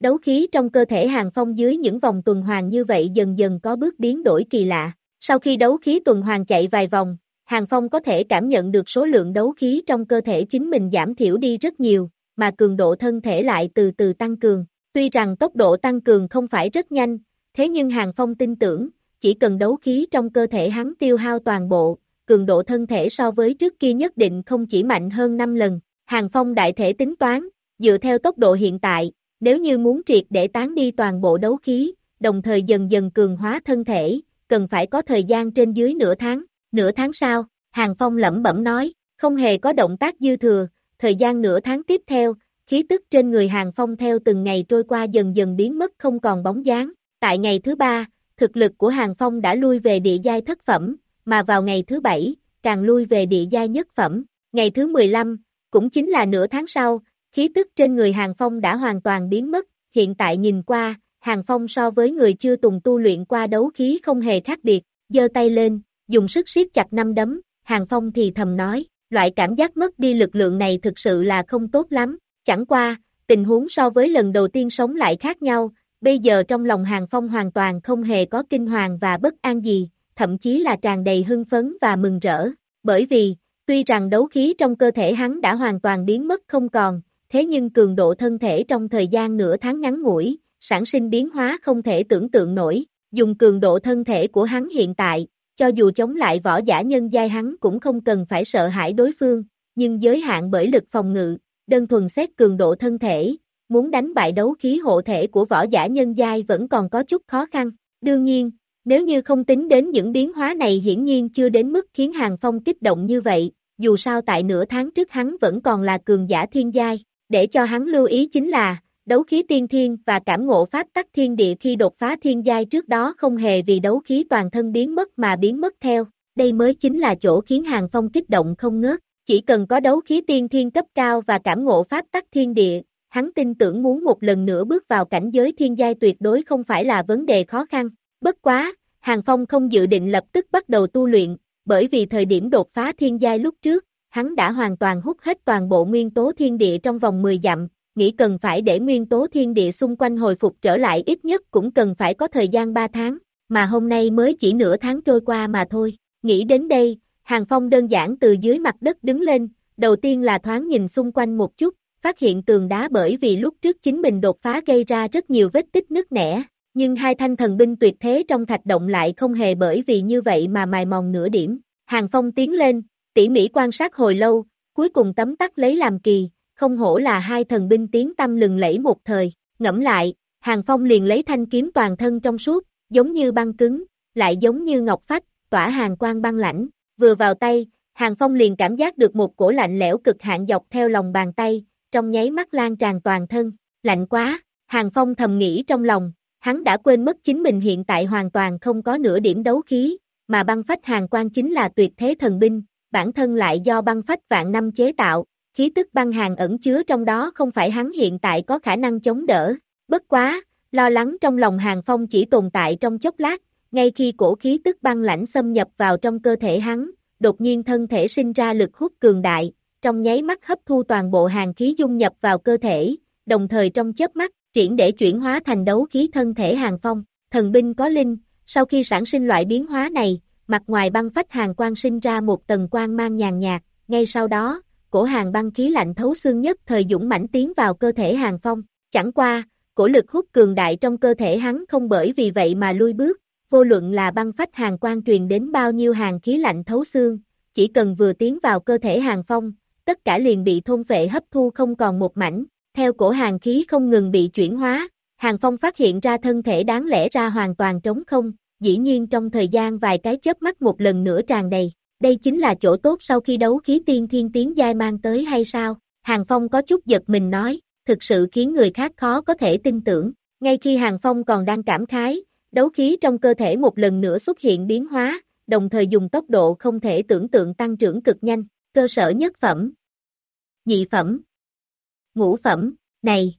Đấu khí trong cơ thể Hàng Phong dưới những vòng tuần hoàn như vậy dần dần có bước biến đổi kỳ lạ. Sau khi đấu khí tuần hoàn chạy vài vòng, Hàng Phong có thể cảm nhận được số lượng đấu khí trong cơ thể chính mình giảm thiểu đi rất nhiều, mà cường độ thân thể lại từ từ tăng cường. Tuy rằng tốc độ tăng cường không phải rất nhanh, thế nhưng Hàng Phong tin tưởng, chỉ cần đấu khí trong cơ thể hắn tiêu hao toàn bộ, cường độ thân thể so với trước kia nhất định không chỉ mạnh hơn 5 lần. Hàng Phong đại thể tính toán, dựa theo tốc độ hiện tại, nếu như muốn triệt để tán đi toàn bộ đấu khí, đồng thời dần dần cường hóa thân thể, cần phải có thời gian trên dưới nửa tháng. Nửa tháng sau, Hàng Phong lẩm bẩm nói, không hề có động tác dư thừa, thời gian nửa tháng tiếp theo, khí tức trên người Hàng Phong theo từng ngày trôi qua dần dần biến mất không còn bóng dáng. Tại ngày thứ ba, thực lực của Hàng Phong đã lui về địa giai thất phẩm, mà vào ngày thứ bảy, càng lui về địa giai nhất phẩm. Ngày thứ 15, cũng chính là nửa tháng sau, khí tức trên người Hàng Phong đã hoàn toàn biến mất, hiện tại nhìn qua, Hàng Phong so với người chưa từng tu luyện qua đấu khí không hề khác biệt, giơ tay lên, dùng sức siết chặt năm đấm, Hàng Phong thì thầm nói, loại cảm giác mất đi lực lượng này thực sự là không tốt lắm, chẳng qua, tình huống so với lần đầu tiên sống lại khác nhau, bây giờ trong lòng Hàng Phong hoàn toàn không hề có kinh hoàng và bất an gì, thậm chí là tràn đầy hưng phấn và mừng rỡ, bởi vì, tuy rằng đấu khí trong cơ thể hắn đã hoàn toàn biến mất không còn, thế nhưng cường độ thân thể trong thời gian nửa tháng ngắn ngủi, sản sinh biến hóa không thể tưởng tượng nổi, dùng cường độ thân thể của hắn hiện tại, cho dù chống lại võ giả nhân giai hắn cũng không cần phải sợ hãi đối phương, nhưng giới hạn bởi lực phòng ngự, đơn thuần xét cường độ thân thể, muốn đánh bại đấu khí hộ thể của võ giả nhân giai vẫn còn có chút khó khăn. Đương nhiên, nếu như không tính đến những biến hóa này hiển nhiên chưa đến mức khiến Hàng Phong kích động như vậy, dù sao tại nửa tháng trước hắn vẫn còn là cường giả thiên giai, để cho hắn lưu ý chính là, đấu khí tiên thiên và cảm ngộ pháp tắc thiên địa khi đột phá thiên giai trước đó không hề vì đấu khí toàn thân biến mất mà biến mất theo, đây mới chính là chỗ khiến Hàng Phong kích động không ngớt, chỉ cần có đấu khí tiên thiên cấp cao và cảm ngộ pháp tắc thiên địa, hắn tin tưởng muốn một lần nữa bước vào cảnh giới thiên giai tuyệt đối không phải là vấn đề khó khăn, bất quá, Hàng Phong không dự định lập tức bắt đầu tu luyện, bởi vì thời điểm đột phá thiên giai lúc trước, hắn đã hoàn toàn hút hết toàn bộ nguyên tố thiên địa trong vòng 10 dặm, nghĩ cần phải để nguyên tố thiên địa xung quanh hồi phục trở lại ít nhất cũng cần phải có thời gian 3 tháng, mà hôm nay mới chỉ nửa tháng trôi qua mà thôi. Nghĩ đến đây, Hàng Phong đơn giản từ dưới mặt đất đứng lên, đầu tiên là thoáng nhìn xung quanh một chút, phát hiện tường đá bởi vì lúc trước chính mình đột phá gây ra rất nhiều vết tích nứt nẻ, nhưng hai thanh thần binh tuyệt thế trong thạch động lại không hề bởi vì như vậy mà mài mòn nửa điểm. Hàng Phong tiến lên, tỉ mỉ quan sát hồi lâu, cuối cùng tấm tắc lấy làm kỳ, không hổ là hai thần binh tiến tâm lừng lẫy một thời, ngẫm lại, Hàng Phong liền lấy thanh kiếm toàn thân trong suốt, giống như băng cứng, lại giống như ngọc phách, tỏa hàng quang băng lãnh, vừa vào tay, Hàng Phong liền cảm giác được một cổ lạnh lẽo cực hạn dọc theo lòng bàn tay, trong nháy mắt lan tràn toàn thân, lạnh quá, Hàng Phong thầm nghĩ trong lòng, hắn đã quên mất chính mình hiện tại hoàn toàn không có nửa điểm đấu khí, mà băng phách hàng quan chính là tuyệt thế thần binh, bản thân lại do băng phách vạn năm chế tạo, khí tức băng hàng ẩn chứa trong đó không phải hắn hiện tại có khả năng chống đỡ. Bất quá, lo lắng trong lòng hàng phong chỉ tồn tại trong chốc lát, ngay khi cổ khí tức băng lãnh xâm nhập vào trong cơ thể hắn, đột nhiên thân thể sinh ra lực hút cường đại, trong nháy mắt hấp thu toàn bộ hàng khí dung nhập vào cơ thể, đồng thời trong chớp mắt, triển để chuyển hóa thành đấu khí thân thể hàng phong, thần binh có linh, sau khi sản sinh loại biến hóa này, mặt ngoài băng phách hàng quang sinh ra một tầng quang mang nhàn nhạt, ngay sau đó, cổ hàng băng khí lạnh thấu xương nhất thời dũng mãnh tiến vào cơ thể hàng phong, chẳng qua, cổ lực hút cường đại trong cơ thể hắn không bởi vì vậy mà lui bước, vô luận là băng phách hàng quang truyền đến bao nhiêu hàng khí lạnh thấu xương, chỉ cần vừa tiến vào cơ thể hàng phong, tất cả liền bị thôn phệ hấp thu không còn một mảnh, theo cổ hàng khí không ngừng bị chuyển hóa, hàng phong phát hiện ra thân thể đáng lẽ ra hoàn toàn trống không, dĩ nhiên trong thời gian vài cái chớp mắt một lần nữa tràn đầy, đây chính là chỗ tốt sau khi đấu khí tiên thiên tiến giai mang tới hay sao, hàng phong có chút giật mình nói, thực sự khiến người khác khó có thể tin tưởng, ngay khi hàng phong còn đang cảm khái, đấu khí trong cơ thể một lần nữa xuất hiện biến hóa, đồng thời dùng tốc độ không thể tưởng tượng tăng trưởng cực nhanh, cơ sở nhất phẩm, nhị phẩm, ngũ phẩm, này,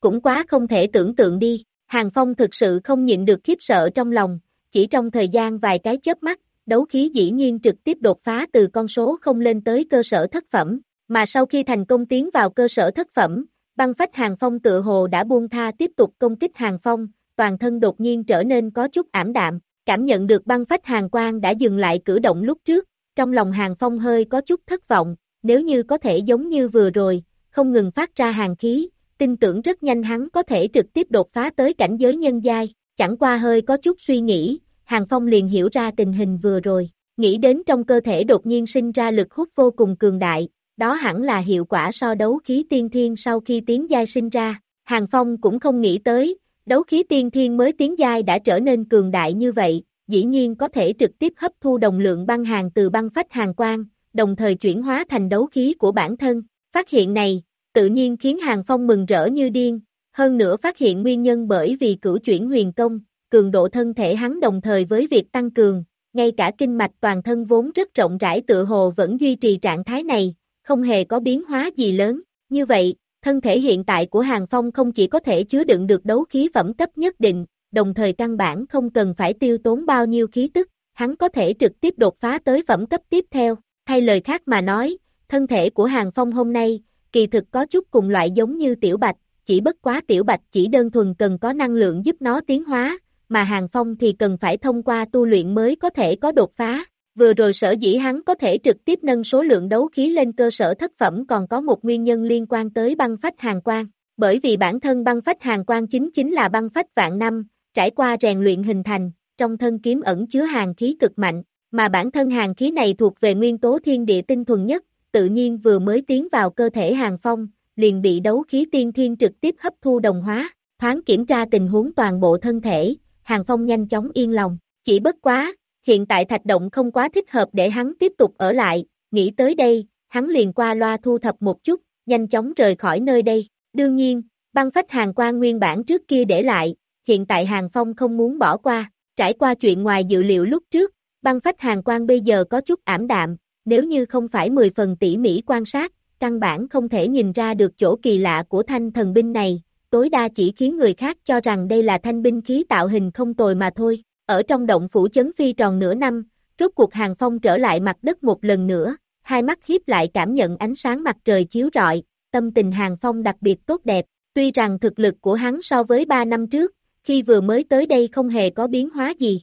cũng quá không thể tưởng tượng đi, Hàng Phong thực sự không nhịn được khiếp sợ trong lòng, chỉ trong thời gian vài cái chớp mắt, đấu khí dĩ nhiên trực tiếp đột phá từ con số không lên tới cơ sở thất phẩm, mà sau khi thành công tiến vào cơ sở thất phẩm, băng phách Hàng Phong tự hồ đã buông tha tiếp tục công kích Hàng Phong, toàn thân đột nhiên trở nên có chút ảm đạm, cảm nhận được băng phách Hàng Quang đã dừng lại cử động lúc trước, trong lòng Hàng Phong hơi có chút thất vọng, nếu như có thể giống như vừa rồi, không ngừng phát ra hàng khí, tin tưởng rất nhanh hắn có thể trực tiếp đột phá tới cảnh giới nhân giai, chẳng qua hơi có chút suy nghĩ, Hàng Phong liền hiểu ra tình hình vừa rồi, nghĩ đến trong cơ thể đột nhiên sinh ra lực hút vô cùng cường đại, đó hẳn là hiệu quả so đấu khí tiên thiên sau khi tiến giai sinh ra, Hàng Phong cũng không nghĩ tới, đấu khí tiên thiên mới tiến giai đã trở nên cường đại như vậy, dĩ nhiên có thể trực tiếp hấp thu đồng lượng băng hàng từ băng phách hàng quang, đồng thời chuyển hóa thành đấu khí của bản thân, phát hiện này, tự nhiên khiến Hàng Phong mừng rỡ như điên, hơn nữa phát hiện nguyên nhân bởi vì cửu chuyển huyền công, cường độ thân thể hắn đồng thời với việc tăng cường, ngay cả kinh mạch toàn thân vốn rất rộng rãi tự hồ vẫn duy trì trạng thái này, không hề có biến hóa gì lớn, như vậy, thân thể hiện tại của Hàng Phong không chỉ có thể chứa đựng được đấu khí phẩm cấp nhất định, đồng thời căn bản không cần phải tiêu tốn bao nhiêu khí tức, hắn có thể trực tiếp đột phá tới phẩm cấp tiếp theo, thay lời khác mà nói, thân thể của Hàng Phong hôm nay, kỳ thực có chút cùng loại giống như tiểu bạch, chỉ bất quá tiểu bạch chỉ đơn thuần cần có năng lượng giúp nó tiến hóa, mà hàng phong thì cần phải thông qua tu luyện mới có thể có đột phá. Vừa rồi sở dĩ hắn có thể trực tiếp nâng số lượng đấu khí lên cơ sở thất phẩm còn có một nguyên nhân liên quan tới băng phách hàng quang, bởi vì bản thân băng phách hàng quang chính chính là băng phách vạn năm, trải qua rèn luyện hình thành, trong thân kiếm ẩn chứa hàng khí cực mạnh, mà bản thân hàng khí này thuộc về nguyên tố thiên địa tinh thuần nhất, tự nhiên vừa mới tiến vào cơ thể hàng phong, liền bị đấu khí tiên thiên trực tiếp hấp thu đồng hóa, thoáng kiểm tra tình huống toàn bộ thân thể, hàng phong nhanh chóng yên lòng, chỉ bất quá, hiện tại thạch động không quá thích hợp để hắn tiếp tục ở lại, nghĩ tới đây, hắn liền qua loa thu thập một chút, nhanh chóng rời khỏi nơi đây, đương nhiên, băng phách hàng quan nguyên bản trước kia để lại, hiện tại hàng phong không muốn bỏ qua, trải qua chuyện ngoài dự liệu lúc trước, băng phách hàng quan bây giờ có chút ảm đạm, nếu như không phải 10 phần tỉ mỉ quan sát, căn bản không thể nhìn ra được chỗ kỳ lạ của thanh thần binh này, tối đa chỉ khiến người khác cho rằng đây là thanh binh khí tạo hình không tồi mà thôi. Ở trong động phủ chấn phi tròn nửa năm, rốt cuộc hàng phong trở lại mặt đất một lần nữa, hai mắt hiếp lại cảm nhận ánh sáng mặt trời chiếu rọi, tâm tình hàng phong đặc biệt tốt đẹp, tuy rằng thực lực của hắn so với ba năm trước, khi vừa mới tới đây không hề có biến hóa gì.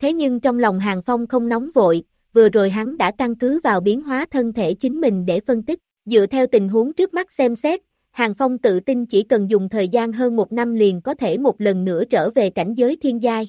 Thế nhưng trong lòng hàng phong không nóng vội, vừa rồi hắn đã căn cứ vào biến hóa thân thể chính mình để phân tích, dựa theo tình huống trước mắt xem xét, Hàng Phong tự tin chỉ cần dùng thời gian hơn một năm liền có thể một lần nữa trở về cảnh giới thiên giai.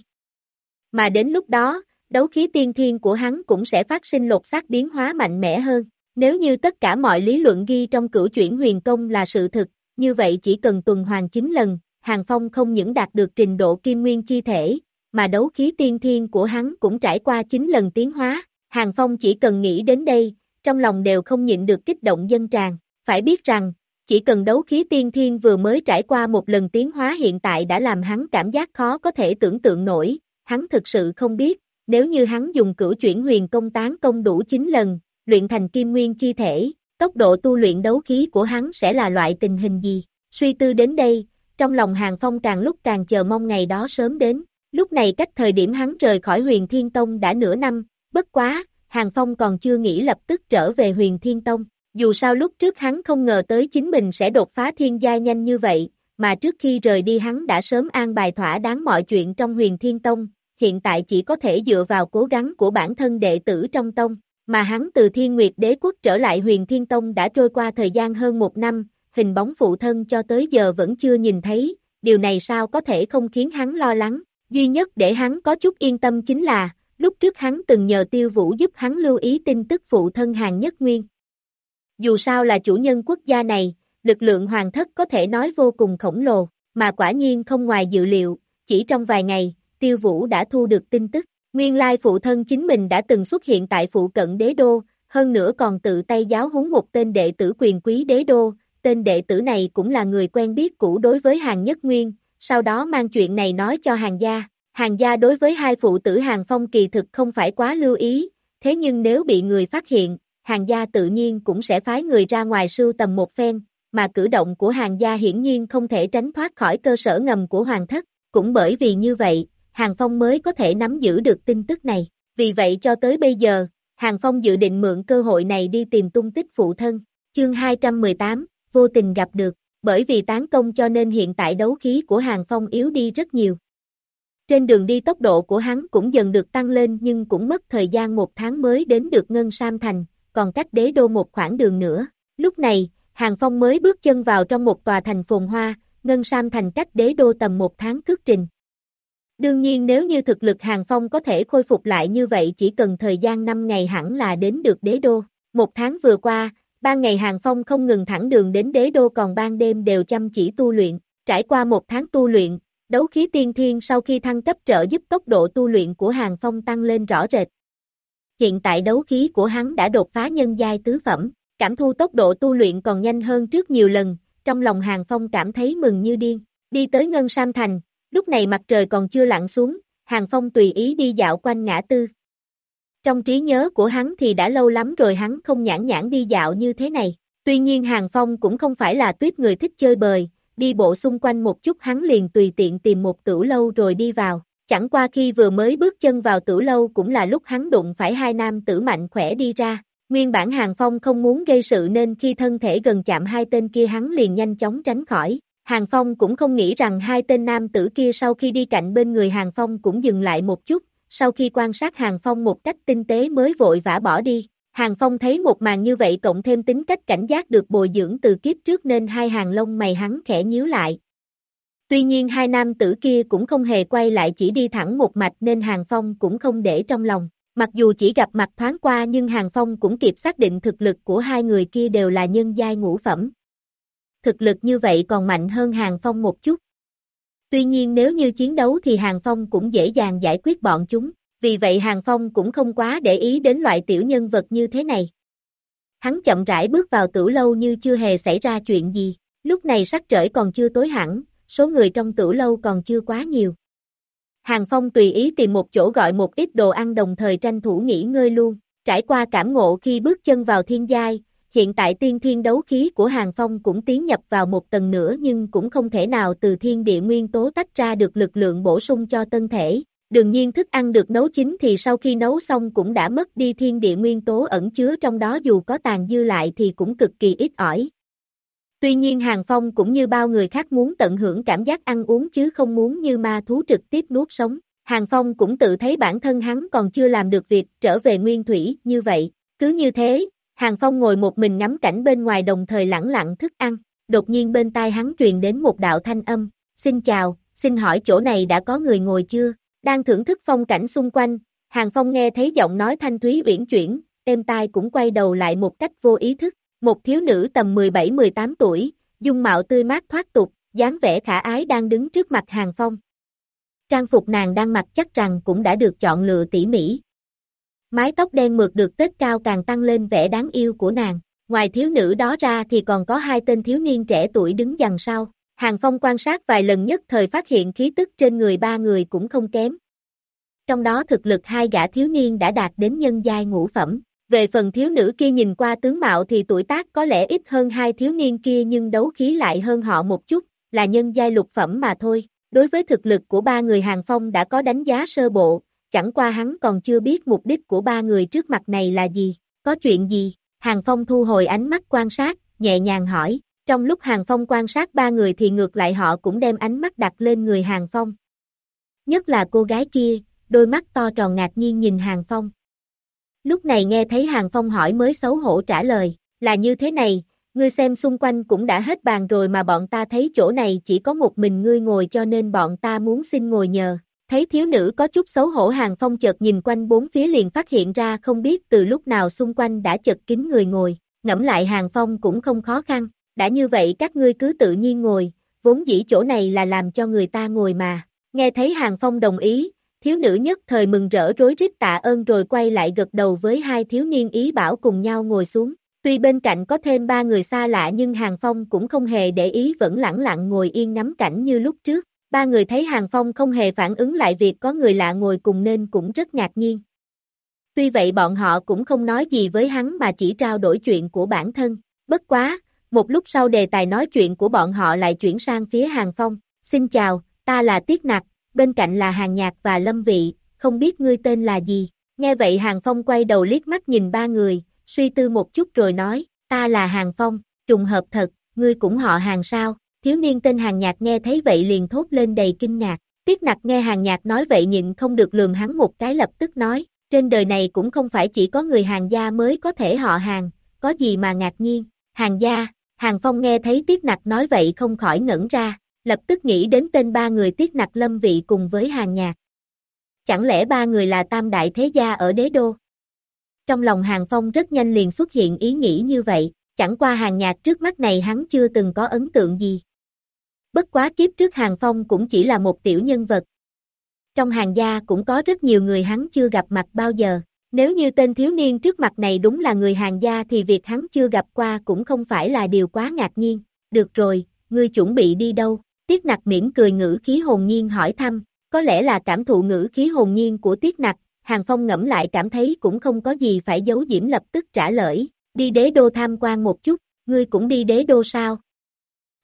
Mà đến lúc đó, đấu khí tiên thiên của hắn cũng sẽ phát sinh lột xác biến hóa mạnh mẽ hơn. Nếu như tất cả mọi lý luận ghi trong cửu chuyển huyền công là sự thực, như vậy chỉ cần tuần hoàn 9 lần, Hàng Phong không những đạt được trình độ kim nguyên chi thể, mà đấu khí tiên thiên của hắn cũng trải qua 9 lần tiến hóa. Hàng Phong chỉ cần nghĩ đến đây, trong lòng đều không nhịn được kích động dân tràn. Phải biết rằng, chỉ cần đấu khí tiên thiên vừa mới trải qua một lần tiến hóa hiện tại đã làm hắn cảm giác khó có thể tưởng tượng nổi, hắn thực sự không biết, nếu như hắn dùng cửu chuyển huyền công tán công đủ 9 lần, luyện thành kim nguyên chi thể, tốc độ tu luyện đấu khí của hắn sẽ là loại tình hình gì. Suy tư đến đây, trong lòng Hàng Phong càng lúc càng chờ mong ngày đó sớm đến, Lúc này cách thời điểm hắn rời khỏi huyền Thiên Tông đã nửa năm, bất quá, Hàng Phong còn chưa nghĩ lập tức trở về huyền Thiên Tông. Dù sao lúc trước hắn không ngờ tới chính mình sẽ đột phá thiên giai nhanh như vậy, mà trước khi rời đi hắn đã sớm an bài thỏa đáng mọi chuyện trong huyền Thiên Tông, hiện tại chỉ có thể dựa vào cố gắng của bản thân đệ tử trong tông, mà hắn từ Thiên Nguyệt Đế Quốc trở lại huyền Thiên Tông đã trôi qua thời gian hơn một năm, hình bóng phụ thân cho tới giờ vẫn chưa nhìn thấy, điều này sao có thể không khiến hắn lo lắng, duy nhất để hắn có chút yên tâm chính là, lúc trước hắn từng nhờ tiêu vũ giúp hắn lưu ý tin tức phụ thân hàng nhất nguyên. Dù sao là chủ nhân quốc gia này, lực lượng hoàng thất có thể nói vô cùng khổng lồ, mà quả nhiên không ngoài dự liệu, chỉ trong vài ngày, tiêu vũ đã thu được tin tức, nguyên lai phụ thân chính mình đã từng xuất hiện tại phụ cận đế đô, hơn nữa còn tự tay giáo huấn một tên đệ tử quyền quý đế đô, tên đệ tử này cũng là người quen biết cũ đối với hàng nhất nguyên, sau đó mang chuyện này nói cho hàng gia. Hàng gia đối với hai phụ tử hàng phong kỳ thực không phải quá lưu ý, thế nhưng nếu bị người phát hiện, hàng gia tự nhiên cũng sẽ phái người ra ngoài sưu tầm một phen, mà cử động của hàng gia hiển nhiên không thể tránh thoát khỏi cơ sở ngầm của hoàng thất, cũng bởi vì như vậy, hàng phong mới có thể nắm giữ được tin tức này. Vì vậy cho tới bây giờ, hàng phong dự định mượn cơ hội này đi tìm tung tích phụ thân. Chương 218, vô tình gặp được, bởi vì tán công cho nên hiện tại đấu khí của hàng phong yếu đi rất nhiều. Trên đường đi tốc độ của hắn cũng dần được tăng lên nhưng cũng mất thời gian một tháng mới đến được Ngân Sam Thành, còn cách đế đô một khoảng đường nữa. Lúc này, Hàng Phong mới bước chân vào trong một tòa thành phồn hoa, Ngân Sam Thành cách đế đô tầm một tháng cước trình. Đương nhiên nếu như thực lực Hàng Phong có thể khôi phục lại như vậy chỉ cần thời gian 5 ngày hẳn là đến được đế đô. Một tháng vừa qua, ban ngày Hàng Phong không ngừng thẳng đường đến đế đô còn ban đêm đều chăm chỉ tu luyện. Trải qua một tháng tu luyện, đấu khí tiên thiên sau khi thăng cấp trợ giúp tốc độ tu luyện của Hàng Phong tăng lên rõ rệt. Hiện tại đấu khí của hắn đã đột phá nhân giai tứ phẩm, cảm thu tốc độ tu luyện còn nhanh hơn trước nhiều lần, trong lòng Hàng Phong cảm thấy mừng như điên. Đi tới Ngân Sam Thành, lúc này mặt trời còn chưa lặn xuống, Hàng Phong tùy ý đi dạo quanh ngã tư. Trong trí nhớ của hắn thì đã lâu lắm rồi hắn không nhãn nhãn đi dạo như thế này. Tuy nhiên Hàng Phong cũng không phải là tuyết người thích chơi bời, đi bộ xung quanh một chút hắn liền tùy tiện tìm một tử lâu rồi đi vào. Chẳng qua khi vừa mới bước chân vào tử lâu cũng là lúc hắn đụng phải hai nam tử mạnh khỏe đi ra. Nguyên bản Hàng Phong không muốn gây sự nên khi thân thể gần chạm hai tên kia hắn liền nhanh chóng tránh khỏi. Hàng Phong cũng không nghĩ rằng hai tên nam tử kia sau khi đi cạnh bên người Hàng Phong cũng dừng lại một chút, sau khi quan sát Hàng Phong một cách tinh tế mới vội vã bỏ đi. Hàng Phong thấy một màn như vậy cộng thêm tính cách cảnh giác được bồi dưỡng từ kiếp trước nên hai hàng lông mày hắn khẽ nhíu lại. Tuy nhiên hai nam tử kia cũng không hề quay lại chỉ đi thẳng một mạch nên Hàng Phong cũng không để trong lòng. Mặc dù chỉ gặp mặt thoáng qua nhưng Hàng Phong cũng kịp xác định thực lực của hai người kia đều là nhân giai ngũ phẩm. Thực lực như vậy còn mạnh hơn Hàng Phong một chút. Tuy nhiên nếu như chiến đấu thì Hàng Phong cũng dễ dàng giải quyết bọn chúng, vì vậy Hàng Phong cũng không quá để ý đến loại tiểu nhân vật như thế này. Hắn chậm rãi bước vào tử lâu như chưa hề xảy ra chuyện gì, lúc này sắc trời còn chưa tối hẳn, số người trong tử lâu còn chưa quá nhiều. Hàng Phong tùy ý tìm một chỗ gọi một ít đồ ăn đồng thời tranh thủ nghỉ ngơi luôn, trải qua cảm ngộ khi bước chân vào thiên giai, hiện tại tiên thiên đấu khí của Hàng Phong cũng tiến nhập vào một tầng nữa nhưng cũng không thể nào từ thiên địa nguyên tố tách ra được lực lượng bổ sung cho tân thể. Đương nhiên thức ăn được nấu chín thì sau khi nấu xong cũng đã mất đi thiên địa nguyên tố ẩn chứa trong đó dù có tàn dư lại thì cũng cực kỳ ít ỏi. Tuy nhiên Hàng Phong cũng như bao người khác muốn tận hưởng cảm giác ăn uống chứ không muốn như ma thú trực tiếp nuốt sống. Hàng Phong cũng tự thấy bản thân hắn còn chưa làm được việc trở về nguyên thủy như vậy. Cứ như thế, Hàng Phong ngồi một mình ngắm cảnh bên ngoài đồng thời lẳng lặng thức ăn, đột nhiên bên tai hắn truyền đến một đạo thanh âm, xin chào, xin hỏi chỗ này đã có người ngồi chưa, đang thưởng thức phong cảnh xung quanh, Hàng Phong nghe thấy giọng nói thanh thúy uyển chuyển, êm tai cũng quay đầu lại một cách vô ý thức, một thiếu nữ tầm 17-18 tuổi, dung mạo tươi mát thoát tục, dáng vẻ khả ái đang đứng trước mặt Hàng Phong. Trang phục nàng đang mặc chắc rằng cũng đã được chọn lựa tỉ mỉ, Mái tóc đen mượt được tết cao càng tăng lên vẻ đáng yêu của nàng. Ngoài thiếu nữ đó ra thì còn có hai tên thiếu niên trẻ tuổi đứng dằng sau. Hàng Phong quan sát vài lần nhất thời phát hiện khí tức trên người ba người cũng không kém. Trong đó thực lực hai gã thiếu niên đã đạt đến nhân giai ngũ phẩm. Về phần thiếu nữ kia nhìn qua tướng mạo thì tuổi tác có lẽ ít hơn hai thiếu niên kia nhưng đấu khí lại hơn họ một chút, là nhân giai lục phẩm mà thôi. Đối với thực lực của ba người Hàng Phong đã có đánh giá sơ bộ, chẳng qua hắn còn chưa biết mục đích của ba người trước mặt này là gì, có chuyện gì, Hàng Phong thu hồi ánh mắt quan sát, nhẹ nhàng hỏi, trong lúc Hàng Phong quan sát ba người thì ngược lại họ cũng đem ánh mắt đặt lên người Hàng Phong. Nhất là cô gái kia, đôi mắt to tròn ngạc nhiên nhìn Hàng Phong. Lúc này nghe thấy Hàng Phong hỏi mới xấu hổ trả lời, là như thế này, ngươi xem xung quanh cũng đã hết bàn rồi mà bọn ta thấy chỗ này chỉ có một mình ngươi ngồi cho nên bọn ta muốn xin ngồi nhờ. Thấy thiếu nữ có chút xấu hổ Hàng Phong chợt nhìn quanh bốn phía liền phát hiện ra không biết từ lúc nào xung quanh đã chật kín người ngồi, ngẫm lại Hàng Phong cũng không khó khăn, đã như vậy các ngươi cứ tự nhiên ngồi, vốn dĩ chỗ này là làm cho người ta ngồi mà. Nghe thấy Hàng Phong đồng ý, thiếu nữ nhất thời mừng rỡ rối rít tạ ơn rồi quay lại gật đầu với hai thiếu niên ý bảo cùng nhau ngồi xuống. Tuy bên cạnh có thêm ba người xa lạ nhưng Hàng Phong cũng không hề để ý vẫn lẳng lặng ngồi yên ngắm cảnh như lúc trước. Ba người thấy Hàng Phong không hề phản ứng lại việc có người lạ ngồi cùng nên cũng rất ngạc nhiên. Tuy vậy bọn họ cũng không nói gì với hắn mà chỉ trao đổi chuyện của bản thân. Bất quá, một lúc sau đề tài nói chuyện của bọn họ lại chuyển sang phía Hàng Phong. Xin chào, ta là Tiết Nặc, bên cạnh là Hàng Nhạc và Lâm Vị, không biết ngươi tên là gì. Nghe vậy Hàng Phong quay đầu liếc mắt nhìn ba người, suy tư một chút rồi nói, ta là Hàng Phong, trùng hợp thật, ngươi cũng họ Hàng sao, thiếu niên tên Hàng Nhạc nghe thấy vậy liền thốt lên đầy kinh ngạc, Tiết nặc nghe Hàng Nhạc nói vậy nhịn không được lườm hắn một cái lập tức nói, trên đời này cũng không phải chỉ có người Hàng gia mới có thể họ Hàng, có gì mà ngạc nhiên, Hàng gia, Hàng Phong nghe thấy Tiết nặc nói vậy không khỏi ngẩn ra, lập tức nghĩ đến tên ba người Tiết nặc lâm vị cùng với Hàng Nhạc. Chẳng lẽ ba người là tam đại thế gia ở đế đô? Trong lòng Hàng Phong rất nhanh liền xuất hiện ý nghĩ như vậy, chẳng qua hàng nhạc trước mắt này hắn chưa từng có ấn tượng gì. Bất quá kiếp trước Hàng Phong cũng chỉ là một tiểu nhân vật. Trong hàng gia cũng có rất nhiều người hắn chưa gặp mặt bao giờ. Nếu như tên thiếu niên trước mặt này đúng là người hàng gia thì việc hắn chưa gặp qua cũng không phải là điều quá ngạc nhiên. Được rồi, ngươi chuẩn bị đi đâu? Tiết nặc miễn cười ngữ khí hồn nhiên hỏi thăm, có lẽ là cảm thụ ngữ khí hồn nhiên của Tiết nặc, Hàng Phong ngẫm lại cảm thấy cũng không có gì phải giấu diễm lập tức trả lời, đi đế đô tham quan một chút, ngươi cũng đi đế đô sao?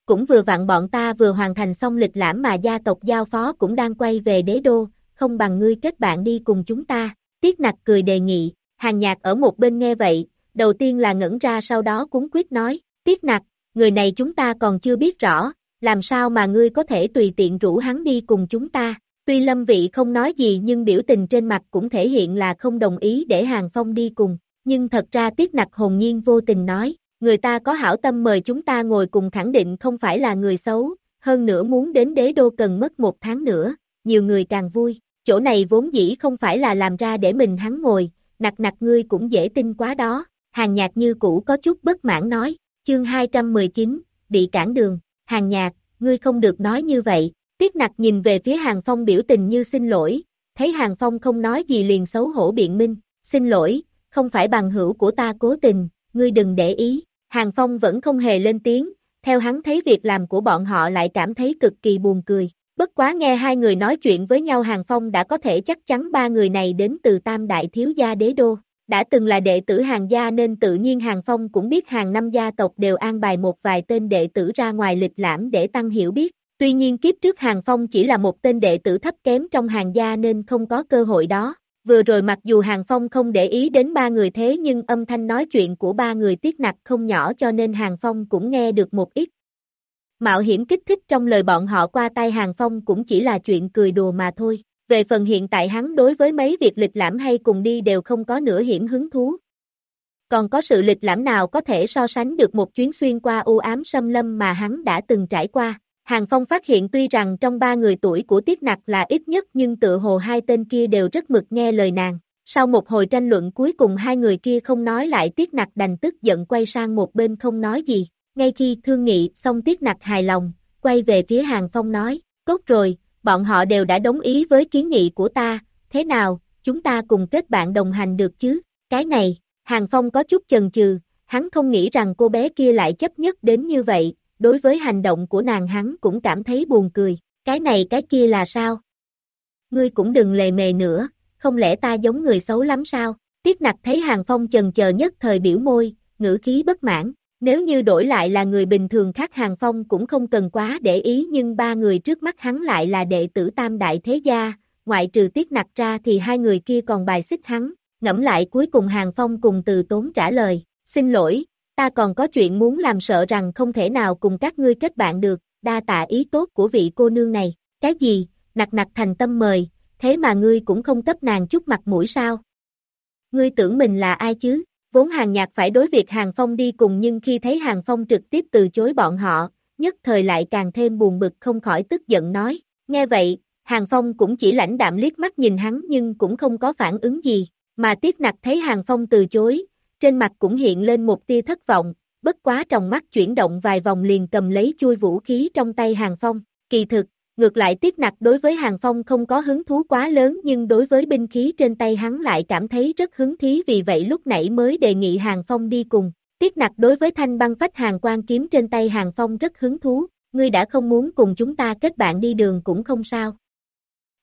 Cũng vừa vặn bọn ta vừa hoàn thành xong lịch lãm mà gia tộc giao phó cũng đang quay về đế đô, không bằng ngươi kết bạn đi cùng chúng ta, Tiết nặc cười đề nghị, hàng nhạc ở một bên nghe vậy, đầu tiên là ngẩn ra sau đó cúng quyết nói, Tiết nặc, người này chúng ta còn chưa biết rõ, làm sao mà ngươi có thể tùy tiện rủ hắn đi cùng chúng ta, Tuy Lâm Vị không nói gì nhưng biểu tình trên mặt cũng thể hiện là không đồng ý để Hàng Phong đi cùng, nhưng thật ra Tiết Nặc hồn nhiên vô tình nói, người ta có hảo tâm mời chúng ta ngồi cùng khẳng định không phải là người xấu, hơn nữa muốn đến đế đô cần mất một tháng nữa, nhiều người càng vui, chỗ này vốn dĩ không phải là làm ra để mình hắn ngồi, nặc nặc ngươi cũng dễ tin quá đó, hàng nhạc như cũ có chút bất mãn nói, chương 219, bị cản đường, hàng nhạc, ngươi không được nói như vậy, Tiết nặc nhìn về phía Hàng Phong biểu tình như xin lỗi, thấy Hàng Phong không nói gì liền xấu hổ biện minh, xin lỗi, không phải bằng hữu của ta cố tình, ngươi đừng để ý, Hàng Phong vẫn không hề lên tiếng, theo hắn thấy việc làm của bọn họ lại cảm thấy cực kỳ buồn cười, bất quá nghe hai người nói chuyện với nhau Hàng Phong đã có thể chắc chắn ba người này đến từ Tam Đại Thiếu Gia Đế Đô, đã từng là đệ tử hàng gia nên tự nhiên Hàng Phong cũng biết hàng năm gia tộc đều an bài một vài tên đệ tử ra ngoài lịch lãm để tăng hiểu biết, Tuy nhiên kiếp trước Hàng Phong chỉ là một tên đệ tử thấp kém trong hàng gia nên không có cơ hội đó. Vừa rồi mặc dù Hàng Phong không để ý đến ba người thế nhưng âm thanh nói chuyện của ba người tiết nặc không nhỏ cho nên Hàng Phong cũng nghe được một ít. Mạo hiểm kích thích trong lời bọn họ qua tay Hàng Phong cũng chỉ là chuyện cười đùa mà thôi. Về phần hiện tại hắn đối với mấy việc lịch lãm hay cùng đi đều không có nửa hiểm hứng thú. Còn có sự lịch lãm nào có thể so sánh được một chuyến xuyên qua u ám xâm lâm mà hắn đã từng trải qua. Hàng Phong phát hiện tuy rằng trong ba người tuổi của Tiết Nặc là ít nhất nhưng tựa hồ hai tên kia đều rất mực nghe lời nàng. Sau một hồi tranh luận cuối cùng hai người kia không nói lại Tiết Nặc đành tức giận quay sang một bên không nói gì. Ngay khi thương nghị xong Tiết Nặc hài lòng, quay về phía Hàng Phong nói, tốt rồi, bọn họ đều đã đồng ý với kiến nghị của ta, thế nào, chúng ta cùng kết bạn đồng hành được chứ? Cái này, Hàng Phong có chút chần chừ, hắn không nghĩ rằng cô bé kia lại chấp nhất đến như vậy, đối với hành động của nàng hắn cũng cảm thấy buồn cười, cái này cái kia là sao? Ngươi cũng đừng lề mề nữa, không lẽ ta giống người xấu lắm sao? Tiết nặc thấy Hàng Phong chần chờ nhất thời biểu môi, ngữ khí bất mãn, Nếu như đổi lại là người bình thường khác Hàng Phong cũng không cần quá để ý nhưng ba người trước mắt hắn lại là đệ tử tam đại thế gia, ngoại trừ tiết nặc ra thì hai người kia còn bài xích hắn, ngẫm lại cuối cùng Hàng Phong cùng từ tốn trả lời, xin lỗi, ta còn có chuyện muốn làm sợ rằng không thể nào cùng các ngươi kết bạn được, đa tạ ý tốt của vị cô nương này, cái gì, nặc nặc thành tâm mời, thế mà ngươi cũng không cấp nàng chút mặt mũi sao? Ngươi tưởng mình là ai chứ? Vốn hàng nhạc phải đối việc Hàng Phong đi cùng nhưng khi thấy Hàng Phong trực tiếp từ chối bọn họ, nhất thời lại càng thêm buồn bực không khỏi tức giận nói, nghe vậy, Hàng Phong cũng chỉ lãnh đạm liếc mắt nhìn hắn nhưng cũng không có phản ứng gì, mà tiếc nặc thấy Hàng Phong từ chối, trên mặt cũng hiện lên một tia thất vọng, bất quá trong mắt chuyển động vài vòng liền cầm lấy chui vũ khí trong tay Hàng Phong, kỳ thực, ngược lại tiếc nặc đối với Hàng Phong không có hứng thú quá lớn nhưng đối với binh khí trên tay hắn lại cảm thấy rất hứng thí vì vậy lúc nãy mới đề nghị Hàng Phong đi cùng. Tiếc nặc đối với thanh băng phách hàng quan kiếm trên tay Hàng Phong rất hứng thú, ngươi đã không muốn cùng chúng ta kết bạn đi đường cũng không sao.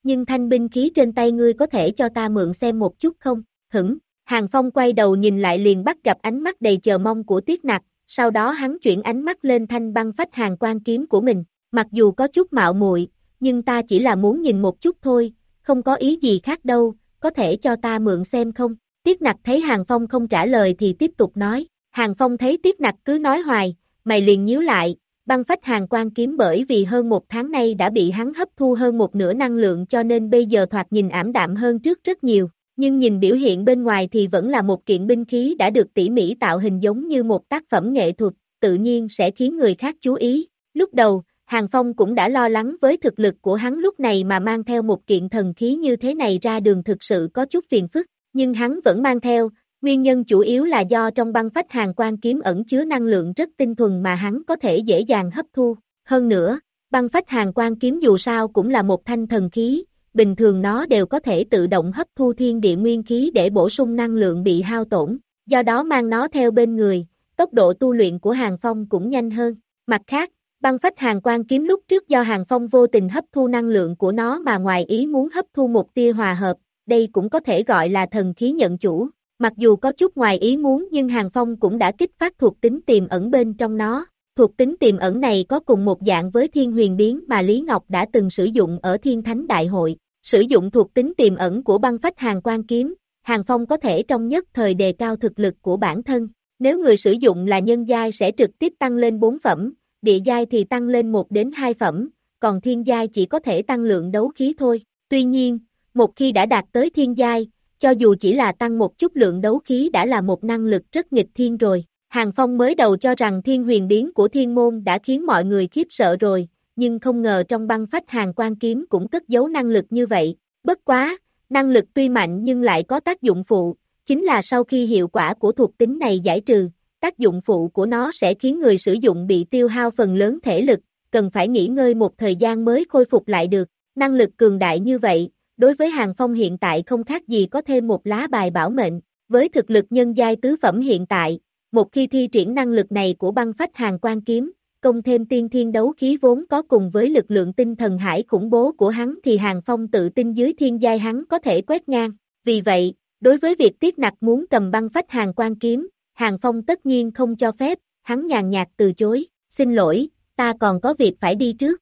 Nhưng thanh binh khí trên tay ngươi có thể cho ta mượn xem một chút không? Hửng, Hàng Phong quay đầu nhìn lại liền bắt gặp ánh mắt đầy chờ mong của Tiết Nặc, sau đó hắn chuyển ánh mắt lên thanh băng phách hàng quan kiếm của mình, mặc dù có chút mạo muội, nhưng ta chỉ là muốn nhìn một chút thôi, không có ý gì khác đâu, có thể cho ta mượn xem không? Tiết Nặc thấy Hàng Phong không trả lời thì tiếp tục nói, Hàng Phong thấy Tiết Nặc cứ nói hoài, mày liền nhíu lại, băng phách hàng quan kiếm bởi vì hơn một tháng nay đã bị hắn hấp thu hơn một nửa năng lượng cho nên bây giờ thoạt nhìn ảm đạm hơn trước rất nhiều, nhưng nhìn biểu hiện bên ngoài thì vẫn là một kiện binh khí đã được tỉ mỉ tạo hình giống như một tác phẩm nghệ thuật, tự nhiên sẽ khiến người khác chú ý. Lúc đầu, Hàng Phong cũng đã lo lắng với thực lực của hắn lúc này mà mang theo một kiện thần khí như thế này ra đường thực sự có chút phiền phức, nhưng hắn vẫn mang theo, nguyên nhân chủ yếu là do trong băng phách hàng quan kiếm ẩn chứa năng lượng rất tinh thuần mà hắn có thể dễ dàng hấp thu. Hơn nữa, băng phách hàng quan kiếm dù sao cũng là một thanh thần khí, bình thường nó đều có thể tự động hấp thu thiên địa nguyên khí để bổ sung năng lượng bị hao tổn, do đó mang nó theo bên người, tốc độ tu luyện của Hàng Phong cũng nhanh hơn. Mặt khác, băng phách hàng quan kiếm lúc trước do Hàng Phong vô tình hấp thu năng lượng của nó mà ngoài ý muốn hấp thu một tia hòa hợp, đây cũng có thể gọi là thần khí nhận chủ. Mặc dù có chút ngoài ý muốn nhưng Hàng Phong cũng đã kích phát thuộc tính tiềm ẩn bên trong nó. Thuộc tính tiềm ẩn này có cùng một dạng với thiên huyền biến mà Lý Ngọc đã từng sử dụng ở thiên thánh đại hội. Sử dụng thuộc tính tiềm ẩn của băng phách hàng quan kiếm, Hàng Phong có thể trong nhất thời đề cao thực lực của bản thân. Nếu người sử dụng là nhân giai sẽ trực tiếp tăng lên 4 phẩm, địa giai thì tăng lên 1 đến 2 phẩm, còn thiên giai chỉ có thể tăng lượng đấu khí thôi. Tuy nhiên, một khi đã đạt tới thiên giai, cho dù chỉ là tăng một chút lượng đấu khí đã là một năng lực rất nghịch thiên rồi. Hàng Phong mới đầu cho rằng thiên huyền biến của thiên môn đã khiến mọi người khiếp sợ rồi, nhưng không ngờ trong băng phách hàng quan kiếm cũng cất giấu năng lực như vậy. Bất quá, năng lực tuy mạnh nhưng lại có tác dụng phụ, chính là sau khi hiệu quả của thuộc tính này giải trừ, tác dụng phụ của nó sẽ khiến người sử dụng bị tiêu hao phần lớn thể lực, cần phải nghỉ ngơi một thời gian mới khôi phục lại được. Năng lực cường đại như vậy, đối với Hàng Phong hiện tại không khác gì có thêm một lá bài bảo mệnh, với thực lực nhân giai tứ phẩm hiện tại, một khi thi triển năng lực này của băng phách hàng quan kiếm, công thêm tiên thiên đấu khí vốn có cùng với lực lượng tinh thần hải khủng bố của hắn thì Hàng Phong tự tin dưới thiên giai hắn có thể quét ngang. Vì vậy, đối với việc Tiết Nặc muốn cầm băng phách hàng quan kiếm, Hàng Phong tất nhiên không cho phép, hắn nhàn nhạt từ chối, xin lỗi, ta còn có việc phải đi trước.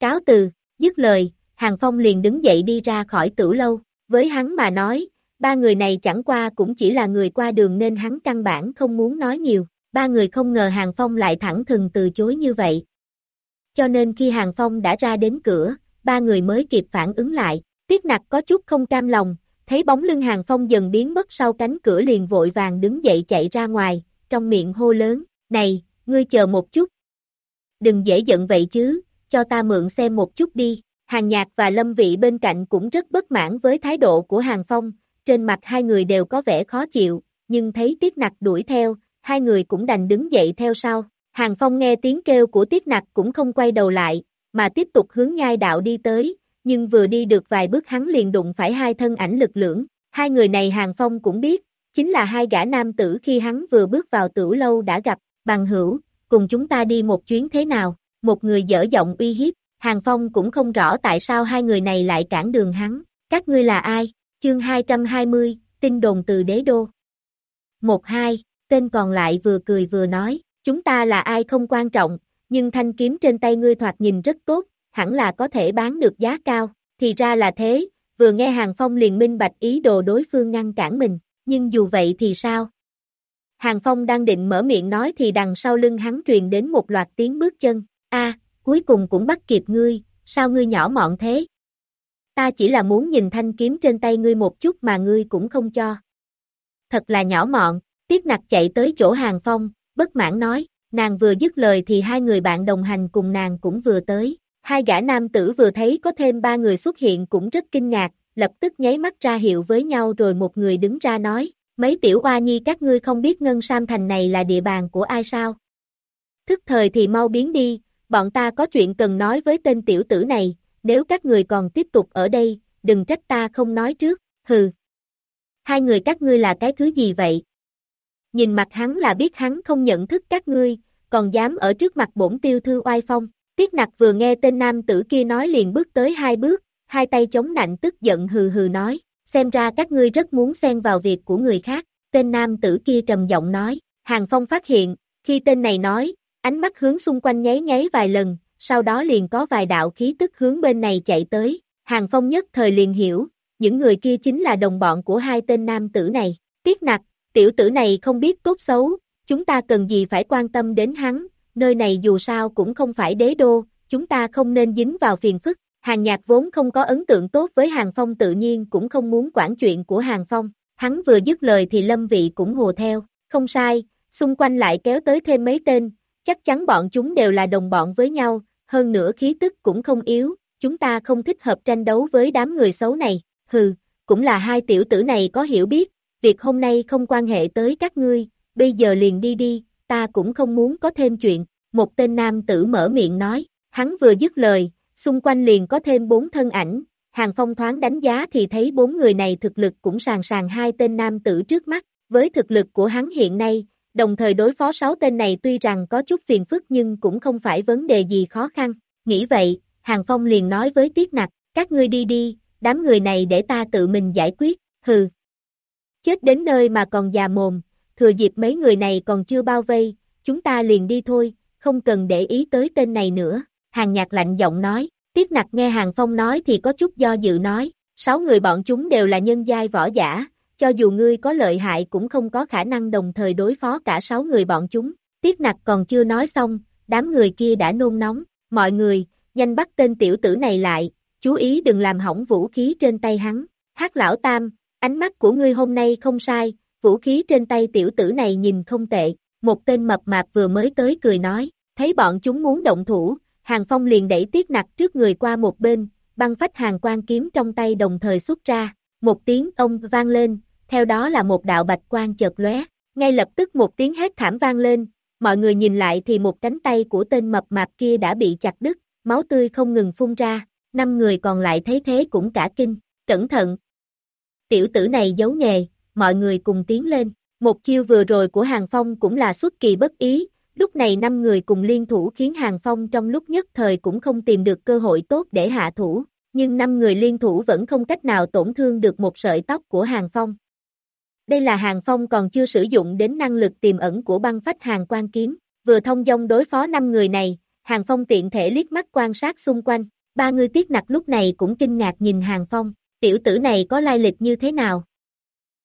Cáo từ, dứt lời, Hàng Phong liền đứng dậy đi ra khỏi tử lâu, với hắn mà nói, ba người này chẳng qua cũng chỉ là người qua đường nên hắn căn bản không muốn nói nhiều, ba người không ngờ Hàng Phong lại thẳng thừng từ chối như vậy. Cho nên khi Hàng Phong đã ra đến cửa, ba người mới kịp phản ứng lại, Tiết nặc có chút không cam lòng, thấy bóng lưng Hàng Phong dần biến mất sau cánh cửa liền vội vàng đứng dậy chạy ra ngoài, trong miệng hô lớn, này, ngươi chờ một chút. Đừng dễ giận vậy chứ, cho ta mượn xem một chút đi. Hàng Nhạc và Lâm Vị bên cạnh cũng rất bất mãn với thái độ của Hàng Phong, trên mặt hai người đều có vẻ khó chịu, nhưng thấy Tiết Nặc đuổi theo, hai người cũng đành đứng dậy theo sau. Hàng Phong nghe tiếng kêu của Tiết Nặc cũng không quay đầu lại, mà tiếp tục hướng nhai đạo đi tới, nhưng vừa đi được vài bước hắn liền đụng phải hai thân ảnh lực lưỡng. Hai người này Hàng Phong cũng biết, chính là hai gã nam tử khi hắn vừa bước vào tử lâu đã gặp, bằng hữu, cùng chúng ta đi một chuyến thế nào, một người dở giọng uy hiếp, Hàng Phong cũng không rõ tại sao hai người này lại cản đường hắn. Các ngươi là ai? Chương 220, tin đồn từ đế đô. 1-2, tên còn lại vừa cười vừa nói, chúng ta là ai không quan trọng, nhưng thanh kiếm trên tay ngươi thoạt nhìn rất tốt, hẳn là có thể bán được giá cao, thì ra là thế, vừa nghe Hàng Phong liền minh bạch ý đồ đối phương ngăn cản mình, nhưng dù vậy thì sao? Hàng Phong đang định mở miệng nói thì đằng sau lưng hắn truyền đến một loạt tiếng bước chân, a cuối cùng cũng bắt kịp ngươi, sao ngươi nhỏ mọn thế? Ta chỉ là muốn nhìn thanh kiếm trên tay ngươi một chút mà ngươi cũng không cho. Thật là nhỏ mọn, Tiết nặc chạy tới chỗ Hàng Phong, bất mãn nói, nàng vừa dứt lời thì hai người bạn đồng hành cùng nàng cũng vừa tới. Hai gã nam tử vừa thấy có thêm ba người xuất hiện cũng rất kinh ngạc, lập tức nháy mắt ra hiệu với nhau rồi một người đứng ra nói, mấy tiểu oa nhi các ngươi không biết Ngân Sam Thành này là địa bàn của ai sao? Thức thời thì mau biến đi, bọn ta có chuyện cần nói với tên tiểu tử này, nếu các người còn tiếp tục ở đây, đừng trách ta không nói trước, hừ. Hai người các ngươi là cái thứ gì vậy? Nhìn mặt hắn là biết hắn không nhận thức các ngươi, còn dám ở trước mặt bổn tiêu thư oai phong. Tiết nặc vừa nghe tên nam tử kia nói liền bước tới hai bước, hai tay chống nạnh tức giận hừ hừ nói, xem ra các ngươi rất muốn xen vào việc của người khác. Tên nam tử kia trầm giọng nói, Hàng Phong phát hiện, khi tên này nói, ánh mắt hướng xung quanh nháy nháy vài lần, sau đó liền có vài đạo khí tức hướng bên này chạy tới. Hàng Phong nhất thời liền hiểu, những người kia chính là đồng bọn của hai tên nam tử này. tiếc nặc, tiểu tử này không biết tốt xấu, chúng ta cần gì phải quan tâm đến hắn, nơi này dù sao cũng không phải đế đô, chúng ta không nên dính vào phiền phức. Hàng nhạc vốn không có ấn tượng tốt với Hàng Phong tự nhiên cũng không muốn quản chuyện của Hàng Phong. Hắn vừa dứt lời thì Lâm Vị cũng hồ theo, không sai, xung quanh lại kéo tới thêm mấy tên, chắc chắn bọn chúng đều là đồng bọn với nhau, hơn nữa khí tức cũng không yếu, chúng ta không thích hợp tranh đấu với đám người xấu này, hừ, cũng là hai tiểu tử này có hiểu biết, việc hôm nay không quan hệ tới các ngươi, bây giờ liền đi đi, ta cũng không muốn có thêm chuyện, một tên nam tử mở miệng nói, hắn vừa dứt lời, xung quanh liền có thêm bốn thân ảnh, hàng phong thoáng đánh giá thì thấy bốn người này thực lực cũng sàng sàng hai tên nam tử trước mắt, với thực lực của hắn hiện nay, đồng thời đối phó sáu tên này tuy rằng có chút phiền phức nhưng cũng không phải vấn đề gì khó khăn, nghĩ vậy, hàng phong liền nói với tiết nặc, các ngươi đi đi, đám người này để ta tự mình giải quyết, hừ. Chết đến nơi mà còn già mồm, thừa dịp mấy người này còn chưa bao vây, chúng ta liền đi thôi, không cần để ý tới tên này nữa. Hàng nhạc lạnh giọng nói, tiết nặc nghe Hàng Phong nói thì có chút do dự nói, sáu người bọn chúng đều là nhân giai võ giả, cho dù ngươi có lợi hại cũng không có khả năng đồng thời đối phó cả sáu người bọn chúng. Tiết nặc còn chưa nói xong, đám người kia đã nôn nóng, mọi người, nhanh bắt tên tiểu tử này lại, chú ý đừng làm hỏng vũ khí trên tay hắn. Hát lão tam, ánh mắt của ngươi hôm nay không sai, vũ khí trên tay tiểu tử này nhìn không tệ, một tên mập mạp vừa mới tới cười nói, thấy bọn chúng muốn động thủ, hàng phong liền đẩy tiết nặc trước người qua một bên, băng phách hàng quan kiếm trong tay đồng thời xuất ra, một tiếng ông vang lên, theo đó là một đạo bạch quan chợt lóe, ngay lập tức một tiếng hét thảm vang lên, mọi người nhìn lại thì một cánh tay của tên mập mạp kia đã bị chặt đứt, máu tươi không ngừng phun ra, năm người còn lại thấy thế cũng cả kinh, cẩn thận. Tiểu tử này giấu nghề, mọi người cùng tiến lên, một chiêu vừa rồi của Hàng Phong cũng là xuất kỳ bất ý, lúc này năm người cùng liên thủ khiến Hàng Phong trong lúc nhất thời cũng không tìm được cơ hội tốt để hạ thủ, nhưng năm người liên thủ vẫn không cách nào tổn thương được một sợi tóc của Hàng Phong. Đây là Hàng Phong còn chưa sử dụng đến năng lực tiềm ẩn của băng phách hàng quan kiếm, vừa thông dong đối phó năm người này, Hàng Phong tiện thể liếc mắt quan sát xung quanh, ba người tiết nặc lúc này cũng kinh ngạc nhìn Hàng Phong, tiểu tử này có lai lịch như thế nào?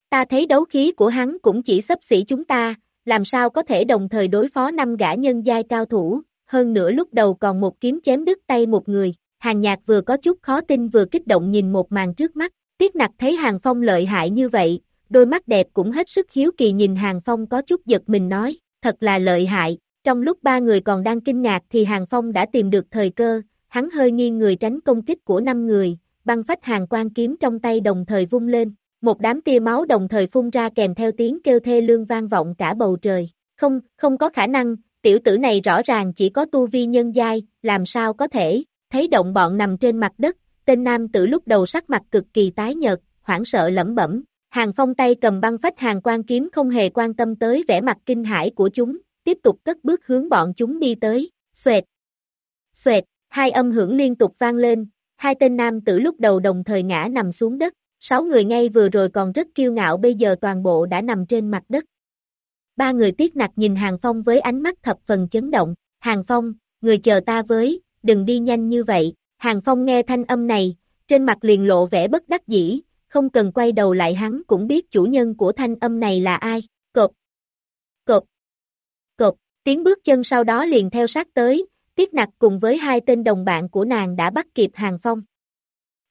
Ta thấy đấu khí của hắn cũng chỉ sấp xỉ chúng ta, làm sao có thể đồng thời đối phó năm gã nhân giai cao thủ, hơn nữa lúc đầu còn một kiếm chém đứt tay một người, hàng nhạc vừa có chút khó tin vừa kích động nhìn một màn trước mắt, tiết nặc thấy hàng phong lợi hại như vậy, đôi mắt đẹp cũng hết sức hiếu kỳ nhìn hàng phong có chút giật mình nói, thật là lợi hại, trong lúc ba người còn đang kinh ngạc thì hàng phong đã tìm được thời cơ, hắn hơi nghiêng người tránh công kích của năm người, băng phách hàng quan kiếm trong tay đồng thời vung lên, một đám tia máu đồng thời phun ra kèm theo tiếng kêu thê lương vang vọng cả bầu trời. Không, không có khả năng, tiểu tử này rõ ràng chỉ có tu vi nhân giai, làm sao có thể, thấy động bọn nằm trên mặt đất, tên nam tử lúc đầu sắc mặt cực kỳ tái nhợt, hoảng sợ lẩm bẩm. Hàng phong tay cầm băng phách hàng quan kiếm không hề quan tâm tới vẻ mặt kinh hãi của chúng, tiếp tục cất bước hướng bọn chúng đi tới, xoẹt, xoẹt, hai âm hưởng liên tục vang lên, hai tên nam tử lúc đầu đồng thời ngã nằm xuống đất, sáu người ngay vừa rồi còn rất kiêu ngạo bây giờ toàn bộ đã nằm trên mặt đất. ba người tiếc nặc nhìn Hàng Phong với ánh mắt thập phần chấn động, Hàng Phong, người chờ ta với, đừng đi nhanh như vậy, Hàng Phong nghe thanh âm này, trên mặt liền lộ vẻ bất đắc dĩ, không cần quay đầu lại hắn cũng biết chủ nhân của thanh âm này là ai, cộp, cộp, cộp, tiếng bước chân sau đó liền theo sát tới, Tiết Nặc cùng với hai tên đồng bạn của nàng đã bắt kịp Hàng Phong.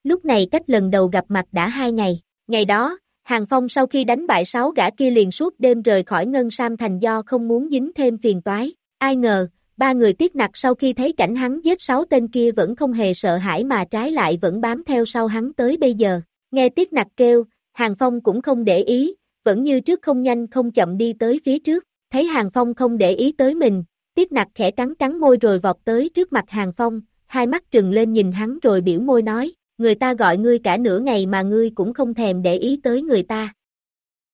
Lúc này cách lần đầu gặp mặt đã hai ngày, ngày đó, Hàng Phong sau khi đánh bại sáu gã kia liền suốt đêm rời khỏi Ngân Sam Thành do không muốn dính thêm phiền toái, ai ngờ, ba người Tiết Nặc sau khi thấy cảnh hắn giết sáu tên kia vẫn không hề sợ hãi mà trái lại vẫn bám theo sau hắn tới bây giờ, nghe Tiết Nặc kêu, Hàng Phong cũng không để ý, vẫn như trước không nhanh không chậm đi tới phía trước, thấy Hàng Phong không để ý tới mình, Tiết nặc khẽ cắn cắn môi rồi vọt tới trước mặt Hàng Phong, hai mắt trừng lên nhìn hắn rồi biểu môi nói, người ta gọi ngươi cả nửa ngày mà ngươi cũng không thèm để ý tới người ta.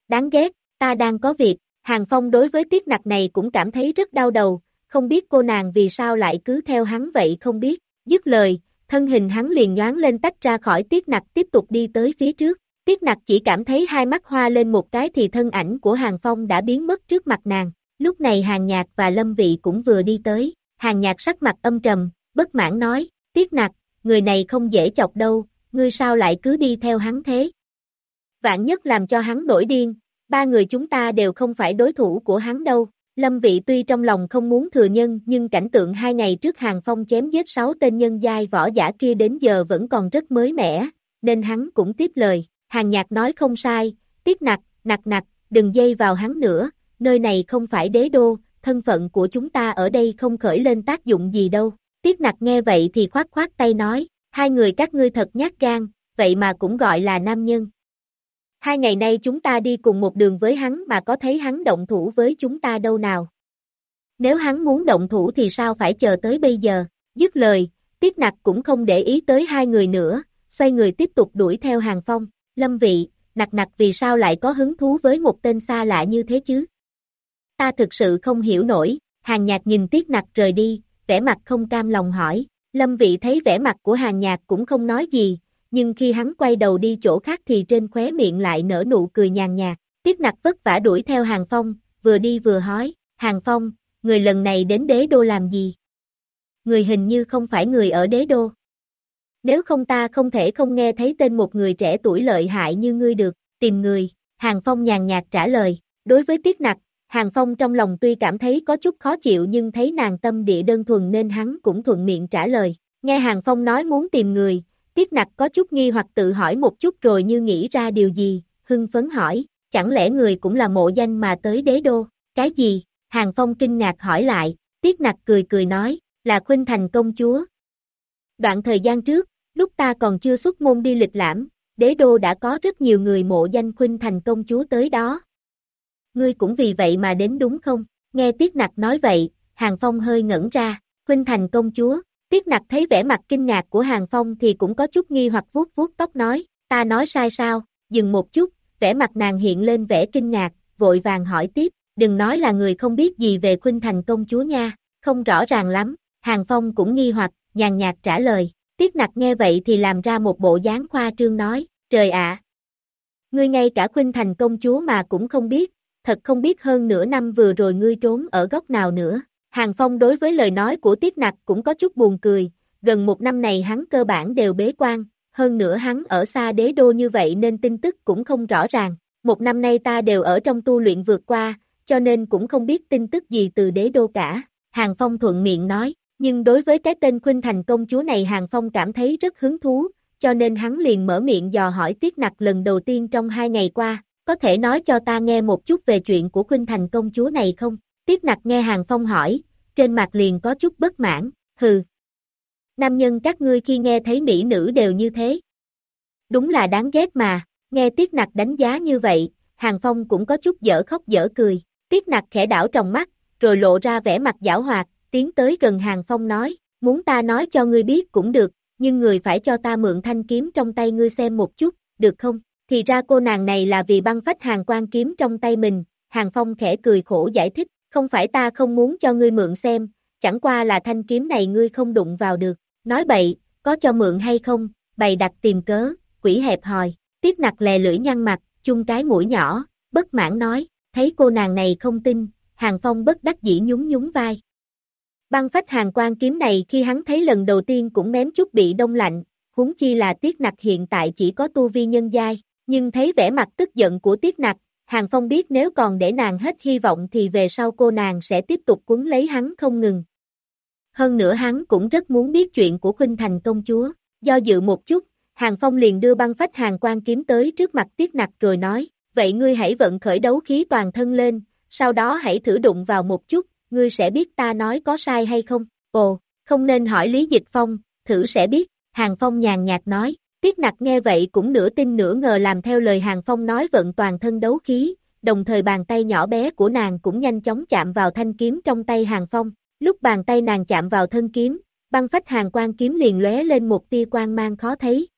Đáng ghét, ta đang có việc, Hàng Phong đối với tiết nặc này cũng cảm thấy rất đau đầu, không biết cô nàng vì sao lại cứ theo hắn vậy không biết, dứt lời, thân hình hắn liền nhoáng lên tách ra khỏi tiết nặc tiếp tục đi tới phía trước, tiết nặc chỉ cảm thấy hai mắt hoa lên một cái thì thân ảnh của Hàng Phong đã biến mất trước mặt nàng, Lúc này hàng nhạc và lâm vị cũng vừa đi tới, hàng nhạc sắc mặt âm trầm, bất mãn nói, Tiết nặc, người này không dễ chọc đâu, ngươi sao lại cứ đi theo hắn thế? Vạn nhất làm cho hắn nổi điên, ba người chúng ta đều không phải đối thủ của hắn đâu. Lâm vị tuy trong lòng không muốn thừa nhân nhưng cảnh tượng hai ngày trước hàng phong chém giết sáu tên nhân giai võ giả kia đến giờ vẫn còn rất mới mẻ, nên hắn cũng tiếp lời, hàng nhạc nói không sai, tiếc nặc, nặc nặc, đừng dây vào hắn nữa, nơi này không phải đế đô, thân phận của chúng ta ở đây không khởi lên tác dụng gì đâu. Tiết nặc nghe vậy thì khoát khoát tay nói, hai người các ngươi thật nhát gan, vậy mà cũng gọi là nam nhân. Hai ngày nay chúng ta đi cùng một đường với hắn mà có thấy hắn động thủ với chúng ta đâu nào. Nếu hắn muốn động thủ thì sao phải chờ tới bây giờ, dứt lời, Tiết nặc cũng không để ý tới hai người nữa, xoay người tiếp tục đuổi theo hàng phong, lâm vị, nặc nặc vì sao lại có hứng thú với một tên xa lạ như thế chứ? Ta thực sự không hiểu nổi, hàng nhạc nhìn tiết nặc rời đi, vẻ mặt không cam lòng hỏi, lâm vị thấy vẻ mặt của hàng nhạc cũng không nói gì, nhưng khi hắn quay đầu đi chỗ khác thì trên khóe miệng lại nở nụ cười nhàn nhạt, tiết nặc vất vả đuổi theo hàng phong, vừa đi vừa hỏi, hàng phong, người lần này đến đế đô làm gì? Người hình như không phải người ở đế đô. Nếu không ta không thể không nghe thấy tên một người trẻ tuổi lợi hại như ngươi được, tìm người, hàng phong nhàn nhạt trả lời, đối với tiết nặc, Hàng Phong trong lòng tuy cảm thấy có chút khó chịu nhưng thấy nàng tâm địa đơn thuần nên hắn cũng thuận miệng trả lời. Nghe Hàng Phong nói muốn tìm người, Tiết Nặc có chút nghi hoặc tự hỏi một chút rồi như nghĩ ra điều gì, hưng phấn hỏi, chẳng lẽ người cũng là mộ danh mà tới đế đô, cái gì? Hàng Phong kinh ngạc hỏi lại, Tiết Nặc cười cười nói, là Khuynh Thành công chúa. Đoạn thời gian trước, lúc ta còn chưa xuất môn đi lịch lãm, đế đô đã có rất nhiều người mộ danh Khuynh Thành công chúa tới đó, ngươi cũng vì vậy mà đến đúng không? Nghe Tiết Nặc nói vậy, Hàng Phong hơi ngẩn ra, Khuynh Thành công chúa, Tiết Nặc thấy vẻ mặt kinh ngạc của Hàng Phong thì cũng có chút nghi hoặc vuốt vuốt tóc nói, ta nói sai sao, dừng một chút, vẻ mặt nàng hiện lên vẻ kinh ngạc, vội vàng hỏi tiếp, đừng nói là người không biết gì về Khuynh Thành công chúa nha, không rõ ràng lắm, Hàng Phong cũng nghi hoặc, nhàn nhạt trả lời, Tiết Nặc nghe vậy thì làm ra một bộ dáng khoa trương nói, trời ạ, ngươi ngay cả Khuynh Thành công chúa mà cũng không biết, thật không biết hơn nửa năm vừa rồi ngươi trốn ở góc nào nữa. Hàng Phong đối với lời nói của Tiết Nặc cũng có chút buồn cười, gần một năm này hắn cơ bản đều bế quan, hơn nữa hắn ở xa đế đô như vậy nên tin tức cũng không rõ ràng. Một năm nay ta đều ở trong tu luyện vượt qua, cho nên cũng không biết tin tức gì từ đế đô cả. Hàng Phong thuận miệng nói, nhưng đối với cái tên Khuynh Thành công chúa này Hàng Phong cảm thấy rất hứng thú, cho nên hắn liền mở miệng dò hỏi Tiết Nặc lần đầu tiên trong hai ngày qua, có thể nói cho ta nghe một chút về chuyện của Khuynh Thành công chúa này không? Tiếp nặc nghe Hàng Phong hỏi, trên mặt liền có chút bất mãn, hừ. Nam nhân các ngươi khi nghe thấy mỹ nữ đều như thế. Đúng là đáng ghét mà, nghe Tiết Nặc đánh giá như vậy, Hàng Phong cũng có chút dở khóc dở cười. Tiết Nặc khẽ đảo trong mắt, rồi lộ ra vẻ mặt giảo hoạt, tiến tới gần Hàng Phong nói, muốn ta nói cho ngươi biết cũng được, nhưng người phải cho ta mượn thanh kiếm trong tay ngươi xem một chút, được không? Thì ra cô nàng này là vì băng phách hàng quan kiếm trong tay mình, hàng phong khẽ cười khổ giải thích, không phải ta không muốn cho ngươi mượn xem, chẳng qua là thanh kiếm này ngươi không đụng vào được, nói bậy, có cho mượn hay không, bày đặt tìm cớ, quỷ hẹp hòi, tiếp nặc lè lưỡi nhăn mặt, chung cái mũi nhỏ, bất mãn nói, thấy cô nàng này không tin, Hàng Phong bất đắc dĩ nhún nhún vai. Băng phách hàng quan kiếm này khi hắn thấy lần đầu tiên cũng mém chút bị đông lạnh, huống chi là tiết nặc hiện tại chỉ có tu vi nhân giai, nhưng thấy vẻ mặt tức giận của tiết nặc, Hàng Phong biết nếu còn để nàng hết hy vọng thì về sau cô nàng sẽ tiếp tục cuốn lấy hắn không ngừng. Hơn nữa hắn cũng rất muốn biết chuyện của Khuynh Thành công chúa, do dự một chút, Hàng Phong liền đưa băng phách hàng quan kiếm tới trước mặt tiết nặc rồi nói, vậy ngươi hãy vận khởi đấu khí toàn thân lên, sau đó hãy thử đụng vào một chút, ngươi sẽ biết ta nói có sai hay không, ồ, không nên hỏi Lý Dịch Phong, thử sẽ biết, Hàng Phong nhàn nhạt nói, Tiết nặc nghe vậy cũng nửa tin nửa ngờ làm theo lời Hàng Phong nói vận toàn thân đấu khí, đồng thời bàn tay nhỏ bé của nàng cũng nhanh chóng chạm vào thanh kiếm trong tay Hàng Phong. Lúc bàn tay nàng chạm vào thân kiếm, băng phách hàng quang kiếm liền lóe lên một tia quang mang khó thấy.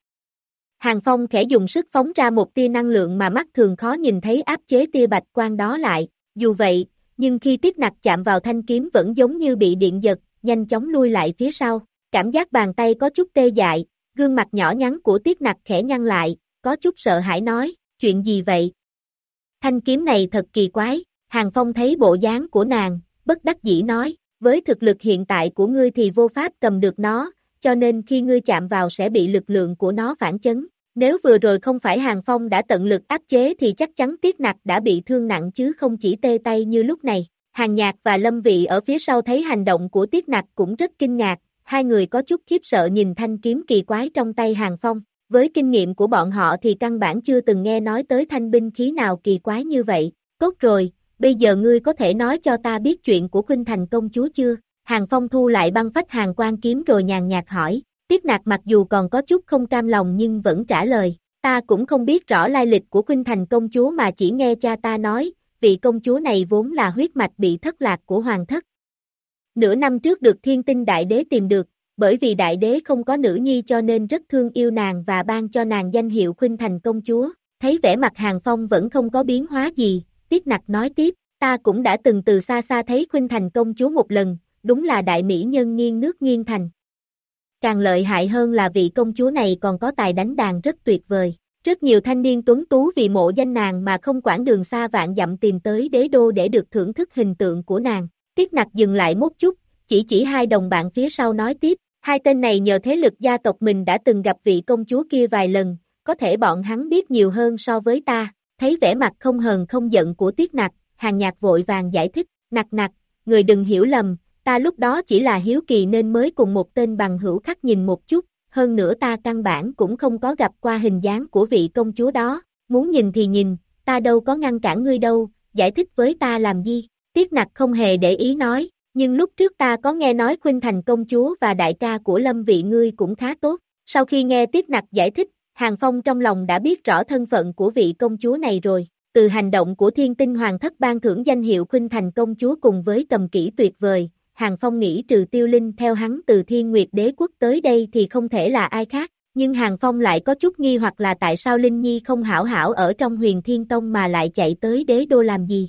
Hàng Phong khẽ dùng sức phóng ra một tia năng lượng mà mắt thường khó nhìn thấy áp chế tia bạch quang đó lại, dù vậy, nhưng khi tiết nặc chạm vào thanh kiếm vẫn giống như bị điện giật, nhanh chóng lui lại phía sau, cảm giác bàn tay có chút tê dại, Gương mặt nhỏ nhắn của tiết nặc khẽ nhăn lại, có chút sợ hãi nói, chuyện gì vậy? Thanh kiếm này thật kỳ quái, Hàng Phong thấy bộ dáng của nàng, bất đắc dĩ nói, với thực lực hiện tại của ngươi thì vô pháp cầm được nó, cho nên khi ngươi chạm vào sẽ bị lực lượng của nó phản chấn. Nếu vừa rồi không phải Hàng Phong đã tận lực áp chế thì chắc chắn Tiết Nặc đã bị thương nặng chứ không chỉ tê tay như lúc này. Hàng Nhạc và Lâm Vị ở phía sau thấy hành động của Tiết Nặc cũng rất kinh ngạc, hai người có chút khiếp sợ nhìn thanh kiếm kỳ quái trong tay Hàng Phong. Với kinh nghiệm của bọn họ thì căn bản chưa từng nghe nói tới thanh binh khí nào kỳ quái như vậy. tốt rồi, bây giờ ngươi có thể nói cho ta biết chuyện của Khuynh Thành công chúa chưa? Hàng Phong thu lại băng phách hàng quan kiếm rồi nhàn nhạt hỏi. Tiết nạc mặc dù còn có chút không cam lòng nhưng vẫn trả lời. Ta cũng không biết rõ lai lịch của Khuynh Thành công chúa mà chỉ nghe cha ta nói, vị công chúa này vốn là huyết mạch bị thất lạc của hoàng thất, Nửa năm trước được thiên tinh đại đế tìm được, bởi vì đại đế không có nữ nhi cho nên rất thương yêu nàng và ban cho nàng danh hiệu khuynh thành công chúa. Thấy vẻ mặt hàng phong vẫn không có biến hóa gì, tiết nặc nói tiếp, ta cũng đã từng từ xa xa thấy khuynh thành công chúa một lần, đúng là đại mỹ nhân nghiêng nước nghiêng thành. Càng lợi hại hơn là vị công chúa này còn có tài đánh đàn rất tuyệt vời. Rất nhiều thanh niên tuấn tú vì mộ danh nàng mà không quản đường xa vạn dặm tìm tới đế đô để được thưởng thức hình tượng của nàng. Tiết nặc dừng lại một chút, chỉ chỉ hai đồng bạn phía sau nói tiếp, hai tên này nhờ thế lực gia tộc mình đã từng gặp vị công chúa kia vài lần, có thể bọn hắn biết nhiều hơn so với ta, thấy vẻ mặt không hờn không giận của tiết nặc, hàng nhạc vội vàng giải thích, nặc nặc, người đừng hiểu lầm, ta lúc đó chỉ là hiếu kỳ nên mới cùng một tên bằng hữu khắc nhìn một chút, hơn nữa ta căn bản cũng không có gặp qua hình dáng của vị công chúa đó, muốn nhìn thì nhìn, ta đâu có ngăn cản ngươi đâu, giải thích với ta làm gì, Tiết nặc không hề để ý nói, nhưng lúc trước ta có nghe nói Khuynh Thành công chúa và đại ca của Lâm vị ngươi cũng khá tốt. Sau khi nghe Tiết nặc giải thích, Hàng Phong trong lòng đã biết rõ thân phận của vị công chúa này rồi. Từ hành động của thiên tinh hoàng thất ban thưởng danh hiệu Khuynh Thành công chúa cùng với cầm kỹ tuyệt vời, Hàng Phong nghĩ trừ tiêu linh theo hắn từ thiên nguyệt đế quốc tới đây thì không thể là ai khác. Nhưng Hàng Phong lại có chút nghi hoặc là tại sao Linh Nhi không hảo hảo ở trong huyền thiên tông mà lại chạy tới đế đô làm gì.